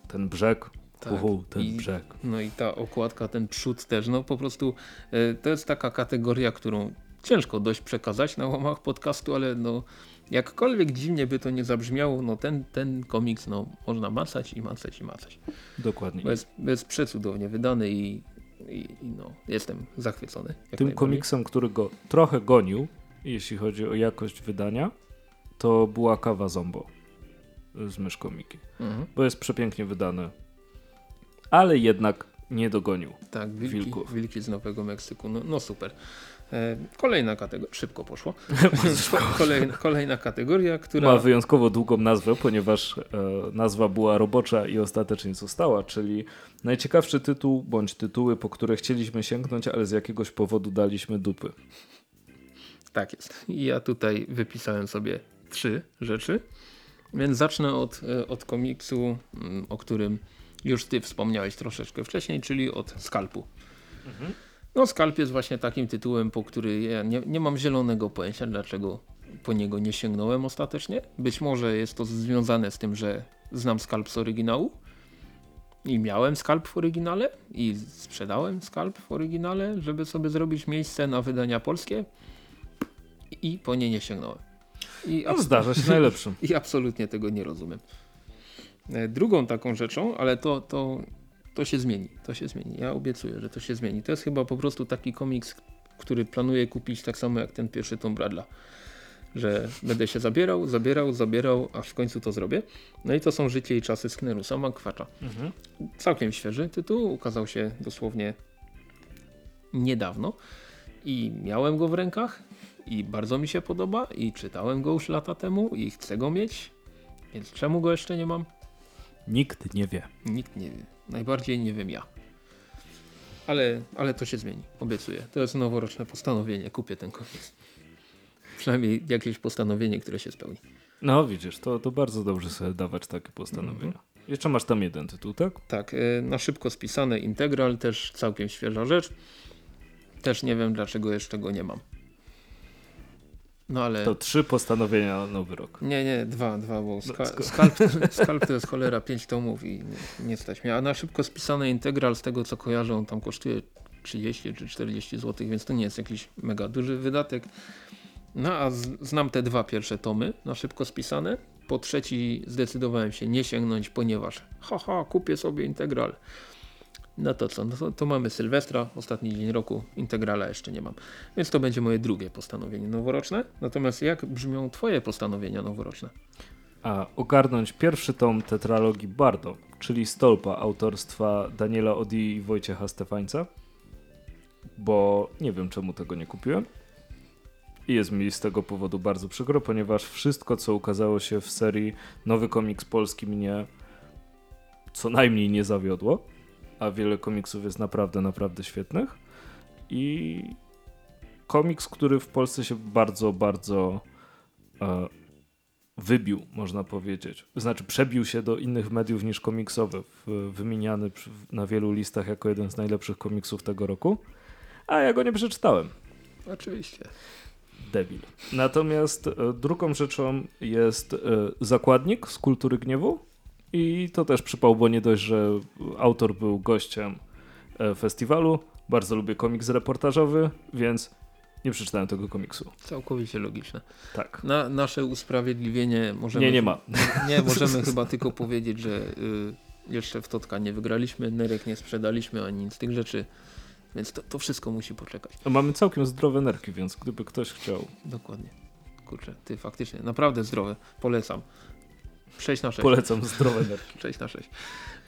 ten brzeg. Tak, Uhu, ten i, brzeg. No i ta okładka, ten przód też, no po prostu y, to jest taka kategoria, którą ciężko dość przekazać na łamach podcastu, ale no jakkolwiek dziwnie by to nie zabrzmiało, no ten, ten komiks no, można macać i macać i macać. Dokładnie. Bo jest, jest przecudownie wydany i, i, i no, jestem zachwycony. Tym komiksem, który go trochę gonił, jeśli chodzi o jakość wydania, to była kawa Zombo z myszkomiki. Mhm. Bo jest przepięknie wydane. Ale jednak nie dogonił tak, wilki, wilków. wilki z Nowego Meksyku. No, no super. E, kolejna kategoria, szybko poszło. kolejna, kolejna kategoria, która... Ma wyjątkowo długą nazwę, ponieważ e, nazwa była robocza i ostatecznie została, czyli najciekawszy tytuł bądź tytuły, po które chcieliśmy sięgnąć, ale z jakiegoś powodu daliśmy dupy. Tak jest. Ja tutaj wypisałem sobie trzy rzeczy, więc zacznę od, e, od komiksu, mm, o którym już ty wspomniałeś troszeczkę wcześniej, czyli od Skalpu. Mhm. No Skalp jest właśnie takim tytułem, po który ja nie, nie mam zielonego pojęcia, dlaczego po niego nie sięgnąłem ostatecznie. Być może jest to związane z tym, że znam Skalp z oryginału i miałem Skalp w oryginale i sprzedałem Skalp w oryginale, żeby sobie zrobić miejsce na wydania polskie i po nie nie sięgnąłem. I no, zdarza się najlepszym. I absolutnie tego nie rozumiem. E, drugą taką rzeczą, ale to, to to się zmieni, to się zmieni. Ja obiecuję, że to się zmieni. To jest chyba po prostu taki komiks, który planuję kupić tak samo jak ten pierwszy Tom Bradla. Że będę się zabierał, zabierał, zabierał, aż w końcu to zrobię. No i to są Życie i czasy Skneru, sama kwacza. Mhm. Całkiem świeży tytuł, ukazał się dosłownie niedawno i miałem go w rękach i bardzo mi się podoba i czytałem go już lata temu i chcę go mieć, więc czemu go jeszcze nie mam? Nikt nie wie. Nikt nie wie. Najbardziej nie wiem ja. Ale, ale to się zmieni, obiecuję. To jest noworoczne postanowienie, kupię ten komiks. Przynajmniej jakieś postanowienie, które się spełni. No widzisz, to, to bardzo dobrze sobie dawać takie postanowienia. Mhm. Jeszcze masz tam jeden tytuł, tak? Tak, y, na szybko spisane Integral, też całkiem świeża rzecz. Też nie wiem dlaczego jeszcze go nie mam. No ale... To trzy postanowienia na nowy rok. Nie, nie, dwa, dwa, bo ska no, skalp, skalp to jest cholera pięć tomów i nie, nie stać mnie. A na szybko spisany integral z tego co kojarzę, on tam kosztuje 30 czy 40 zł, więc to nie jest jakiś mega duży wydatek. No a znam te dwa pierwsze tomy na szybko spisane. Po trzeci zdecydowałem się nie sięgnąć, ponieważ haha, kupię sobie integral. No to co, no to, to, mamy Sylwestra, ostatni dzień roku, integrala jeszcze nie mam. Więc to będzie moje drugie postanowienie noworoczne. Natomiast jak brzmią twoje postanowienia noworoczne? A ogarnąć pierwszy tom tetralogii Bardo, czyli Stolpa autorstwa Daniela Odi i Wojciecha Stefańca. Bo nie wiem czemu tego nie kupiłem. I jest mi z tego powodu bardzo przykro, ponieważ wszystko co ukazało się w serii Nowy Komiks Polski mnie co najmniej nie zawiodło a wiele komiksów jest naprawdę, naprawdę świetnych. I komiks, który w Polsce się bardzo, bardzo e, wybił, można powiedzieć. Znaczy przebił się do innych mediów niż komiksowe, wymieniany na wielu listach jako jeden z najlepszych komiksów tego roku, a ja go nie przeczytałem. Oczywiście. Debil. Natomiast e, drugą rzeczą jest e, zakładnik z kultury gniewu i to też przypał, bo nie dość, że autor był gościem e, festiwalu. Bardzo lubię komiks reportażowy, więc nie przeczytałem tego komiksu. Całkowicie logiczne. Tak. Na nasze usprawiedliwienie możemy... Nie, nie ma. Nie, możemy chyba tylko powiedzieć, że y, jeszcze w Totka nie wygraliśmy, Nerek nie sprzedaliśmy, ani nic z tych rzeczy. Więc to, to wszystko musi poczekać. Mamy całkiem zdrowe nerki, więc gdyby ktoś chciał... Dokładnie. Kurczę, ty faktycznie, naprawdę zdrowe. Polecam. 6 na 6. Polecam zdrowe nerki. 6 na 6.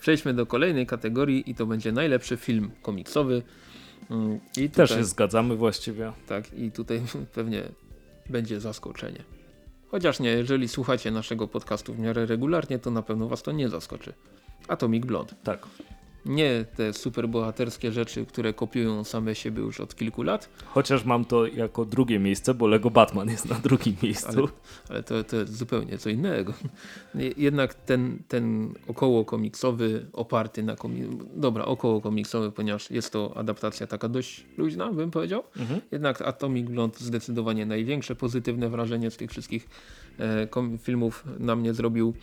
Przejdźmy do kolejnej kategorii i to będzie najlepszy film komiksowy. Mm, I tutaj, Też się zgadzamy właściwie. Tak, i tutaj pewnie będzie zaskoczenie. Chociaż nie, jeżeli słuchacie naszego podcastu w miarę regularnie, to na pewno was to nie zaskoczy. Atomic Blonde. Tak. Nie te superbohaterskie rzeczy, które kopiują same siebie już od kilku lat. Chociaż mam to jako drugie miejsce, bo Lego Batman jest na drugim miejscu. Ale, ale to, to jest zupełnie co innego. Jednak ten, ten około komiksowy oparty na komik... Dobra, około komiksowy, ponieważ jest to adaptacja taka dość luźna, bym powiedział. Mhm. Jednak Atomic Blonde zdecydowanie największe pozytywne wrażenie z tych wszystkich e, filmów na mnie zrobił.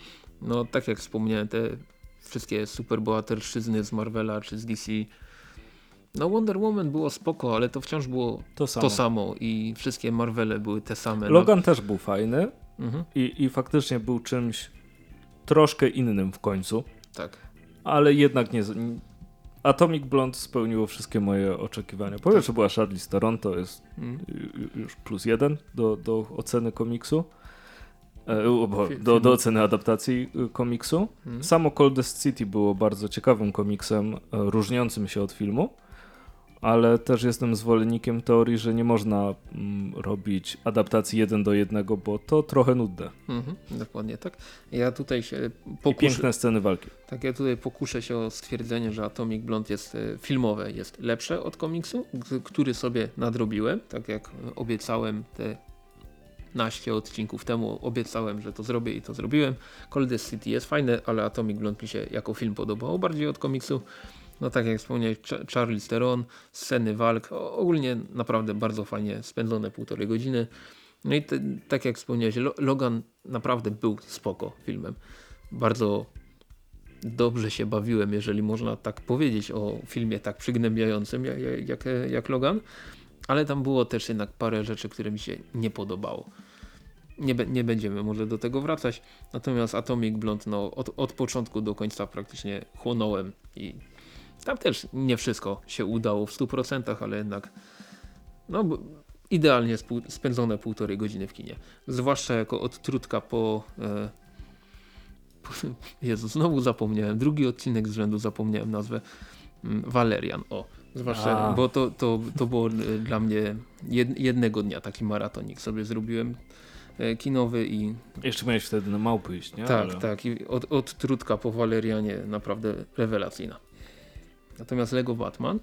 No tak jak wspomniałem, te wszystkie superbohaterszyzny z Marvela czy z DC. No Wonder Woman było spoko, ale to wciąż było to samo, to samo i wszystkie Marvele były te same. No. Logan no. też był fajny mhm. i, i faktycznie był czymś troszkę innym w końcu. Tak. Ale jednak nie... Atomic Blonde spełniło wszystkie moje oczekiwania. Powiem, tak. że była Charlize Theron, to jest mhm. już plus jeden do, do oceny komiksu. E, do, do oceny adaptacji y, komiksu. Hmm. Samo Coldest City było bardzo ciekawym komiksem, e, różniącym się od filmu, ale też jestem zwolennikiem teorii, że nie można mm, robić adaptacji jeden do jednego, bo to trochę nudne. Mhm, dokładnie tak. Ja tutaj się pokuszę... I piękne sceny walki. Tak, ja tutaj pokuszę się o stwierdzenie, że Atomic Blonde jest e, filmowe, jest lepsze od komiksu, który sobie nadrobiłem, tak jak obiecałem te naście odcinków temu obiecałem, że to zrobię i to zrobiłem. Cold City jest fajne, ale Atomic Blonde mi się jako film podobało bardziej od komiksu. No tak jak wspomniałeś, Charlie Theron, sceny walk, ogólnie naprawdę bardzo fajnie spędzone półtorej godziny. No i te, tak jak wspomniałeś, Logan naprawdę był spoko filmem. Bardzo dobrze się bawiłem, jeżeli można tak powiedzieć o filmie tak przygnębiającym jak, jak, jak Logan ale tam było też jednak parę rzeczy, które mi się nie podobało. Nie, nie będziemy może do tego wracać, natomiast Atomic Blonde no, od, od początku do końca praktycznie chłonąłem i tam też nie wszystko się udało w 100%, ale jednak no, idealnie spędzone półtorej godziny w kinie. Zwłaszcza jako odtrutka po... E, po Jezu, znowu zapomniałem. Drugi odcinek z rzędu zapomniałem nazwę. Mm, Valerian, o Zwłaszcza, A. bo to, to, to było dla mnie jednego dnia taki maratonik sobie zrobiłem e, kinowy i... Jeszcze miałeś wtedy na małpy iść, nie? Tak, Ale... tak. I od, od Trutka po Walerianie naprawdę rewelacyjna. Natomiast Lego Batman...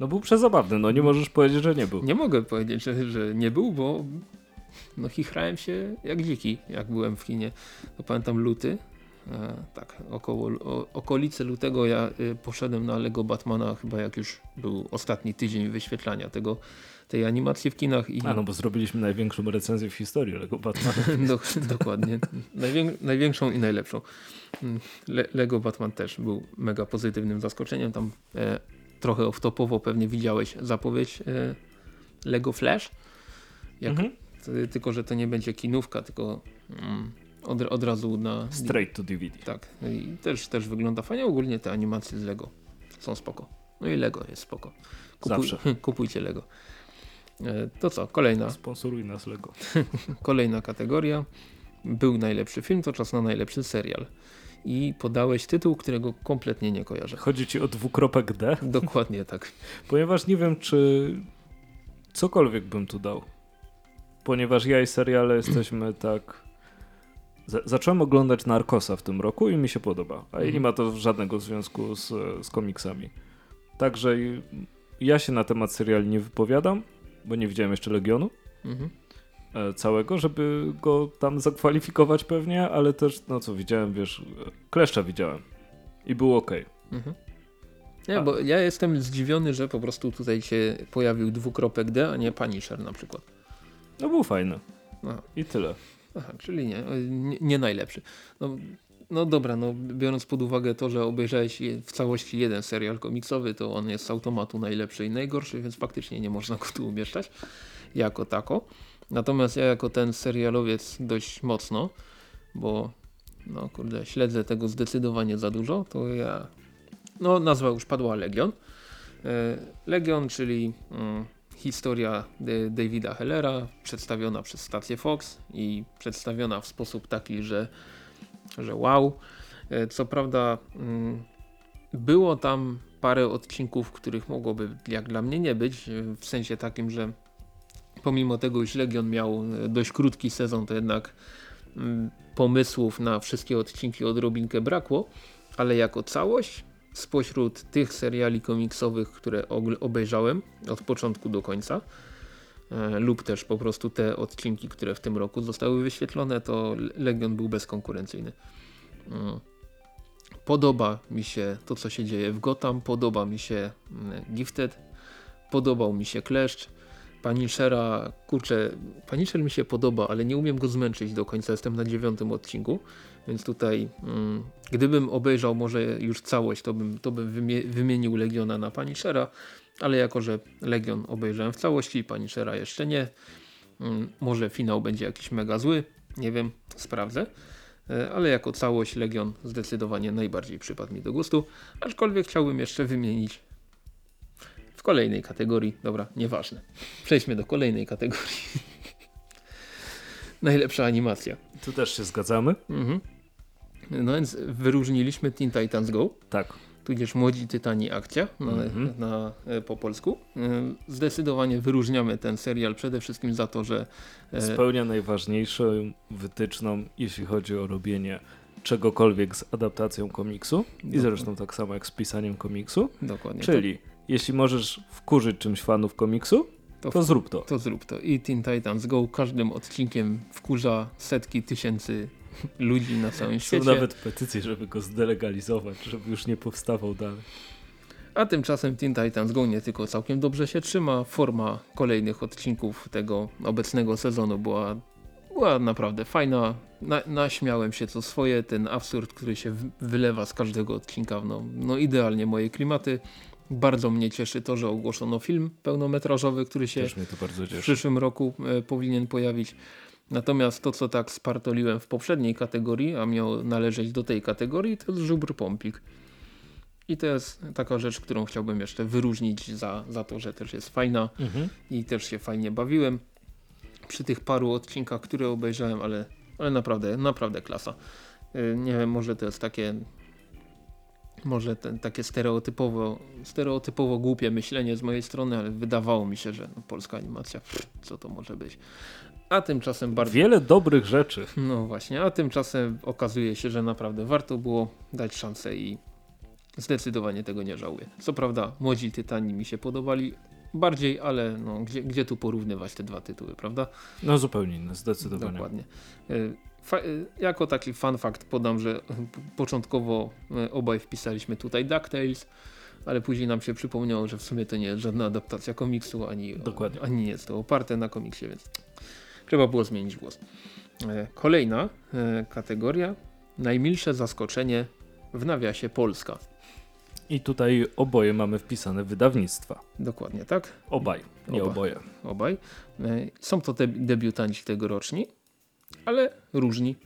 No był przezabawny, no nie możesz powiedzieć, że nie był. Nie mogę powiedzieć, że, że nie był, bo no chichrałem się jak dziki, jak byłem w kinie. To pamiętam luty, E, tak, około, okolice lutego ja y, poszedłem na Lego Batmana chyba jak już był ostatni tydzień wyświetlania tego, tej animacji w kinach. I... A no bo zrobiliśmy największą recenzję w historii Lego Batmana. Do, dokładnie. Najwię, największą i najlepszą. Mm, Le, Lego Batman też był mega pozytywnym zaskoczeniem. Tam e, trochę off-topowo pewnie widziałeś zapowiedź e, Lego Flash. Jak, mhm. Tylko, że to nie będzie kinówka, tylko... Mm, od, od razu na... Straight to DVD. Tak. I też, też wygląda fajnie. Ogólnie te animacje z Lego są spoko. No i Lego jest spoko. Kupuj, Zawsze. Kupujcie Lego. E, to co? Kolejna. Sponsoruj nas Lego. Kolejna kategoria. Był najlepszy film, to czas na najlepszy serial. I podałeś tytuł, którego kompletnie nie kojarzę. Chodzi ci o dwukropek D? Dokładnie tak. Ponieważ nie wiem, czy cokolwiek bym tu dał. Ponieważ ja i seriale jesteśmy tak zacząłem oglądać Narkosa w tym roku i mi się podoba. A mhm. nie ma to żadnego związku z, z komiksami. Także ja się na temat seriali nie wypowiadam, bo nie widziałem jeszcze Legionu mhm. E, całego, żeby go tam zakwalifikować pewnie, ale też, no co widziałem, wiesz, Kleszcza widziałem i było ok. Mhm. Nie, a. bo ja jestem zdziwiony, że po prostu tutaj się pojawił dwukropek D, a nie Punisher na przykład. No był fajny. No. I tyle. Aha, czyli nie, nie, nie najlepszy. No, no dobra, no biorąc pod uwagę to, że obejrzałeś w całości jeden serial komiksowy, to on jest z automatu najlepszy i najgorszy, więc faktycznie nie można go tu umieszczać jako tako. Natomiast ja jako ten serialowiec dość mocno, bo no kurde, śledzę tego zdecydowanie za dużo, to ja, no nazwa już padła Legion. E, Legion, czyli mm, historia Davida Hellera przedstawiona przez stację Fox i przedstawiona w sposób taki, że, że wow. E, co prawda mm, było tam parę odcinków, których mogłoby jak dla mnie nie być, w sensie takim, że pomimo tego, iż Legion miał dość krótki sezon, to jednak mm, pomysłów na wszystkie odcinki odrobinkę brakło, ale jako całość spośród tych seriali komiksowych, które obejrzałem od początku do końca e, lub też po prostu te odcinki, które w tym roku zostały wyświetlone, to Legion był bezkonkurencyjny. Mm. Podoba mi się to, co się dzieje w Gotham, podoba mi się mm, Gifted, podobał mi się Kleszcz, Punishera, kurczę, Punisher mi się podoba, ale nie umiem go zmęczyć do końca, jestem na dziewiątym odcinku, więc tutaj mm, gdybym obejrzał może już całość, to bym, to bym wymienił Legiona na Punishera, ale jako, że Legion obejrzałem w całości, Punishera jeszcze nie, mm, może finał będzie jakiś mega zły, nie wiem, sprawdzę. E, ale jako całość Legion zdecydowanie najbardziej przypadł mi do gustu, aczkolwiek chciałbym jeszcze wymienić w kolejnej kategorii, dobra, nieważne. Przejdźmy do kolejnej kategorii. Najlepsza animacja. Tu też się zgadzamy. Mhm. No więc wyróżniliśmy Teen Titans Go. Tak. Tudzież Młodzi Tytani Akcja na, mhm. na, e, po polsku. E, zdecydowanie wyróżniamy ten serial przede wszystkim za to, że spełnia najważniejszą wytyczną, jeśli chodzi o robienie czegokolwiek z adaptacją komiksu Dokładnie. i zresztą tak samo jak z pisaniem komiksu. Dokładnie. Czyli jeśli możesz wkurzyć czymś fanów komiksu, to, to zrób to. To zrób to. I Teen Titans Go każdym odcinkiem wkurza setki tysięcy ludzi na całym świecie. Są nawet petycje, żeby go zdelegalizować, żeby już nie powstawał dalej. A tymczasem Teen Titans Go nie tylko całkiem dobrze się trzyma, forma kolejnych odcinków tego obecnego sezonu była, była naprawdę fajna. Na, naśmiałem się co swoje, ten absurd, który się wylewa z każdego odcinka, no, no idealnie moje klimaty. Bardzo mnie cieszy to, że ogłoszono film pełnometrażowy, który się w przyszłym roku e, powinien pojawić. Natomiast to, co tak spartoliłem w poprzedniej kategorii, a miał należeć do tej kategorii, to jest żubr pompik. I to jest taka rzecz, którą chciałbym jeszcze wyróżnić za, za to, że też jest fajna mhm. i też się fajnie bawiłem przy tych paru odcinkach, które obejrzałem, ale, ale naprawdę, naprawdę klasa. E, nie wiem, może to jest takie może ten, takie stereotypowo, stereotypowo głupie myślenie z mojej strony, ale wydawało mi się, że no, polska animacja, co to może być. A tymczasem bardzo... Wiele dobrych rzeczy. No właśnie, a tymczasem okazuje się, że naprawdę warto było dać szansę i zdecydowanie tego nie żałuję. Co prawda Młodzi Tytani mi się podobali bardziej, ale no, gdzie, gdzie tu porównywać te dwa tytuły, prawda? No zupełnie inne, zdecydowanie. Dokładnie. Y, Y, jako taki fun fact podam, że początkowo y, obaj wpisaliśmy tutaj DuckTales, ale później nam się przypomniało, że w sumie to nie jest żadna adaptacja komiksu, ani, Dokładnie. ani nie jest to oparte na komiksie, więc trzeba było zmienić głos. Y, kolejna kategoria, najmilsze zaskoczenie w nawiasie Polska. I tutaj oboje mamy wpisane wydawnictwa. Dokładnie, tak? Obaj, nie Oba. oboje. Obaj. Są to debiutanci tegoroczni ale różni.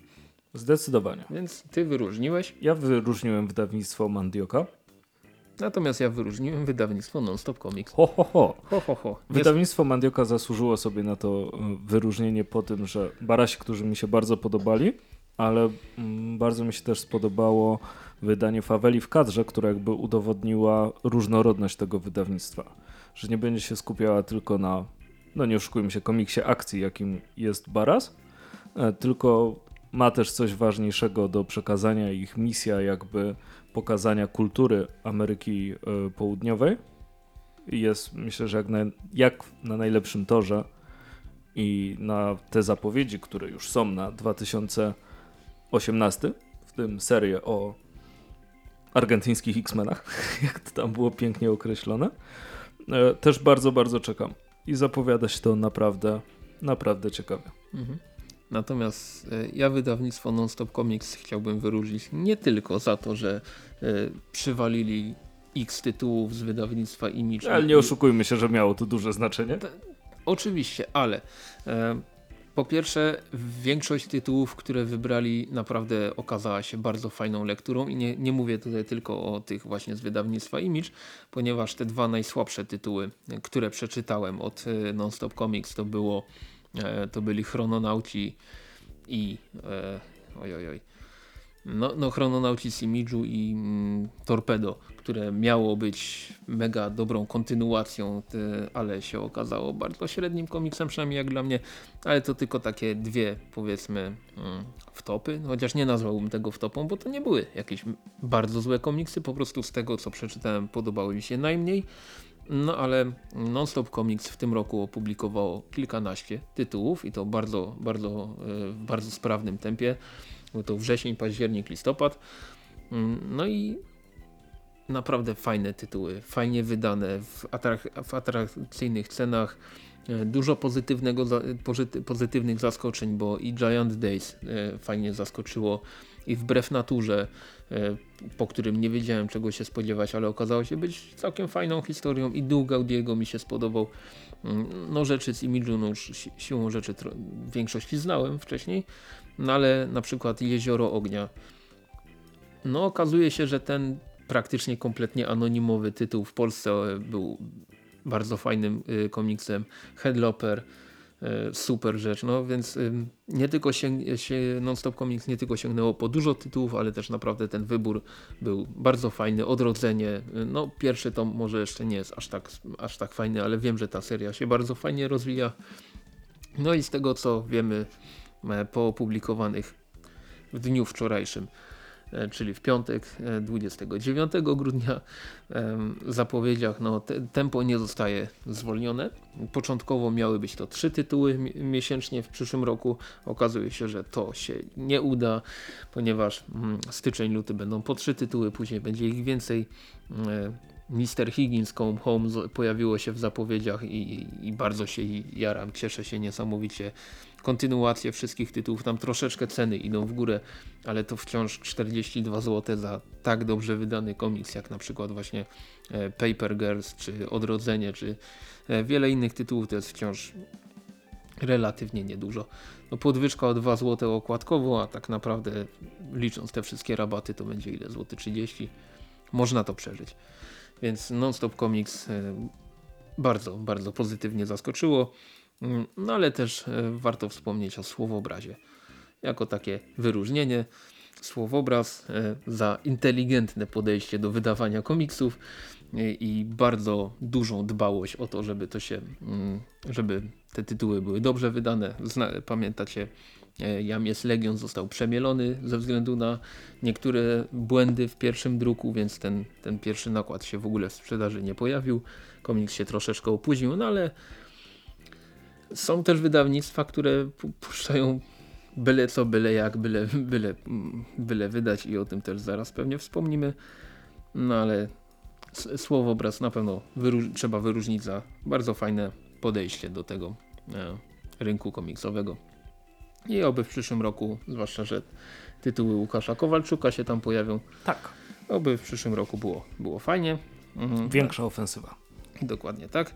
Zdecydowanie. Więc ty wyróżniłeś. Ja wyróżniłem wydawnictwo Mandioka. Natomiast ja wyróżniłem wydawnictwo Nonstop Comics. Ho, ho, ho. ho, ho, ho. Wydawnictwo Mandioka zasłużyło sobie na to e, wyróżnienie po tym, że barasi, którzy mi się bardzo podobali, ale mm, bardzo mi się też spodobało wydanie Faweli w kadrze, która jakby udowodniła różnorodność tego wydawnictwa. Że nie będzie się skupiała tylko na, no nie oszukujmy się, komiksie akcji, jakim jest Baras, E, tylko ma też coś ważniejszego do przekazania. Ich misja jakby pokazania kultury Ameryki e, Południowej jest myślę, że jak na, jak na najlepszym torze i na te zapowiedzi, które już są na 2018, w tym serię o argentyńskich X-Menach, jak to tam było pięknie określone, e, też bardzo, bardzo czekam. I zapowiada się to naprawdę, naprawdę ciekawie. Mhm. Natomiast e, ja wydawnictwo Nonstop Comics chciałbym wyróżnić nie tylko za to, że e, przywalili x tytułów z wydawnictwa Image. Ale nie oszukujmy się, że miało to duże znaczenie. oczywiście, ale e, po pierwsze większość tytułów, które wybrali naprawdę okazała się bardzo fajną lekturą i nie, nie mówię tutaj tylko o tych właśnie z wydawnictwa Image, ponieważ te dwa najsłabsze tytuły, które przeczytałem od Nonstop Comics to było to byli chrononauci i e, oj, oj, oj. no, no Chrononautis Imidżu i mm, Torpedo, które miało być mega dobrą kontynuacją, te, ale się okazało bardzo średnim komiksem, przynajmniej jak dla mnie, ale to tylko takie dwie powiedzmy mm, wtopy, no, chociaż nie nazwałbym tego wtopą, bo to nie były jakieś bardzo złe komiksy, po prostu z tego co przeczytałem podobały mi się najmniej. No ale Nonstop Comics w tym roku opublikowało kilkanaście tytułów i to bardzo, bardzo, w bardzo sprawnym tempie. Był to wrzesień, październik, listopad. Mm, no i naprawdę fajne tytuły, fajnie wydane, w, atrak w atrakcyjnych cenach. E, dużo pozytywnego, pozytywnych zaskoczeń, bo i Giant Days e, fajnie zaskoczyło i wbrew naturze, e, po którym nie wiedziałem czego się spodziewać, ale okazało się być całkiem fajną historią i Dół Gaudiego mi się spodobał. Mm, no rzeczy z Imidżu, no już siłą rzeczy większości znałem wcześniej, no ale na przykład Jezioro Ognia. No okazuje się, że ten praktycznie kompletnie anonimowy tytuł w Polsce był bardzo fajnym y, komiksem. Headloper, super rzecz, no więc nie tylko się, się Non-Stop Comics nie tylko sięgnęło po dużo tytułów, ale też naprawdę ten wybór był bardzo fajny, odrodzenie, no pierwszy tom może jeszcze nie jest aż tak, aż tak fajny, ale wiem, że ta seria się bardzo fajnie rozwija. No i z tego co wiemy E, po opublikowanych w dniu wczorajszym, e, czyli w piątek 29 e, grudnia zapowiedziach no, tempo nie zostaje zwolnione. Początkowo miały być to trzy tytuły miesięcznie w przyszłym roku. Okazuje się, że to się nie uda, ponieważ mm, styczeń, luty będą po trzy tytuły, później będzie ich więcej. Mr. Higgins Home pojawiło się w zapowiedziach i, i bardzo się jaram, cieszę się niesamowicie kontynuację wszystkich tytułów. Tam troszeczkę ceny idą w górę, ale to wciąż 42 zł za tak dobrze wydany komiks, jak na przykład właśnie e, Paper Girls, czy Odrodzenie, czy e, wiele innych tytułów. To jest wciąż relatywnie niedużo. No podwyżka o 2 zł okładkowo, a tak naprawdę licząc te wszystkie rabaty to będzie ile? Złoty 30. Można to przeżyć. Więc Non-Stop Comics e, bardzo, bardzo pozytywnie zaskoczyło. Mm, no ale też e, warto wspomnieć o słowobrazie. Jako takie wyróżnienie słowobraz e, za inteligentne podejście do wydawania komiksów i bardzo dużą dbałość o to, żeby to się, mm, żeby te tytuły były dobrze wydane. Pamiętacie, Jam jest Legion został przemielony ze względu na niektóre błędy w pierwszym druku, więc ten, ten pierwszy nakład się w ogóle w sprzedaży nie pojawił. Komiks się troszeczkę opóźnił, no ale są też wydawnictwa, które puszczają byle co, byle jak, byle, byle, byle wydać i o tym też zaraz pewnie wspomnimy. No ale słowo obraz na pewno wyróż trzeba wyróżnić za bardzo fajne podejście do tego e, rynku komiksowego. I oby w przyszłym roku, zwłaszcza, że tytuły Łukasza Kowalczuka się tam pojawią. Tak. Oby w przyszłym roku było, było fajnie. Mhm, Większa tak. ofensywa. Dokładnie tak.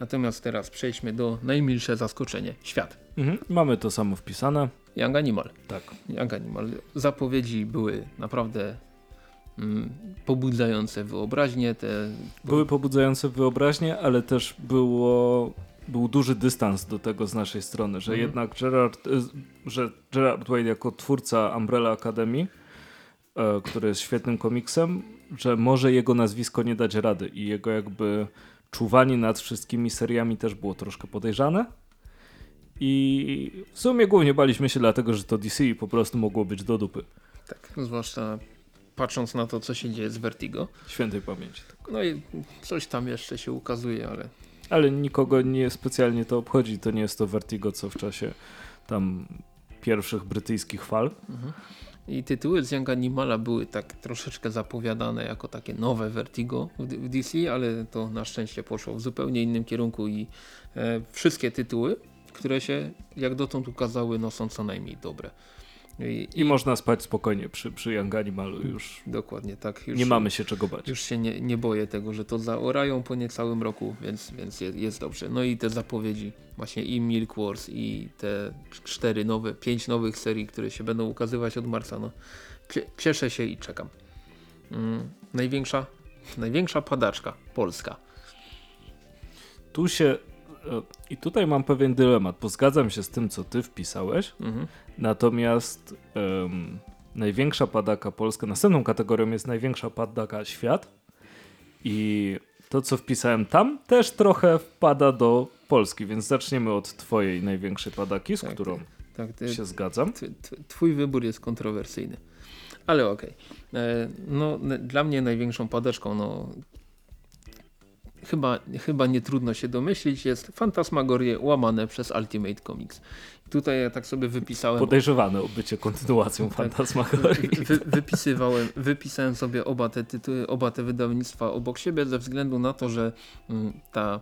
Natomiast teraz przejdźmy do najmilsze zaskoczenie. Świat. Mhm. Mamy to samo wpisane. Young Animal. Tak. Young Animal. Zapowiedzi były naprawdę mm, pobudzające wyobraźnię. Te... Były pobudzające wyobraźnię, ale też było był duży dystans do tego z naszej strony, że mhm. jednak Gerard, y, że Gerard Wade jako twórca Umbrella Academy, e, który jest świetnym komiksem, że może jego nazwisko nie dać rady i jego jakby czuwanie nad wszystkimi seriami też było troszkę podejrzane. I w sumie głównie baliśmy się dlatego, że to DC po prostu mogło być do dupy. Tak, zwłaszcza patrząc na to, co się dzieje z Vertigo. Świętej pamięci. No i coś tam jeszcze się ukazuje, ale... Ale nikogo nie specjalnie to obchodzi. To nie jest to Vertigo, co w czasie tam pierwszych brytyjskich fal. Mhm. I tytuły z Young Animala były tak troszeczkę zapowiadane jako takie nowe Vertigo w DC, ale to na szczęście poszło w zupełnie innym kierunku i e, wszystkie tytuły, które się jak dotąd ukazały, no są co najmniej dobre. I, I, można spać spokojnie przy, przy Young Animalu już. Dokładnie tak. Już nie mamy się czego bać. Już się nie, nie boję tego, że to zaorają po niecałym roku, więc, więc jest, jest dobrze. No i te zapowiedzi, właśnie i Milk Wars i te cztery nowe, pięć nowych serii, które się będą ukazywać od marca, no cieszę się i czekam. Mm, największa, największa padaczka polska. Tu się E, I tutaj mam pewien dylemat, bo zgadzam się z tym, co ty wpisałeś, mhm. Natomiast um, największa padaka polska. Następną kategorią jest największa padaka świat. I to, co wpisałem tam, też trochę wpada do Polski, więc zaczniemy od twojej największej padaki, z tak, którą tak, ty, się zgadzam. Twój wybór jest kontrowersyjny. Ale okej. Okay. E, no, dla mnie największą padaczką, no, chyba, chyba nie trudno się domyślić, jest Fantasmagorie łamane przez Ultimate Comics. Tutaj ja tak sobie wypisałem. Podejrzewane o bycie kontynuacją tak, Fantasmagorii. Wy, wypisywałem, wypisałem sobie oba te tytuły, oba te wydawnictwa obok siebie ze względu na to, że mm, ta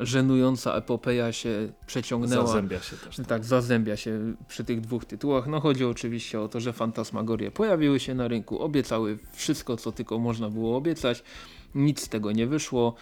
żenująca epopeja się przeciągnęła. Zazębia się też. Tak. tak, zazębia się przy tych dwóch tytułach. No chodzi oczywiście o to, że Fantasmagorie pojawiły się na rynku, obiecały wszystko, co tylko można było obiecać. Nic z tego nie wyszło.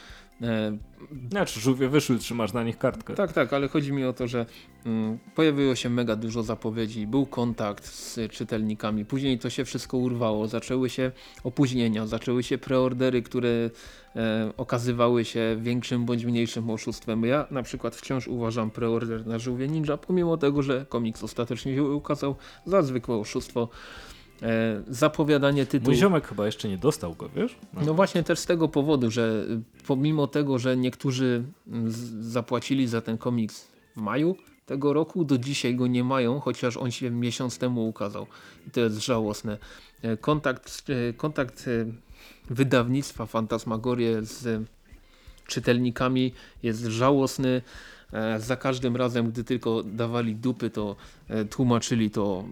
Znaczy żółwie wyszły, trzymasz na nich kartkę. Tak, tak, ale chodzi mi o to, że mm, pojawiło się mega dużo zapowiedzi, był kontakt z czytelnikami, później to się wszystko urwało, zaczęły się opóźnienia, zaczęły się preordery, które e, okazywały się większym bądź mniejszym oszustwem. Ja na przykład wciąż uważam preorder na żółwie ninja, pomimo tego, że komiks ostatecznie się ukazał za zwykłe oszustwo. E, zapowiadanie tytułu. Mój ziomek chyba jeszcze nie dostał go, wiesz? No. no właśnie też z tego powodu, że pomimo tego, że niektórzy zapłacili za ten komiks w maju tego roku, do dzisiaj go nie mają, chociaż on się miesiąc temu ukazał. I to jest żałosne. E, kontakt, e, kontakt wydawnictwa Fantasmagorie z czytelnikami jest żałosny. Za każdym razem, gdy tylko dawali dupy, to tłumaczyli to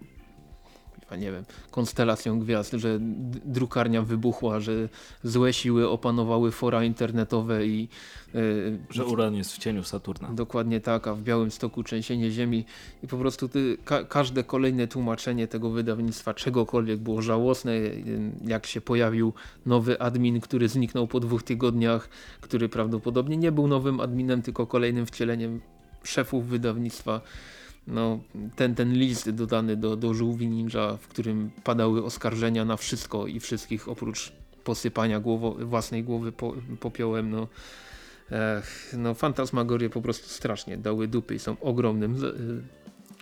nie wiem, konstelacją gwiazd, że drukarnia wybuchła, że złe siły opanowały fora internetowe i... Yy, że Uran jest w cieniu Saturna. Dokładnie tak, a w Białym Stoku trzęsienie ziemi i po prostu ty, ka każde kolejne tłumaczenie tego wydawnictwa czegokolwiek było żałosne, jak się pojawił nowy admin, który zniknął po dwóch tygodniach, który prawdopodobnie nie był nowym adminem, tylko kolejnym wcieleniem szefów wydawnictwa no, ten, ten list dodany do, do żółwi ninja, w którym padały oskarżenia na wszystko i wszystkich oprócz posypania głowo, własnej głowy po, popiołem, no, ech, no fantasmagorie po prostu strasznie dały dupy i są ogromnym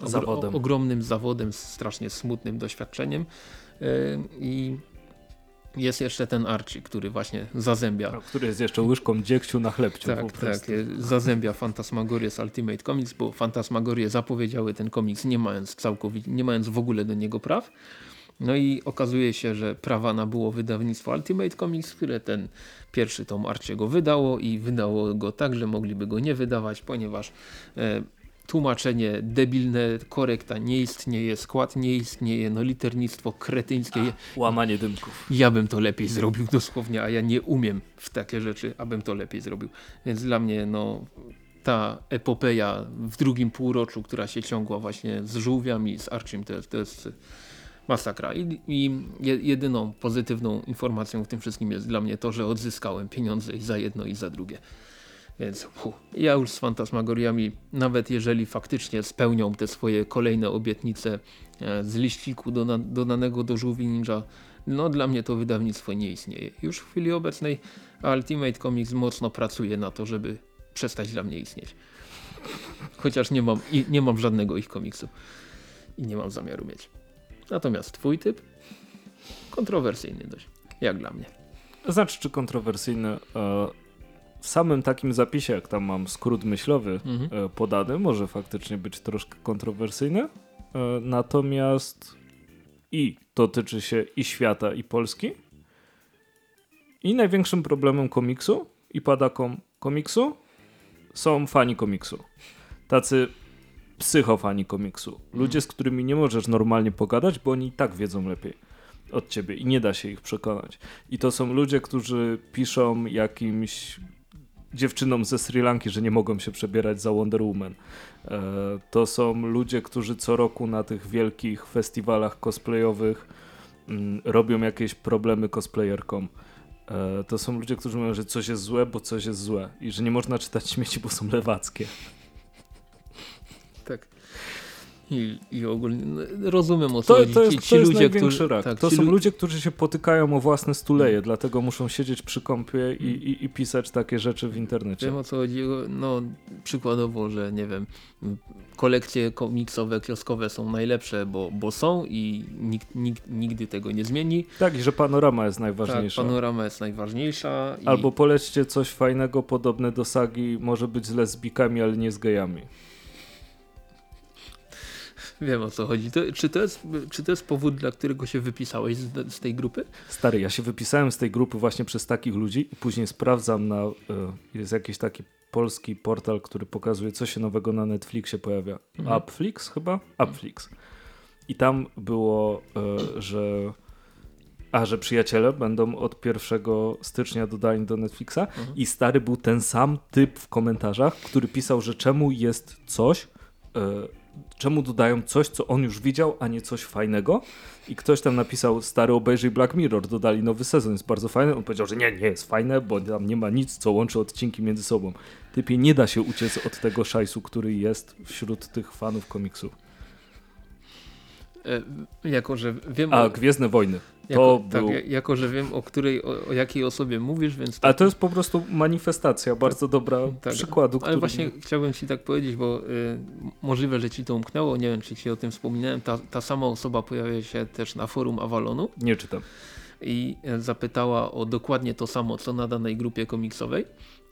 e, zawodem. O, ogromnym zawodem, strasznie smutnym doświadczeniem e, i jest jeszcze ten Archie, który właśnie zazębia. No, który jest jeszcze łyżką dziegciu na chlebciu. Tak, tak. Zazębia Fantasmagorię z Ultimate Comics, bo Fantasmagorie zapowiedziały ten komiks nie mając całkowicie, nie mając w ogóle do niego praw. No i okazuje się, że prawa nabyło wydawnictwo Ultimate Comics, które ten pierwszy tom Archiego wydało i wydało go tak, że mogliby go nie wydawać, ponieważ e, tłumaczenie debilne, korekta nie istnieje, skład nie istnieje, no liternictwo kretyńskie. Łamanie dymków. Ja bym to lepiej zrobił dosłownie, a ja nie umiem w takie rzeczy, abym to lepiej zrobił. Więc dla mnie no ta epopeja w drugim półroczu, która się ciągła właśnie z żółwiami, z Archim, to jest, to jest masakra. I, I, jedyną pozytywną informacją w tym wszystkim jest dla mnie to, że odzyskałem pieniądze i za jedno i za drugie. Więc ja już z fantasmagoriami, nawet jeżeli faktycznie spełnią te swoje kolejne obietnice e, z liściku do, dodanego do żółwi ninja, no dla mnie to wydawnictwo nie istnieje. Już w chwili obecnej Ultimate Comics mocno pracuje na to, żeby przestać dla mnie istnieć. Chociaż nie mam, i, nie mam żadnego ich komiksu. I nie mam zamiaru mieć. Natomiast twój typ? Kontrowersyjny dość. Jak dla mnie. Znaczy, czy kontrowersyjny? E, w samym takim zapisie, jak tam mam skrót myślowy mhm. E, podany, może faktycznie być troszkę kontrowersyjny. E, natomiast i to tyczy się i świata, i Polski. I największym problemem komiksu i padakom komiksu są fani komiksu. Tacy psychofani komiksu. Ludzie, mhm. z którymi nie możesz normalnie pogadać, bo oni i tak wiedzą lepiej od ciebie i nie da się ich przekonać. I to są ludzie, którzy piszą jakimś dziewczynom ze Sri Lanki, że nie mogą się przebierać za Wonder Woman. E, to są ludzie, którzy co roku na tych wielkich festiwalach cosplayowych mm, robią jakieś problemy cosplayerkom. E, to są ludzie, którzy mówią, że coś jest złe, bo coś jest złe i że nie można czytać śmieci, bo są lewackie. Tak. I, i ogólnie no, rozumiem o co to, to jest, ci, ci to jest ludzie, którzy, rak. Tak, to są lu ludzie, którzy się potykają o własne stuleje, hmm. dlatego muszą siedzieć przy kąpie i, i, i, pisać takie rzeczy w internecie. Wiem o co chodzi. No, przykładowo, że nie wiem, kolekcje komiksowe, kioskowe są najlepsze, bo, bo są i nikt, nikt nigdy tego nie zmieni. Tak, i że panorama jest najważniejsza. Tak, panorama jest najważniejsza. I... Albo polećcie coś fajnego, podobne do sagi, może być z lesbikami, ale nie z gejami. Wiem o co chodzi. To, czy, to jest, czy to jest powód, dla którego się wypisałeś z, z, tej grupy? Stary, ja się wypisałem z tej grupy właśnie przez takich ludzi i później sprawdzam na, y, jest jakiś taki polski portal, który pokazuje co się nowego na Netflixie pojawia. Mhm. Upflix chyba? Upflix. I tam było, y, że a że przyjaciele będą od 1 stycznia dodani do Netflixa mhm. i stary był ten sam typ w komentarzach, który pisał, że czemu jest coś, y, czemu dodają coś, co on już widział, a nie coś fajnego. I ktoś tam napisał, stary obejrzyj Black Mirror, dodali nowy sezon, jest bardzo fajny. On powiedział, że nie, nie jest fajne, bo tam nie ma nic, co łączy odcinki między sobą. Typie nie da się uciec od tego szajsu, który jest wśród tych fanów komiksu. E, jako, że wiem... A, Gwiezdne Wojny. Jako, tak, był... jako, że wiem o której, o, o jakiej osobie mówisz, więc... Tak... A to jest po prostu manifestacja, bardzo dobra tak, przykładu. Ale właśnie chciałbym ci tak powiedzieć, bo y, możliwe, że ci to umknęło, nie wiem, czy ci o tym wspominałem, ta, ta sama osoba pojawia się też na forum Avalonu. Nie czytam. I e, zapytała o dokładnie to samo, co na danej grupie komiksowej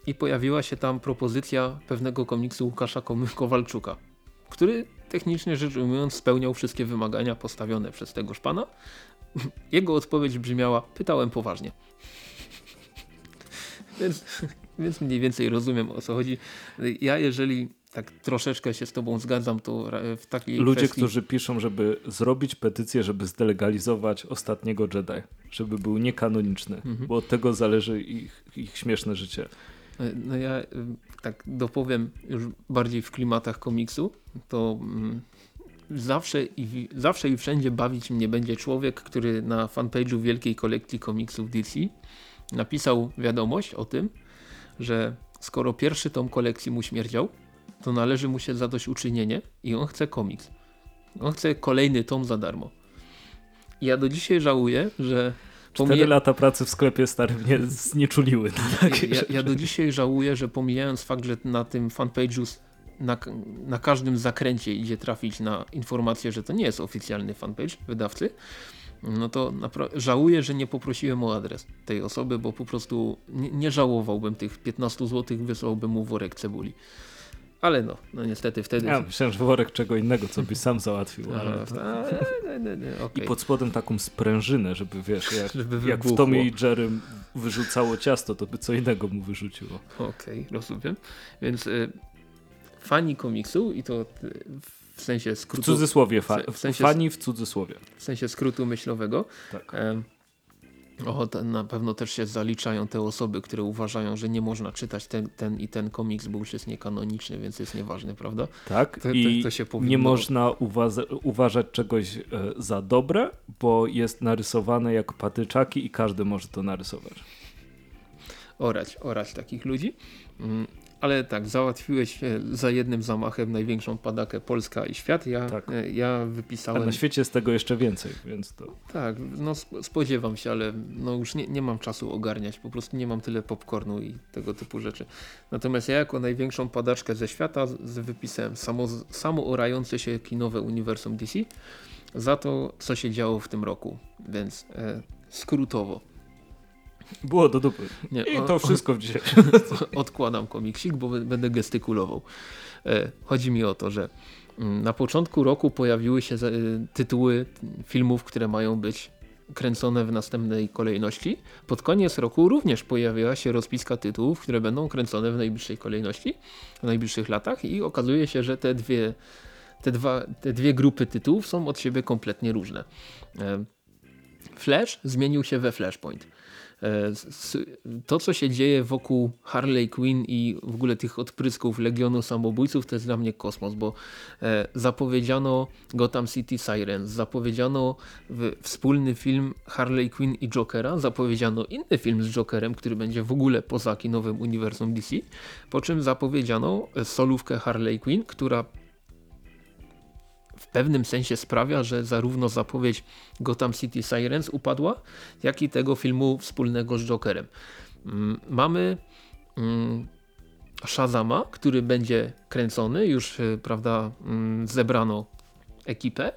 i pojawiła się tam propozycja pewnego komiksu Łukasza Kowalczuka, który technicznie rzecz ujmując spełniał wszystkie wymagania postawione przez tegoż pana. Jego odpowiedź brzmiała, pytałem poważnie. więc, więc mniej więcej rozumiem o co chodzi. Ja jeżeli tak troszeczkę się z tobą zgadzam, to w takiej Ludzie, kwestii... którzy piszą, żeby zrobić petycję, żeby zdelegalizować ostatniego Jedi, żeby był niekanoniczny, mhm. bo od tego zależy ich, ich śmieszne życie. No ja tak dopowiem już bardziej w klimatach komiksu, to mm, zawsze i, zawsze i wszędzie bawić mnie będzie człowiek, który na fanpage'u wielkiej kolekcji komiksów DC napisał wiadomość o tym, że skoro pierwszy tom kolekcji mu śmierdział, to należy mu się zadośćuczynienie i on chce komiks. On chce kolejny tom za darmo. Ja do dzisiaj żałuję, że Cztery lata pracy w sklepie stary mnie znieczuliły. Ja, ja, do dzisiaj żałuję, że pomijając fakt, że na tym fanpage'u na, na każdym zakręcie idzie trafić na informację, że to nie jest oficjalny fanpage wydawcy, no to żałuję, że nie poprosiłem o adres tej osoby, bo po prostu nie, nie żałowałbym tych 15 zł, wysłałbym mu worek cebuli. Ale no, no niestety wtedy... Ja myślałem, że worek czego innego, co byś sam załatwił. Ale... I pod spodem taką sprężynę, żeby wiesz, jak, żeby jak w Tomie i Jerry wyrzucało ciasto, to by co innego mu wyrzuciło. Okej, okay, rozumiem. Więc y, fani komiksu i to y, w sensie skrótu... W cudzysłowie, fa w sensie, fani w cudzysłowie. W sensie skrótu myślowego. Tak. Y, o, na pewno też się zaliczają te osoby, które uważają, że nie można czytać ten, ten i ten komiks, bo już jest niekanoniczny, więc jest nieważny, prawda? Tak, to, i to, to powinno... nie można uważać czegoś e, za dobre, bo jest narysowane jak patyczaki i każdy może to narysować. Orać, orać takich ludzi. Ale tak, załatwiłeś za jednym zamachem największą padakę Polska i świat. Ja, tak. E, ja wypisałem... A na świecie jest tego jeszcze więcej, więc to... Tak, no spodziewam się, ale no już nie, nie mam czasu ogarniać, po prostu nie mam tyle popcornu i tego typu rzeczy. Natomiast ja jako największą padaczkę ze świata wypisałem samo, samo orające się kinowe uniwersum DC za to, co się działo w tym roku, więc e, skrótowo. Było do dupy. Nie, I to wszystko w dzisiaj. Odkładam komiksik, bo będę gestykulował. E, chodzi mi o to, że mm, na początku roku pojawiły się e, tytuły filmów, które mają być kręcone w następnej kolejności. Pod koniec roku również pojawiła się rozpiska tytułów, które będą kręcone w najbliższej kolejności, w najbliższych latach i okazuje się, że te dwie, te dwa, te dwie grupy tytułów są od siebie kompletnie różne. E, Flash zmienił się we Flashpoint. E, to, co się dzieje wokół Harley Quinn i w ogóle tych odprysków Legionu Samobójców, to jest dla mnie kosmos, bo e, zapowiedziano Gotham City Sirens, zapowiedziano wspólny film Harley Quinn i Jokera, zapowiedziano inny film z Jokerem, który będzie w ogóle poza kinowym uniwersum DC, po czym zapowiedziano solówkę Harley Quinn, która w pewnym sensie sprawia, że zarówno zapowiedź Gotham City Sirens upadła, jak i tego filmu wspólnego z Jokerem. Mm, mamy mm, Shazama, który będzie kręcony, już y, prawda, mm, zebrano ekipę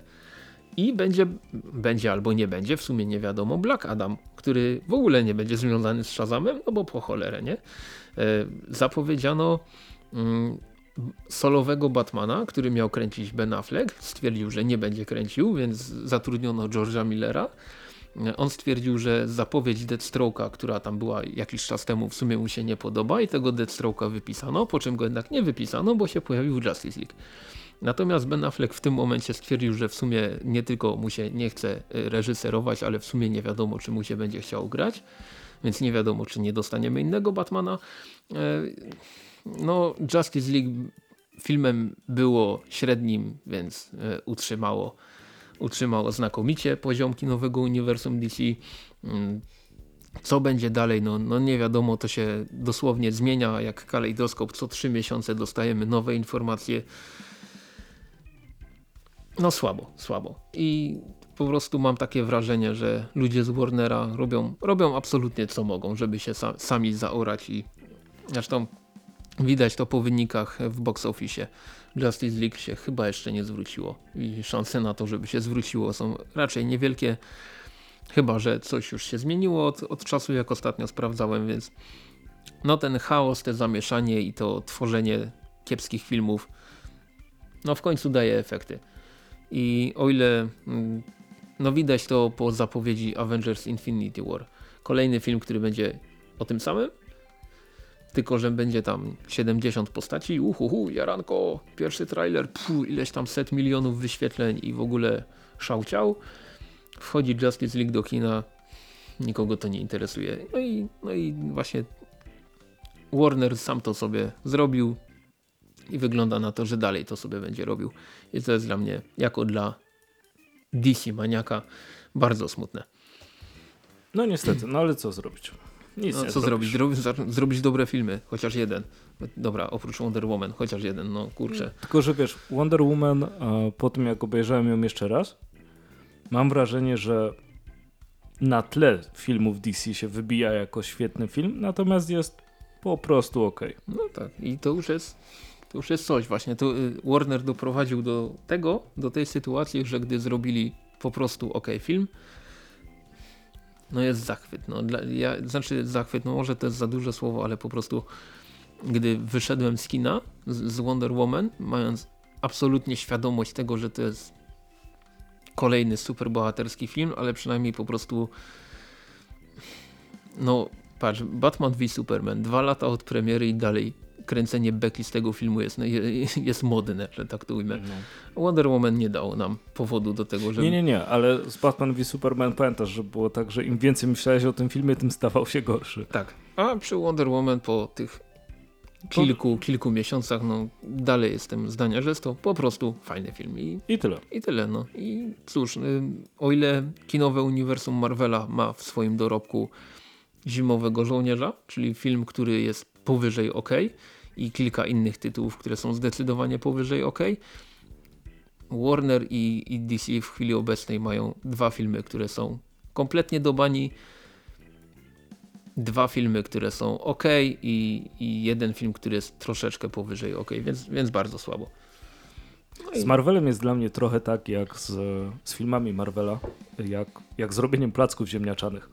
i będzie, będzie albo nie będzie, w sumie nie wiadomo, Black Adam, który w ogóle nie będzie związany z Shazamem, no bo po cholerę, nie? E, zapowiedziano solowego Batmana, który miał kręcić Ben Affleck, stwierdził, że nie będzie kręcił, więc zatrudniono George'a Millera. On stwierdził, że zapowiedź Deathstroke'a, która tam była jakiś czas temu w sumie mu się nie podoba i tego Deathstroke'a wypisano, po czym go jednak nie wypisano, bo się pojawił Justice League. Natomiast Ben Affleck w tym momencie stwierdził, że w sumie nie tylko mu się nie chce e, reżyserować, ale w sumie nie wiadomo, czy mu się będzie chciał grać, więc nie wiadomo, czy nie dostaniemy innego Batmana. No, Justice League filmem było średnim, więc e, utrzymało, utrzymało znakomicie poziomki nowego uniwersum DC. Mm, co będzie dalej, no, no nie wiadomo, to się dosłownie zmienia jak kalejdoskop. Co trzy miesiące dostajemy nowe informacje. No słabo, słabo. I po prostu mam takie wrażenie, że ludzie z Warnera robią, robią absolutnie co mogą, żeby się sa sami zaorać i zresztą Widać to po wynikach w box office. Justice League się chyba jeszcze nie zwróciło i szanse na to, żeby się zwróciło są raczej niewielkie. Chyba, że coś już się zmieniło od, od czasu jak ostatnio sprawdzałem, więc no ten chaos, te zamieszanie i to tworzenie kiepskich filmów no w końcu daje efekty. I o ile mm, no widać to po zapowiedzi Avengers Infinity War. Kolejny film, który będzie o tym samym, tylko że będzie tam 70 postaci, uhuhu, jaranko, pierwszy trailer, pfu, ileś tam set milionów wyświetleń i w ogóle szałciał. Wchodzi Justice League do kina, nikogo to nie interesuje. No i, no i właśnie Warner sam to sobie zrobił i wygląda na to, że dalej to sobie będzie robił. I to jest dla mnie, jako dla DC maniaka, bardzo smutne. No niestety, no ale co zrobić? Nic no, co zrobić? zrobić dobre filmy, chociaż jeden. Dobra, oprócz Wonder Woman, chociaż jeden, no kurczę. Tylko, że wiesz, Wonder Woman po tym jak obejrzałem ją jeszcze raz, mam wrażenie, że na tle filmów DC się wybija jako świetny film, natomiast jest po prostu ok. No tak, i to już jest to już jest coś właśnie. To y, Warner doprowadził do tego, do tej sytuacji, że gdy zrobili po prostu ok film, no jest zachwyt. No, dla, ja, znaczy zachwyt, no może to jest za duże słowo, ale po prostu gdy wyszedłem z kina z, z Wonder Woman, mając absolutnie świadomość tego, że to jest kolejny superbohaterski film, ale przynajmniej po prostu no patrz, Batman v Superman, dwa lata od premiery i dalej kręcenie beki z tego filmu jest, no, jest modne, że tak to ujmę. No. Wonder Woman nie dało nam powodu do tego, żeby... Nie, nie, nie, ale z Batman v Superman pamiętasz, że było tak, że im więcej myślałeś o tym filmie, tym stawał się gorszy. Tak, a przy Wonder Woman po tych kilku, kilku miesiącach, no dalej jestem zdania, że jest to po prostu fajny film. I, I tyle. I tyle, no. I cóż, y, o ile kinowe uniwersum Marvela ma w swoim dorobku Zimowego Żołnierza, czyli film, który jest powyżej OK, i kilka innych tytułów, które są zdecydowanie powyżej OK. Warner i, i DC w chwili obecnej mają dwa filmy, które są kompletnie do bani, dwa filmy, które są ok i, i jeden film, który jest troszeczkę powyżej ok, więc, więc bardzo słabo. No z Marvelem jest dla mnie trochę tak jak z, z filmami Marvela, jak, jak zrobieniem placków ziemniaczanych.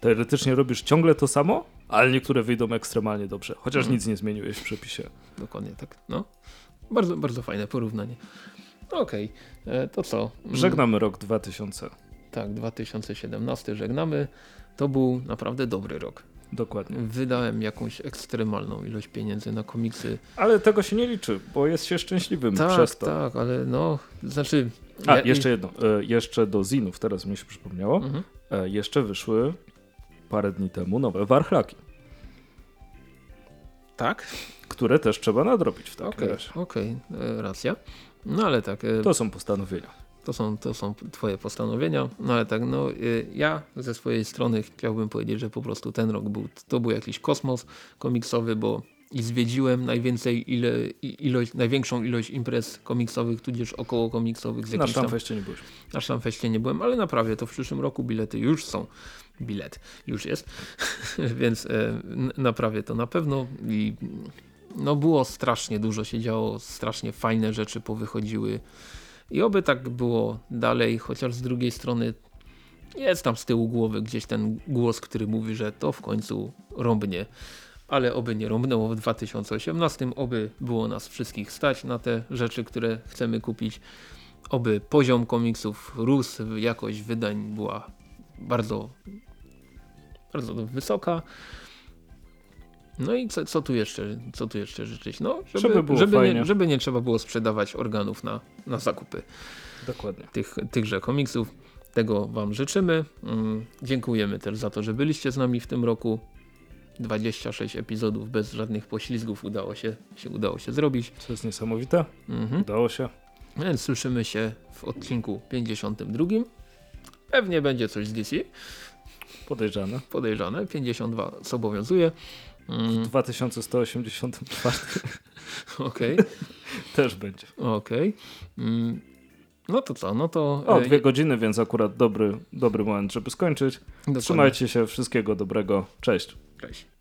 Teoretycznie robisz ciągle to samo, ale niektóre wyjdą ekstremalnie dobrze, chociaż mm. nic nie zmieniłeś w przepisie. Dokładnie tak. No. Bardzo, bardzo fajne porównanie. Okej, okay. E, to co? Mm. Żegnamy rok 2000. Tak, 2017 żegnamy. To był naprawdę dobry rok. Dokładnie. Wydałem jakąś ekstremalną ilość pieniędzy na komiksy. Ale tego się nie liczy, bo jest się szczęśliwym tak, przez to. Tak, ale no, znaczy... A, ja, jeszcze jedno. E, jeszcze do zinów, teraz mi się przypomniało. Mhm. E, jeszcze wyszły parę dni temu nowe warchlaki. Tak? Które też trzeba nadrobić w takim okay, razie. Okej, okay, e, racja. No ale tak. E, to są postanowienia. To są, to są twoje postanowienia, no ale tak, no e, ja ze swojej strony chciałbym powiedzieć, że po prostu ten rok był, to był jakiś kosmos komiksowy, bo i zwiedziłem najwięcej ile, ilość, największą ilość imprez komiksowych, tudzież około komiksowych. Na Sztamfeście nie byłeś. Na Sztamfeście nie byłem, ale naprawię to w przyszłym roku bilety już są. Bilet już jest, więc e, naprawię to na pewno i no było strasznie dużo się działo, strasznie fajne rzeczy powychodziły i oby tak było dalej, chociaż z drugiej strony jest tam z tyłu głowy gdzieś ten głos, który mówi, że to w końcu rąbnie ale oby nie rąbnęło. W 2018, oby było nas wszystkich stać na te rzeczy, które chcemy kupić, oby poziom komiksów rósł, jakość wydań była bardzo, bardzo wysoka. No i co, co, tu jeszcze, co tu jeszcze życzyć? No, żeby, żeby, żeby, nie, żeby nie trzeba było sprzedawać organów na, na zakupy Dokładnie. Tych, tychże komiksów. Tego Wam życzymy. Mm, dziękujemy też za to, że byliście z nami w tym roku. 26 epizodów bez żadnych poślizgów udało się, się, udało się zrobić. Co jest niesamowite. Mhm. Udało się. Więc słyszymy się w odcinku 52. Pewnie będzie coś z DC. Podejrzane. Podejrzane. 52 zobowiązuje. Mm. 2184. Okej. Okay. Też będzie. Okej. Okay. Mm. No to co, no to... O, dwie godziny, więc akurat dobry, dobry moment, żeby skończyć. Dokładnie. Trzymajcie się, wszystkiego dobrego. Cześć. Cześć.